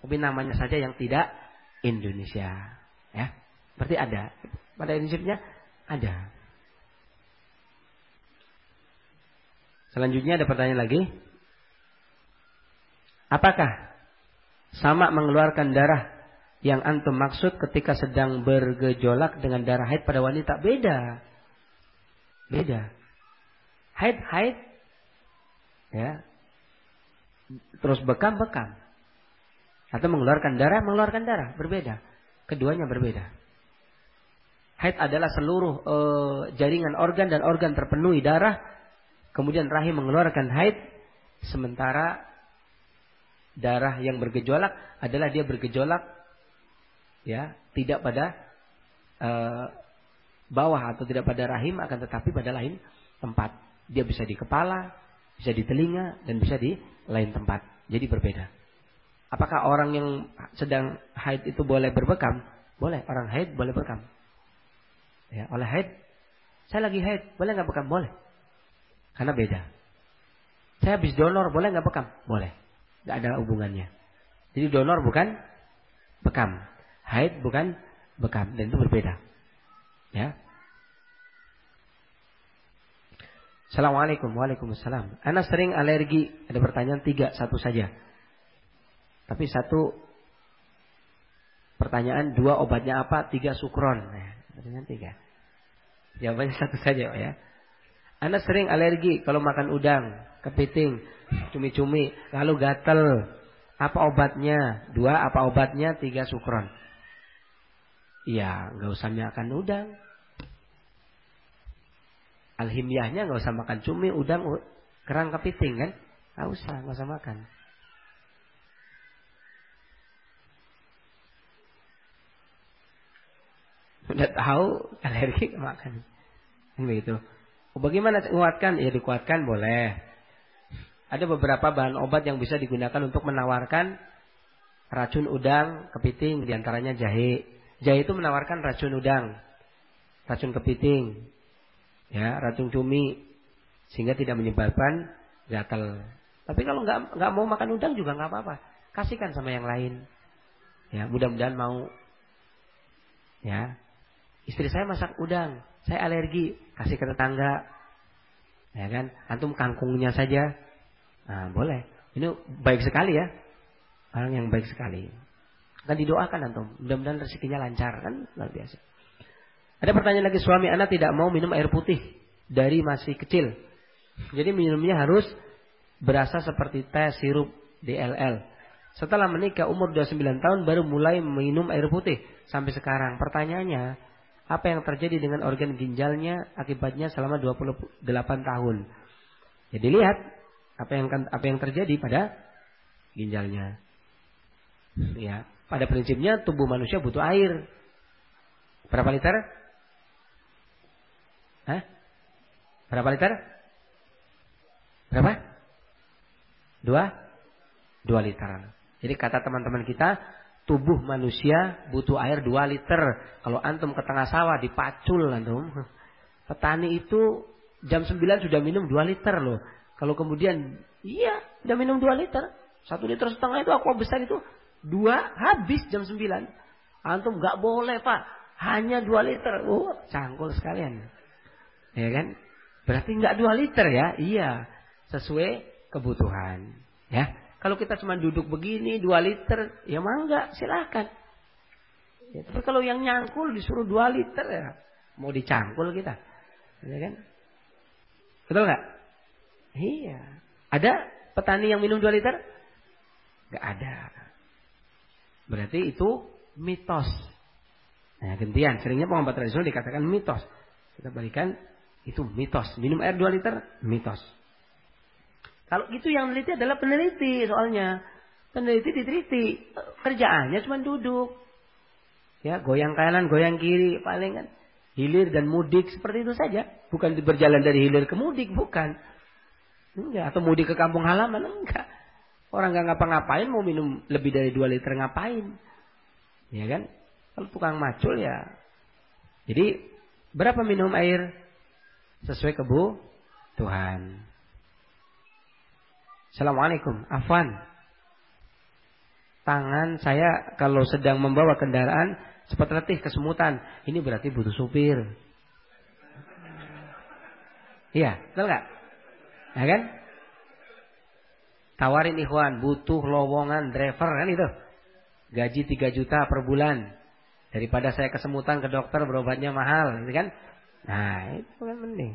Tapi namanya saja yang tidak Indonesia. Ya, berarti ada. Pada prinsipnya ada. Selanjutnya ada pertanyaan lagi. Apakah sama mengeluarkan darah yang antum maksud ketika sedang bergejolak dengan darah haid pada wanita beda. Beda. Haid haid ya. Terus bekam bekam. Atau mengeluarkan darah mengeluarkan darah berbeda. Keduanya berbeda. Haid adalah seluruh e, jaringan organ dan organ terpenuhi darah. Kemudian rahim mengeluarkan haid. Sementara darah yang bergejolak adalah dia bergejolak ya tidak pada uh, bawah atau tidak pada rahim akan tetapi pada lain tempat. Dia bisa di kepala bisa di telinga dan bisa di lain tempat. Jadi berbeda. Apakah orang yang sedang haid itu boleh berbekam? Boleh. Orang haid boleh bekam. Ya oleh haid saya lagi haid boleh nggak bekam? Boleh. Karena beda. Saya habis donor boleh nggak bekam? Boleh. Nggak ada hubungannya. Jadi donor bukan bekam Haid bukan bekam dan itu berbeda. Ya. Assalamualaikum Waalaikumsalam Anak sering alergi Ada pertanyaan tiga Satu saja Tapi satu Pertanyaan dua obatnya apa Tiga sukron nah, Pertanyaan tiga Jawabannya satu saja ya. Anda sering alergi kalau makan udang, kepiting, cumi-cumi, lalu gatel. Apa obatnya? Dua, apa obatnya? Tiga sukron. Iya, nggak usah makan udang. Alhimiahnya nggak usah makan cumi, udang, kerang, kepiting kan? Nggak usah, nggak usah makan. Udah tahu alergi makan. Begitu. Bagaimana menguatkan? Ya dikuatkan boleh. Ada beberapa bahan obat yang bisa digunakan untuk menawarkan racun udang, kepiting, di antaranya jahe. Jahe itu menawarkan racun udang, racun kepiting, ya, racun cumi, sehingga tidak menyebabkan gatal. Tapi kalau nggak nggak mau makan udang juga nggak apa-apa, kasihkan sama yang lain. Ya, mudah-mudahan mau. Ya, istri saya masak udang, saya alergi, kasih ke tetangga. Ya kan? Antum kangkungnya saja. Nah, boleh. Ini baik sekali ya. Orang yang baik sekali. Kan didoakan antum. Mudah-mudahan rezekinya lancar kan luar biasa. Ada pertanyaan lagi suami anak tidak mau minum air putih dari masih kecil. Jadi minumnya harus berasa seperti teh sirup DLL. Setelah menikah umur 29 tahun baru mulai minum air putih sampai sekarang. Pertanyaannya, apa yang terjadi dengan organ ginjalnya akibatnya selama 28 tahun. Jadi lihat apa yang apa yang terjadi pada ginjalnya. Ya, pada prinsipnya tubuh manusia butuh air. Berapa liter? Hah? Berapa liter? Berapa? Dua? Dua liter. Jadi kata teman-teman kita, tubuh manusia butuh air 2 liter. Kalau antum ke tengah sawah dipacul antum. Petani itu jam 9 sudah minum 2 liter loh. Kalau kemudian iya sudah minum 2 liter. 1 liter setengah itu aqua besar itu dua habis jam 9. Antum nggak boleh pak. Hanya 2 liter. Oh cangkul sekalian. Ya kan? Berarti nggak 2 liter ya? Iya. Sesuai kebutuhan. Ya. Kalau kita cuma duduk begini dua liter, ya mangga, silahkan. Ya, tapi kalau yang nyangkul disuruh dua liter ya mau dicangkul kita, ya kan? Betul nggak? Iya. Ada petani yang minum dua liter? Gak ada. Berarti itu mitos. Nah, gantian. Seringnya pengobat tradisional dikatakan mitos. Kita balikan itu mitos. Minum air 2 liter, mitos. Kalau itu yang meneliti adalah peneliti soalnya. Peneliti diteliti. Kerjaannya cuma duduk. Ya, goyang kanan, goyang kiri. Paling kan hilir dan mudik seperti itu saja. Bukan berjalan dari hilir ke mudik, bukan. Enggak. Atau mudik ke kampung halaman, enggak. Orang nggak ngapa-ngapain mau minum lebih dari 2 liter ngapain? Ya kan? Kalau tukang macul ya. Jadi berapa minum air sesuai kebu Tuhan. Assalamualaikum. Afwan. Tangan saya kalau sedang membawa kendaraan cepat letih kesemutan. Ini berarti butuh supir. Iya, betul nggak? Ya kan? Tawarin ikhwan, butuh lowongan driver kan itu. Gaji 3 juta per bulan. Daripada saya kesemutan ke dokter berobatnya mahal, gitu kan? Nah, itu kan penting.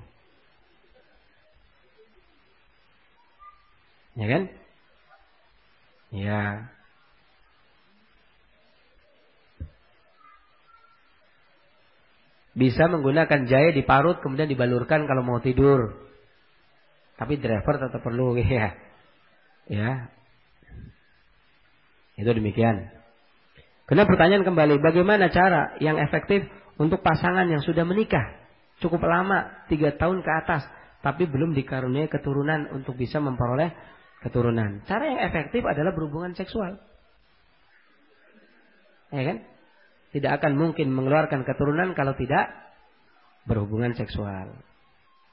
Ya kan? Ya. Bisa menggunakan jahe diparut kemudian dibalurkan kalau mau tidur. Tapi driver tetap perlu ya. Ya. Itu demikian. Kena pertanyaan kembali, bagaimana cara yang efektif untuk pasangan yang sudah menikah cukup lama, tiga tahun ke atas, tapi belum dikaruniai keturunan untuk bisa memperoleh keturunan. Cara yang efektif adalah berhubungan seksual. Ya kan? Tidak akan mungkin mengeluarkan keturunan kalau tidak berhubungan seksual.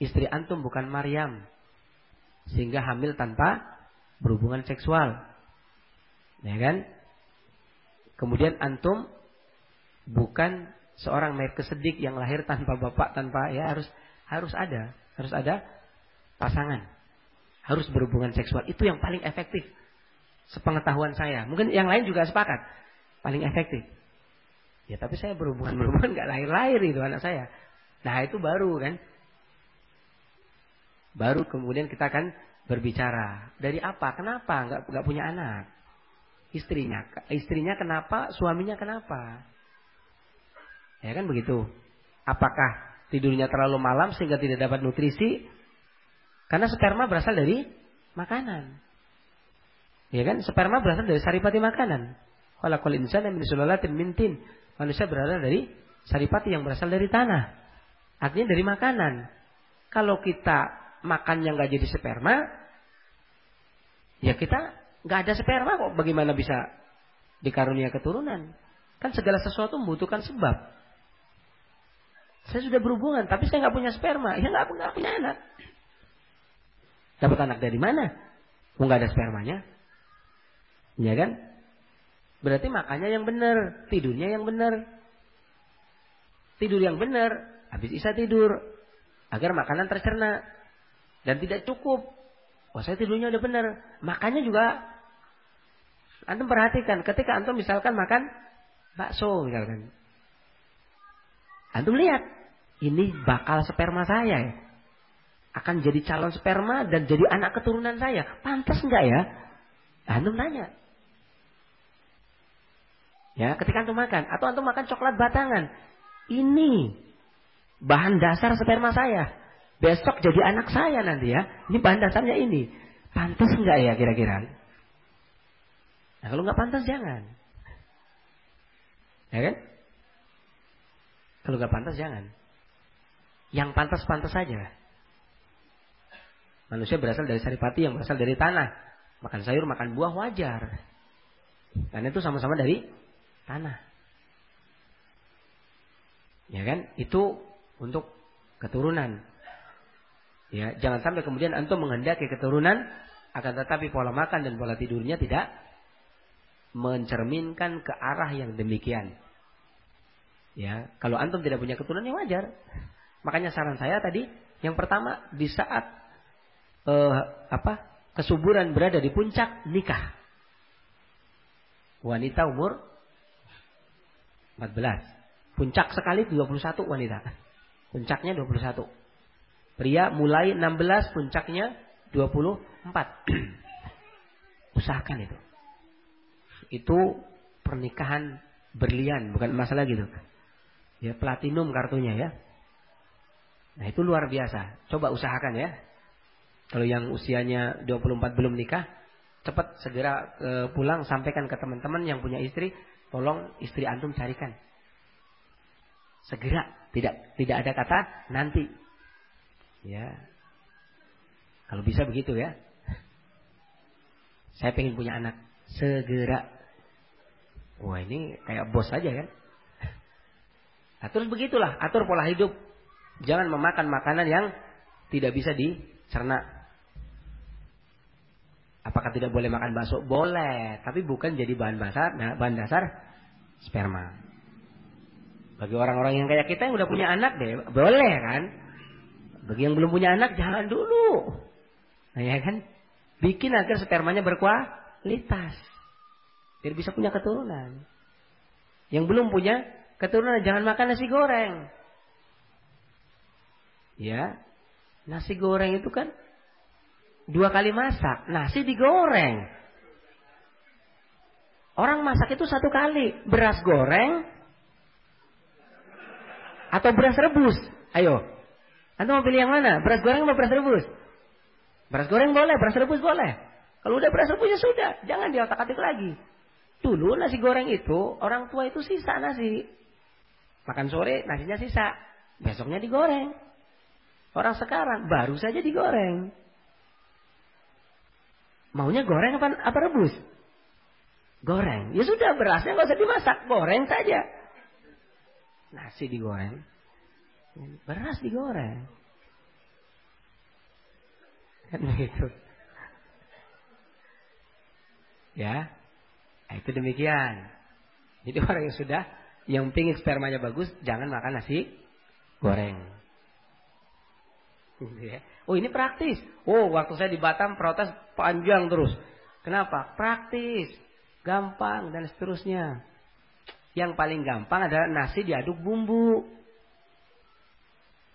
Istri antum bukan Maryam. Sehingga hamil tanpa berhubungan seksual. Ya kan? Kemudian antum bukan seorang Melkisedek yang lahir tanpa bapak tanpa ya harus harus ada, harus ada pasangan harus berhubungan seksual. Itu yang paling efektif. Sepengetahuan saya. Mungkin yang lain juga sepakat. Paling efektif. Ya tapi saya berhubungan-berhubungan gak lahir-lahir itu anak saya. Nah itu baru kan. Baru kemudian kita akan berbicara. Dari apa? Kenapa? Nggak, nggak punya anak. Istrinya. Istrinya kenapa? Suaminya kenapa? Ya kan begitu. Apakah tidurnya terlalu malam sehingga tidak dapat nutrisi? Karena sperma berasal dari makanan. Ya kan? Sperma berasal dari saripati makanan. Khalaqal insana min sulalatin mintin. Manusia berasal dari saripati yang berasal dari tanah. Artinya dari makanan. Kalau kita makan yang nggak jadi sperma, ya kita nggak ada sperma kok. Bagaimana bisa dikarunia keturunan? Kan segala sesuatu membutuhkan sebab. Saya sudah berhubungan, tapi saya nggak punya sperma. Ya nggak nggak punya anak. Dapat anak dari mana? Mau nggak ada spermanya? Ya kan? Berarti makannya yang benar, tidurnya yang benar. Tidur yang benar, habis isa tidur agar makanan tercerna dan tidak cukup. Oh saya tidurnya udah benar. Makanya juga antum perhatikan ketika antum misalkan makan bakso misalkan. Antum lihat ini bakal sperma saya ya. Akan jadi calon sperma dan jadi anak keturunan saya. Pantas enggak ya? Antum tanya. Ya, ketika antum makan atau antum makan coklat batangan. Ini bahan dasar sperma saya. Besok jadi anak saya nanti ya. Ini bahan dasarnya ini. Pantas enggak ya kira-kira? Nah kalau nggak pantas jangan. Ya kan? Kalau nggak pantas jangan. Yang pantas-pantas saja. Manusia berasal dari saripati yang berasal dari tanah. Makan sayur, makan buah wajar. Karena itu sama-sama dari tanah. Ya kan? Itu untuk keturunan. Ya, jangan sampai kemudian antum menghendaki keturunan akan tetapi pola makan dan pola tidurnya tidak mencerminkan ke arah yang demikian. Ya, kalau antum tidak punya keturunan ya wajar. Makanya saran saya tadi yang pertama di saat uh, apa? kesuburan berada di puncak nikah. Wanita umur 14. Puncak sekali 21 wanita. Puncaknya 21. Pria mulai 16 puncaknya 24. Usahakan itu. Itu pernikahan berlian, bukan masalah gitu. Ya, platinum kartunya ya. Nah, itu luar biasa. Coba usahakan ya. Kalau yang usianya 24 belum nikah, cepat segera e, pulang sampaikan ke teman-teman yang punya istri, tolong istri antum carikan. Segera, tidak tidak ada kata nanti. Ya. Kalau bisa begitu ya. Saya pengen punya anak. Segera. Wah ini kayak bos aja kan. Nah, terus begitulah. Atur pola hidup. Jangan memakan makanan yang tidak bisa dicerna. Apakah tidak boleh makan bakso? Boleh. Tapi bukan jadi bahan dasar, nah, bahan dasar sperma. Bagi orang-orang yang kayak kita yang udah punya anak deh, boleh kan? Bagi yang belum punya anak jangan dulu. Nah, ya kan? Bikin agar spermanya berkualitas. Biar bisa punya keturunan. Yang belum punya keturunan jangan makan nasi goreng. Ya. Nasi goreng itu kan dua kali masak, nasi digoreng. Orang masak itu satu kali, beras goreng atau beras rebus. Ayo, anda mau pilih yang mana? Beras goreng atau beras rebus? Beras goreng boleh, beras rebus boleh. Kalau udah beras rebus ya sudah, jangan diotak-atik lagi. Dulu nasi goreng itu orang tua itu sisa nasi. Makan sore nasinya sisa, besoknya digoreng. Orang sekarang baru saja digoreng. Maunya goreng apa, apa rebus? Goreng. Ya sudah berasnya nggak usah dimasak, goreng saja. Nasi digoreng, Beras digoreng. Kan begitu. Ya. Nah, itu demikian. Jadi orang yang sudah yang pingin spermanya bagus, jangan makan nasi goreng. Ya. Oh ini praktis. Oh waktu saya di Batam protes panjang terus. Kenapa? Praktis, gampang dan seterusnya. Yang paling gampang adalah nasi diaduk bumbu.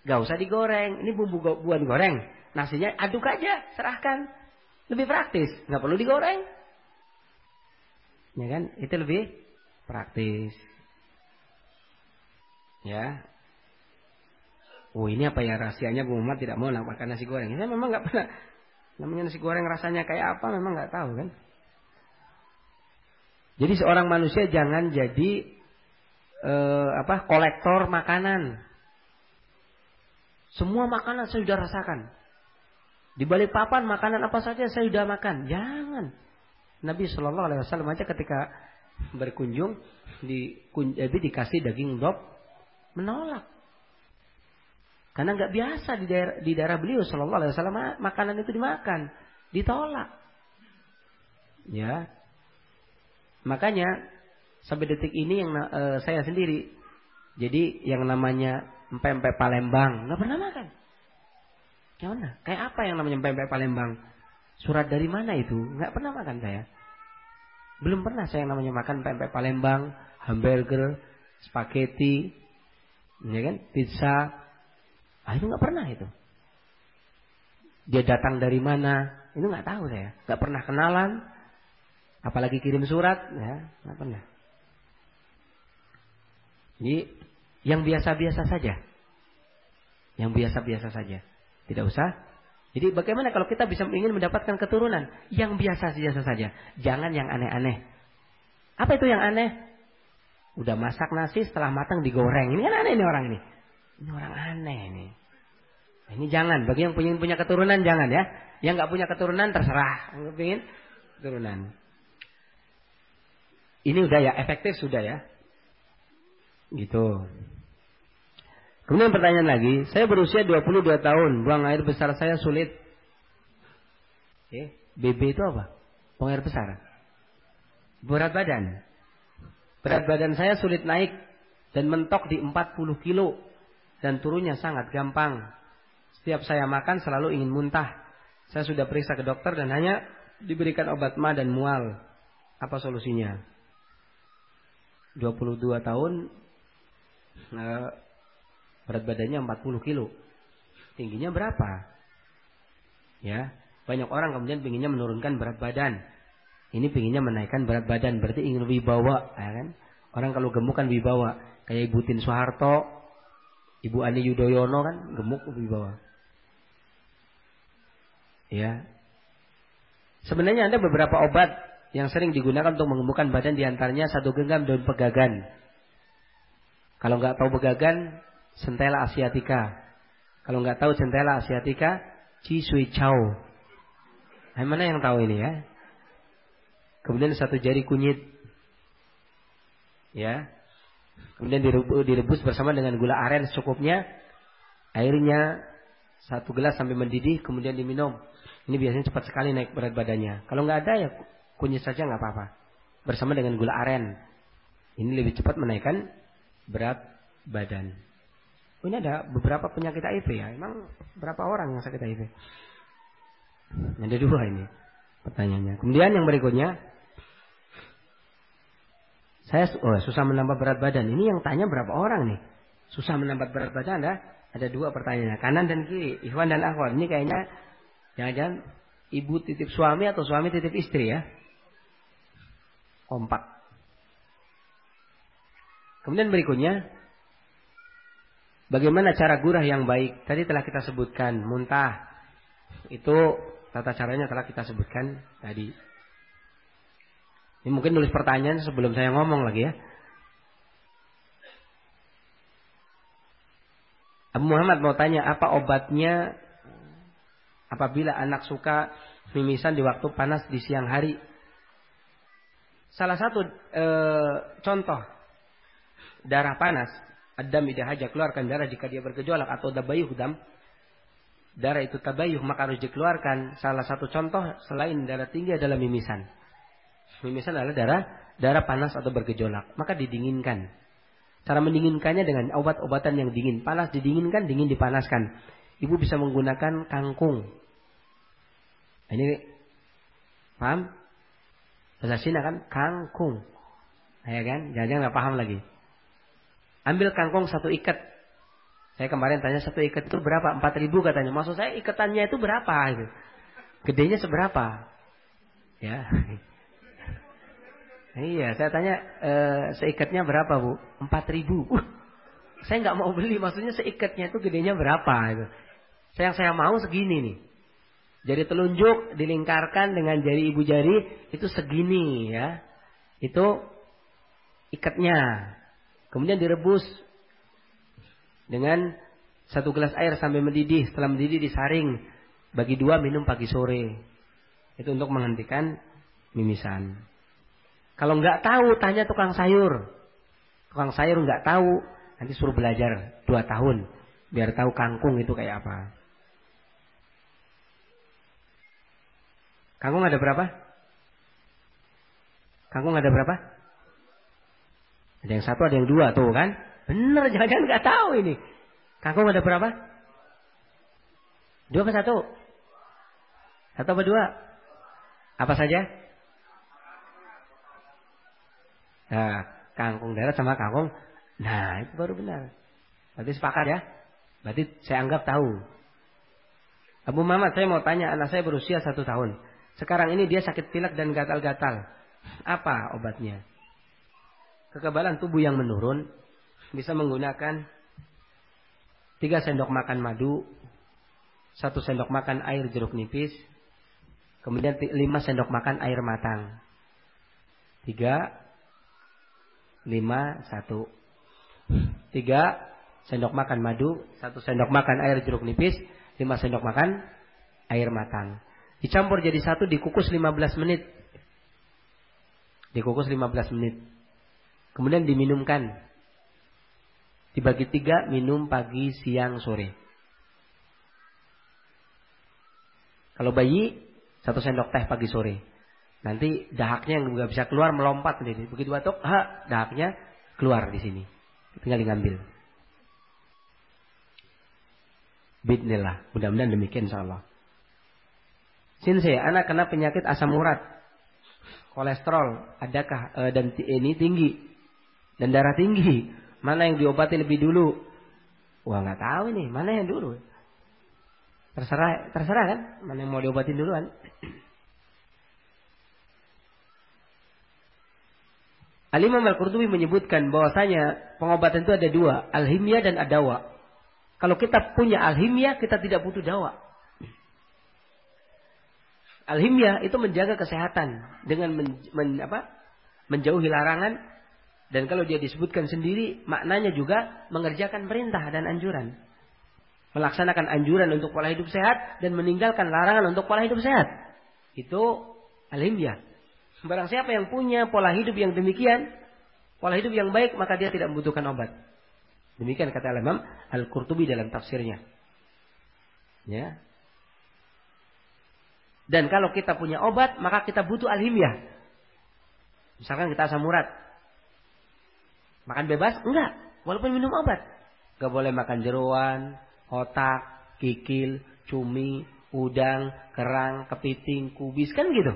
Gak usah digoreng. Ini bumbu buat goreng. Nasinya aduk aja, serahkan. Lebih praktis, nggak perlu digoreng. Ya kan? Itu lebih praktis. Ya. Oh ini apa ya rahasianya Bu Muhammad tidak mau makan nasi goreng. Saya memang nggak pernah. Namanya nasi goreng rasanya kayak apa memang nggak tahu kan. Jadi seorang manusia jangan jadi eh, apa kolektor makanan. Semua makanan saya sudah rasakan. Di balik papan makanan apa saja saya sudah makan. Jangan. Nabi Shallallahu Alaihi Wasallam aja ketika berkunjung di jadi dikasih daging dop menolak. Karena nggak biasa di daerah, di daerah beliau Shallallahu Alaihi Wasallam makanan itu dimakan, ditolak. Ya, makanya sampai detik ini yang uh, saya sendiri, jadi yang namanya Pempek Palembang. Nggak pernah makan. Gimana? Kayak apa yang namanya pempek Palembang? Surat dari mana itu? Nggak pernah makan saya. Belum pernah saya yang namanya makan pempek Palembang, hamburger, spaghetti, ya kan, pizza. Ah itu nggak pernah itu. Dia datang dari mana? Itu nggak tahu saya. Nggak pernah kenalan. Apalagi kirim surat, ya nggak pernah. Jadi yang biasa-biasa saja. Yang biasa-biasa saja. Tidak usah. Jadi bagaimana kalau kita bisa ingin mendapatkan keturunan? Yang biasa-biasa saja. Jangan yang aneh-aneh. Apa itu yang aneh? Udah masak nasi setelah matang digoreng. Ini kan aneh ini orang ini. Ini orang aneh ini. Ini jangan. Bagi yang punya, punya keturunan jangan ya. Yang nggak punya keturunan terserah. Yang ingin keturunan. Ini udah ya efektif sudah ya. Gitu. Kemudian pertanyaan lagi, saya berusia 22 tahun, buang air besar saya sulit. Eh, BB itu apa? Buang air besar. Berat badan. Berat badan saya sulit naik dan mentok di 40 kilo dan turunnya sangat gampang. Setiap saya makan selalu ingin muntah. Saya sudah periksa ke dokter dan hanya diberikan obat ma dan mual. Apa solusinya? 22 tahun eh, Berat badannya 40 kilo. Tingginya berapa? Ya, banyak orang kemudian pinginnya menurunkan berat badan. Ini pinginnya menaikkan berat badan, berarti ingin wibawa, ya kan? Orang kalau gemuk kan wibawa. Kayak Ibu Tin Soeharto, Ibu Ani Yudhoyono kan gemuk wibawa. Ya. Sebenarnya ada beberapa obat yang sering digunakan untuk menggemukkan badan di antaranya satu genggam daun pegagan. Kalau nggak tahu pegagan, Centella asiatica. Kalau nggak tahu centella asiatica, Chi Sui Chow. Nah, mana yang tahu ini ya? Kemudian satu jari kunyit. Ya. Kemudian direbus bersama dengan gula aren secukupnya. Airnya satu gelas sampai mendidih, kemudian diminum. Ini biasanya cepat sekali naik berat badannya. Kalau nggak ada ya kunyit saja nggak apa-apa. Bersama dengan gula aren. Ini lebih cepat menaikkan berat badan. Ini ada beberapa penyakit HIV ya. Emang berapa orang yang sakit HIV? Ada dua ini pertanyaannya. Kemudian yang berikutnya, saya oh, susah menambah berat badan. Ini yang tanya berapa orang nih? Susah menambah berat badan ada? Ada dua pertanyaannya, kanan dan kiri, Ikhwan dan Akhwan. Ini kayaknya jangan-jangan ibu titip suami atau suami titip istri ya. Kompak. Kemudian berikutnya, Bagaimana cara gurah yang baik? Tadi telah kita sebutkan muntah. Itu tata caranya telah kita sebutkan tadi. Ini mungkin nulis pertanyaan sebelum saya ngomong lagi ya. Abu Muhammad mau tanya apa obatnya apabila anak suka mimisan di waktu panas di siang hari. Salah satu e, contoh darah panas Adam tidak haja keluarkan darah jika dia bergejolak atau dabayuh dam. Darah itu tabayuh maka harus dikeluarkan. Salah satu contoh selain darah tinggi adalah mimisan. Mimisan adalah darah darah panas atau bergejolak. Maka didinginkan. Cara mendinginkannya dengan obat-obatan yang dingin. Panas didinginkan, dingin dipanaskan. Ibu bisa menggunakan kangkung. Ini paham? Bahasa Cina kan kangkung. Ya kan? Jangan-jangan paham lagi. Ambil kangkung satu ikat. Saya kemarin tanya satu ikat itu berapa? Empat ribu katanya. Maksud saya ikatannya itu berapa? Gitu. Gedenya seberapa? Ya. iya, saya tanya e, seikatnya berapa bu? Empat ribu. Uh, saya nggak mau beli. Maksudnya seikatnya itu gedenya berapa? Gitu. Saya yang saya mau segini nih. Jari telunjuk dilingkarkan dengan jari ibu jari itu segini ya. Itu ikatnya. Kemudian direbus dengan satu gelas air sampai mendidih. Setelah mendidih disaring. Bagi dua minum pagi sore. Itu untuk menghentikan mimisan. Kalau nggak tahu tanya tukang sayur. Tukang sayur nggak tahu nanti suruh belajar dua tahun biar tahu kangkung itu kayak apa. Kangkung ada berapa? Kangkung ada berapa? Ada yang satu, ada yang dua tuh kan? Bener, jangan-jangan nggak tahu ini. Kangkung ada berapa? Dua apa satu? Satu apa dua? Apa saja? Nah, kangkung darat sama kangkung. Nah, itu baru benar. Berarti sepakat ya? Berarti saya anggap tahu. Abu Muhammad, saya mau tanya, anak saya berusia satu tahun. Sekarang ini dia sakit pilek dan gatal-gatal. Apa obatnya? Kekebalan tubuh yang menurun bisa menggunakan tiga sendok makan madu, satu sendok makan air jeruk nipis, kemudian lima sendok makan air matang. Tiga, lima, satu. Tiga sendok makan madu, satu sendok makan air jeruk nipis, lima sendok makan air matang. Dicampur jadi satu dikukus 15 menit. Dikukus 15 menit. Kemudian diminumkan. Dibagi tiga minum pagi, siang, sore. Kalau bayi satu sendok teh pagi sore. Nanti dahaknya yang nggak bisa keluar melompat sendiri. Begitu batuk, ha, dahaknya keluar di sini. Tinggal diambil. Bismillah. Mudah-mudahan demikian insyaallah. Sensei, anak kena penyakit asam urat, kolesterol, adakah e, dan ini tinggi dan darah tinggi. Mana yang diobati lebih dulu? Wah nggak tahu nih, mana yang dulu? Terserah, terserah kan? Mana yang mau diobatin duluan? Al-Imam Al-Qurtubi menyebutkan bahwasanya pengobatan itu ada dua, al-himya dan adawa. Kalau kita punya al-himya, kita tidak butuh dawa. Al-himyah itu menjaga kesehatan dengan men, men, apa, menjauhi larangan dan kalau dia disebutkan sendiri maknanya juga mengerjakan perintah dan anjuran. Melaksanakan anjuran untuk pola hidup sehat dan meninggalkan larangan untuk pola hidup sehat. Itu al-himyah. Barang siapa yang punya pola hidup yang demikian, pola hidup yang baik, maka dia tidak membutuhkan obat. Demikian kata Imam Al-Qurtubi dalam tafsirnya. Ya, dan kalau kita punya obat, maka kita butuh alhimiah. Misalkan kita asam urat. Makan bebas? Enggak. Walaupun minum obat. Gak boleh makan jeruan, otak, kikil, cumi, udang, kerang, kepiting, kubis. Kan gitu.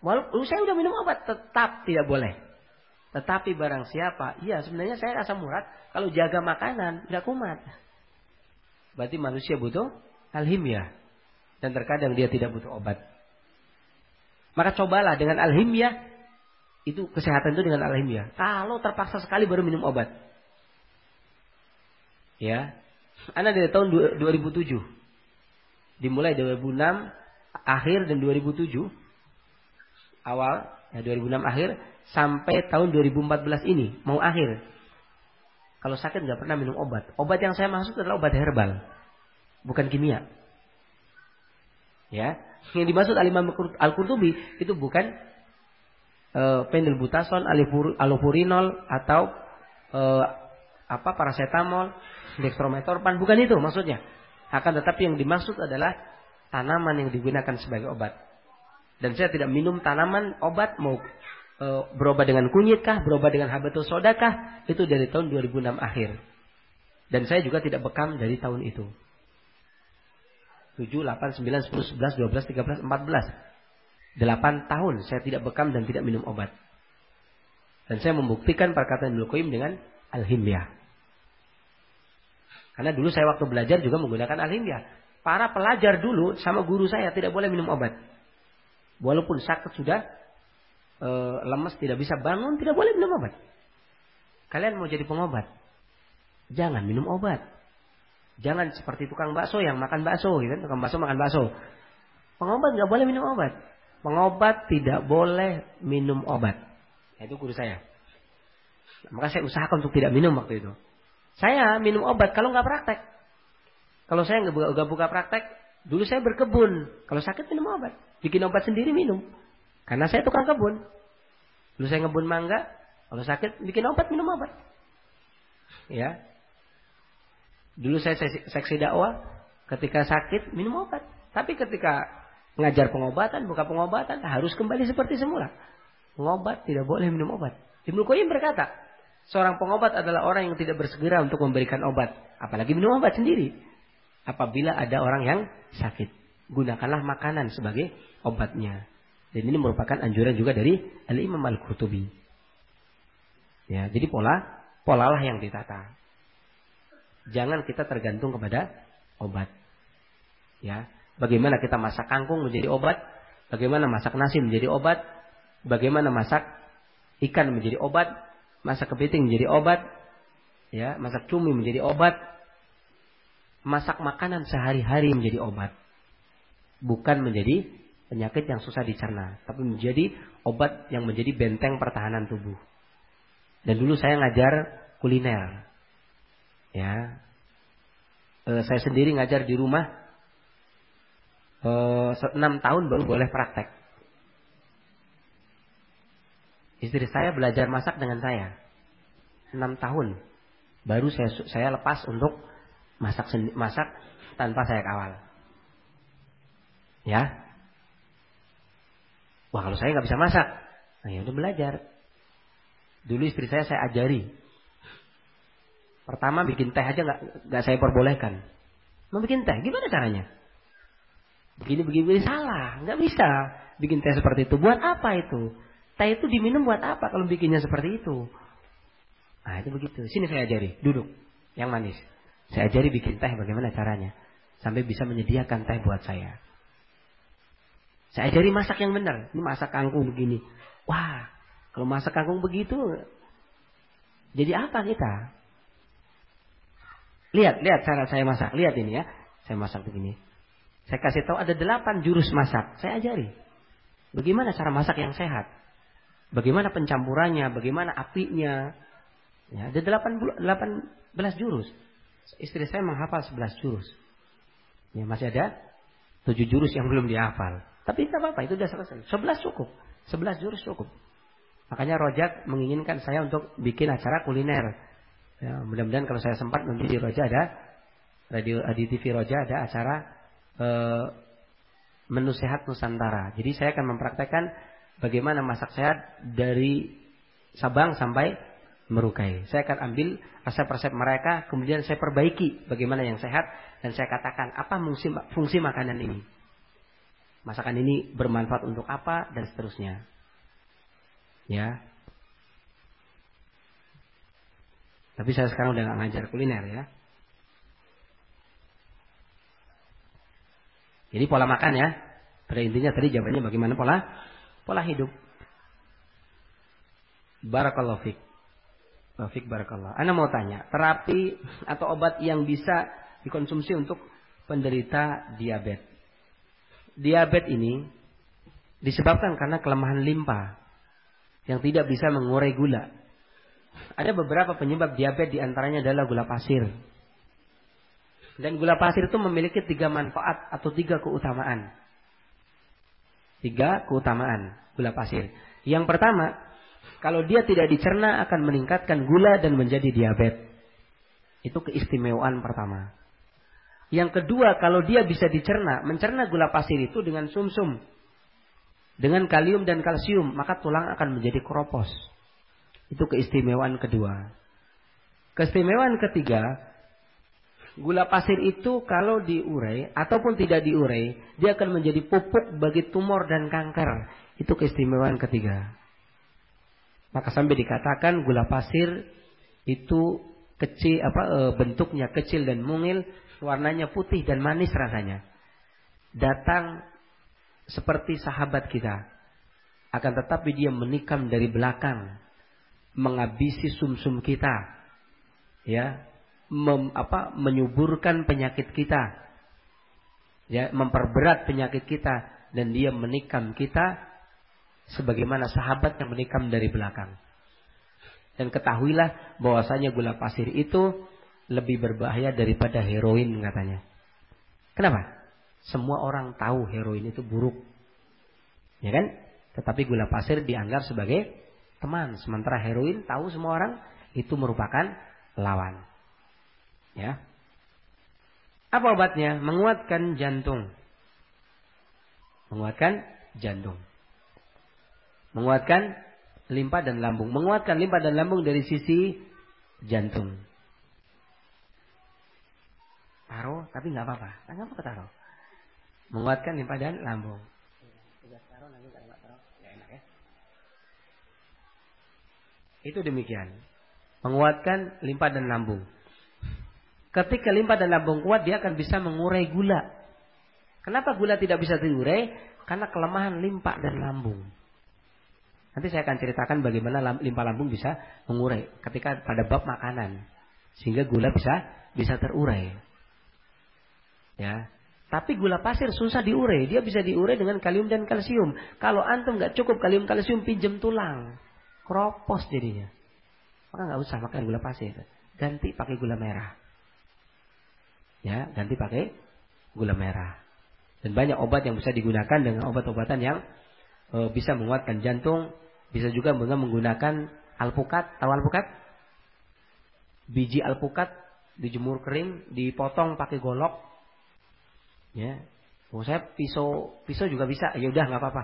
Walaupun saya udah minum obat, tetap tidak boleh. Tetapi barang siapa, iya sebenarnya saya asam urat, kalau jaga makanan, nggak kumat. Berarti manusia butuh alhimiah dan terkadang dia tidak butuh obat. Maka cobalah dengan alhimia itu kesehatan itu dengan alhimia. Kalau terpaksa sekali baru minum obat. Ya. Anda dari tahun 2007. Dimulai 2006 akhir dan 2007 awal ya 2006 akhir sampai tahun 2014 ini mau akhir. Kalau sakit nggak pernah minum obat. Obat yang saya maksud adalah obat herbal, bukan kimia. Ya, yang dimaksud Al-Imam Al-Qurtubi itu bukan uh, pendelbutason, allopurinol atau uh, apa paracetamol, dextrometorphan, bukan itu maksudnya. Akan tetapi yang dimaksud adalah tanaman yang digunakan sebagai obat. Dan saya tidak minum tanaman obat mau e, berobat dengan kunyit kah, berobat dengan habatus soda kah, itu dari tahun 2006 akhir. Dan saya juga tidak bekam dari tahun itu. 7, 8, 9, 10, 11, 12, 13, 14. 8 tahun saya tidak bekam dan tidak minum obat. Dan saya membuktikan perkataan Ibnu Qayyim dengan al-himyah. Karena dulu saya waktu belajar juga menggunakan alhimia. Para pelajar dulu sama guru saya tidak boleh minum obat. Walaupun sakit sudah e, lemas tidak bisa bangun tidak boleh minum obat. Kalian mau jadi pengobat, jangan minum obat. Jangan seperti tukang bakso yang makan bakso, gitu kan? Tukang bakso makan bakso. Pengobat nggak boleh minum obat. Pengobat tidak boleh minum obat. Itu guru saya. Maka saya usahakan untuk tidak minum waktu itu. Saya minum obat kalau nggak praktek. Kalau saya nggak buka, buka praktek, dulu saya berkebun. Kalau sakit minum obat, bikin obat sendiri minum. Karena saya tukang kebun. Dulu saya ngebun mangga, kalau sakit bikin obat minum obat. Ya. Dulu saya seksi dakwah, ketika sakit minum obat. Tapi ketika ngajar pengobatan, buka pengobatan, harus kembali seperti semula. Pengobat tidak boleh minum obat. Ibnu Qayyim berkata, Seorang pengobat adalah orang yang tidak bersegera untuk memberikan obat. Apalagi minum obat sendiri. Apabila ada orang yang sakit. Gunakanlah makanan sebagai obatnya. Dan ini merupakan anjuran juga dari Al-Imam Al-Qurtubi. Ya, jadi pola, polalah yang ditata. Jangan kita tergantung kepada obat. Ya, bagaimana kita masak kangkung menjadi obat, bagaimana masak nasi menjadi obat, bagaimana masak ikan menjadi obat, masak kepiting menjadi obat, ya, masak cumi menjadi obat, masak makanan sehari-hari menjadi obat. Bukan menjadi penyakit yang susah dicerna, tapi menjadi obat yang menjadi benteng pertahanan tubuh. Dan dulu saya ngajar kuliner. Ya. E, saya sendiri ngajar di rumah e, 6 tahun baru boleh praktek. Istri saya belajar masak dengan saya. 6 tahun. Baru saya saya lepas untuk masak masak tanpa saya kawal. Ya. Wah, kalau saya nggak bisa masak, nah ya udah belajar. Dulu istri saya saya ajari. Pertama bikin teh aja nggak nggak saya perbolehkan. Mau bikin teh, gimana caranya? Begini begini salah, nggak bisa bikin teh seperti itu. Buat apa itu? Teh itu diminum buat apa kalau bikinnya seperti itu? Nah itu begitu. Sini saya ajari, duduk. Yang manis. Saya ajari bikin teh bagaimana caranya. Sampai bisa menyediakan teh buat saya. Saya ajari masak yang benar. Ini masak kangkung begini. Wah, kalau masak kangkung begitu, jadi apa kita? Lihat, lihat cara saya masak. Lihat ini ya. Saya masak begini. Saya kasih tahu ada delapan jurus masak. Saya ajari. Bagaimana cara masak yang sehat. Bagaimana pencampurannya, bagaimana apinya. Ya, ada 8, 18 jurus. Istri saya menghafal 11 jurus. Ya, masih ada 7 jurus yang belum dihafal. Tapi tidak apa-apa, itu sudah selesai. 11 cukup. 11 jurus cukup. Makanya Rojak menginginkan saya untuk bikin acara kuliner. Ya, mudah-mudahan kalau saya sempat nanti di Roja ada radio di TV Roja ada acara eh, menu sehat Nusantara. Jadi saya akan mempraktekkan bagaimana masak sehat dari Sabang sampai Merukai. Saya akan ambil resep-resep mereka, kemudian saya perbaiki bagaimana yang sehat dan saya katakan apa fungsi, fungsi makanan ini. Masakan ini bermanfaat untuk apa dan seterusnya. Ya. Tapi saya sekarang udah ngajar kuliner ya. Jadi pola makan ya. Pada intinya tadi jawabannya bagaimana pola pola hidup. Barakallahu fik. Fik barakallah. Anda mau tanya, terapi atau obat yang bisa dikonsumsi untuk penderita diabetes. Diabetes ini disebabkan karena kelemahan limpa yang tidak bisa mengurai gula. Ada beberapa penyebab diabetes di antaranya adalah gula pasir. Dan gula pasir itu memiliki tiga manfaat atau tiga keutamaan. Tiga keutamaan gula pasir. Yang pertama, kalau dia tidak dicerna akan meningkatkan gula dan menjadi diabetes. Itu keistimewaan pertama. Yang kedua, kalau dia bisa dicerna, mencerna gula pasir itu dengan sumsum. -sum, dengan kalium dan kalsium, maka tulang akan menjadi keropos. Itu keistimewaan kedua. Keistimewaan ketiga, Gula pasir itu kalau diurai ataupun tidak diurai, dia akan menjadi pupuk bagi tumor dan kanker. Itu keistimewaan ketiga. Maka sampai dikatakan gula pasir itu kecil apa e, bentuknya kecil dan mungil, warnanya putih dan manis rasanya. Datang seperti sahabat kita. Akan tetapi dia menikam dari belakang, menghabisi sumsum -sum kita. Ya, mem, apa menyuburkan penyakit kita. Ya, memperberat penyakit kita dan dia menikam kita sebagaimana sahabat yang menikam dari belakang. Dan ketahuilah bahwasanya gula pasir itu lebih berbahaya daripada heroin katanya. Kenapa? Semua orang tahu heroin itu buruk. Ya kan? Tetapi gula pasir dianggap sebagai teman. Sementara heroin tahu semua orang itu merupakan lawan. Ya. Apa obatnya? Menguatkan jantung. Menguatkan jantung. Menguatkan limpa dan lambung. Menguatkan limpa dan lambung dari sisi jantung. Taruh, tapi nggak apa-apa. Nggak apa-apa taruh. Menguatkan limpa dan lambung. Ya. Itu demikian. Menguatkan limpa dan lambung. Ketika limpa dan lambung kuat, dia akan bisa mengurai gula. Kenapa gula tidak bisa diurai? Karena kelemahan limpa dan lambung. Nanti saya akan ceritakan bagaimana limpa lambung bisa mengurai ketika pada bab makanan. Sehingga gula bisa bisa terurai. Ya. Tapi gula pasir susah diurai. Dia bisa diurai dengan kalium dan kalsium. Kalau antum nggak cukup kalium kalsium pinjem tulang. Kropos jadinya. Maka nggak usah makan gula pasir. Ganti pakai gula merah. Ya, ganti pakai gula merah. Dan banyak obat yang bisa digunakan dengan obat-obatan yang e, bisa menguatkan jantung, bisa juga dengan menggunakan alpukat. Tahu alpukat? Biji alpukat dijemur kering, dipotong pakai golok. Ya. Oh, saya pisau pisau juga bisa. Ya udah nggak apa-apa.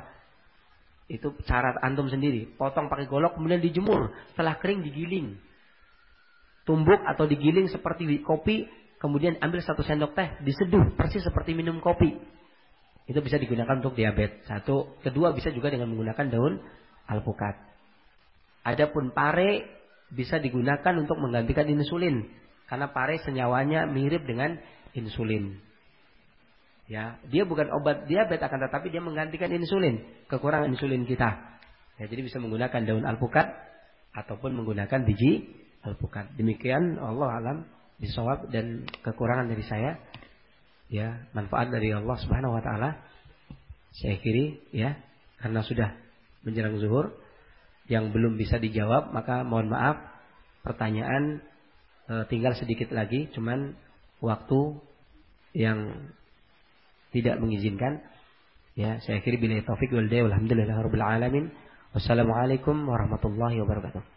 Itu cara antum sendiri. Potong pakai golok kemudian dijemur. Setelah kering digiling. Tumbuk atau digiling seperti kopi, kemudian ambil satu sendok teh, diseduh persis seperti minum kopi. Itu bisa digunakan untuk diabetes. Satu, kedua bisa juga dengan menggunakan daun alpukat. Adapun pare bisa digunakan untuk menggantikan insulin karena pare senyawanya mirip dengan insulin. Ya, dia bukan obat diabetes akan tetapi dia menggantikan insulin, kekurangan insulin kita. Ya, jadi bisa menggunakan daun alpukat ataupun menggunakan biji alpukat. Demikian Allah alam bisawab dan kekurangan dari saya. Ya, manfaat dari Allah Subhanahu wa taala. Saya kiri ya, karena sudah menjelang zuhur yang belum bisa dijawab maka mohon maaf pertanyaan e, tinggal sedikit lagi cuman waktu yang tidak mengizinkan ya saya akhiri bila taufik wal alamin wassalamualaikum warahmatullahi wabarakatuh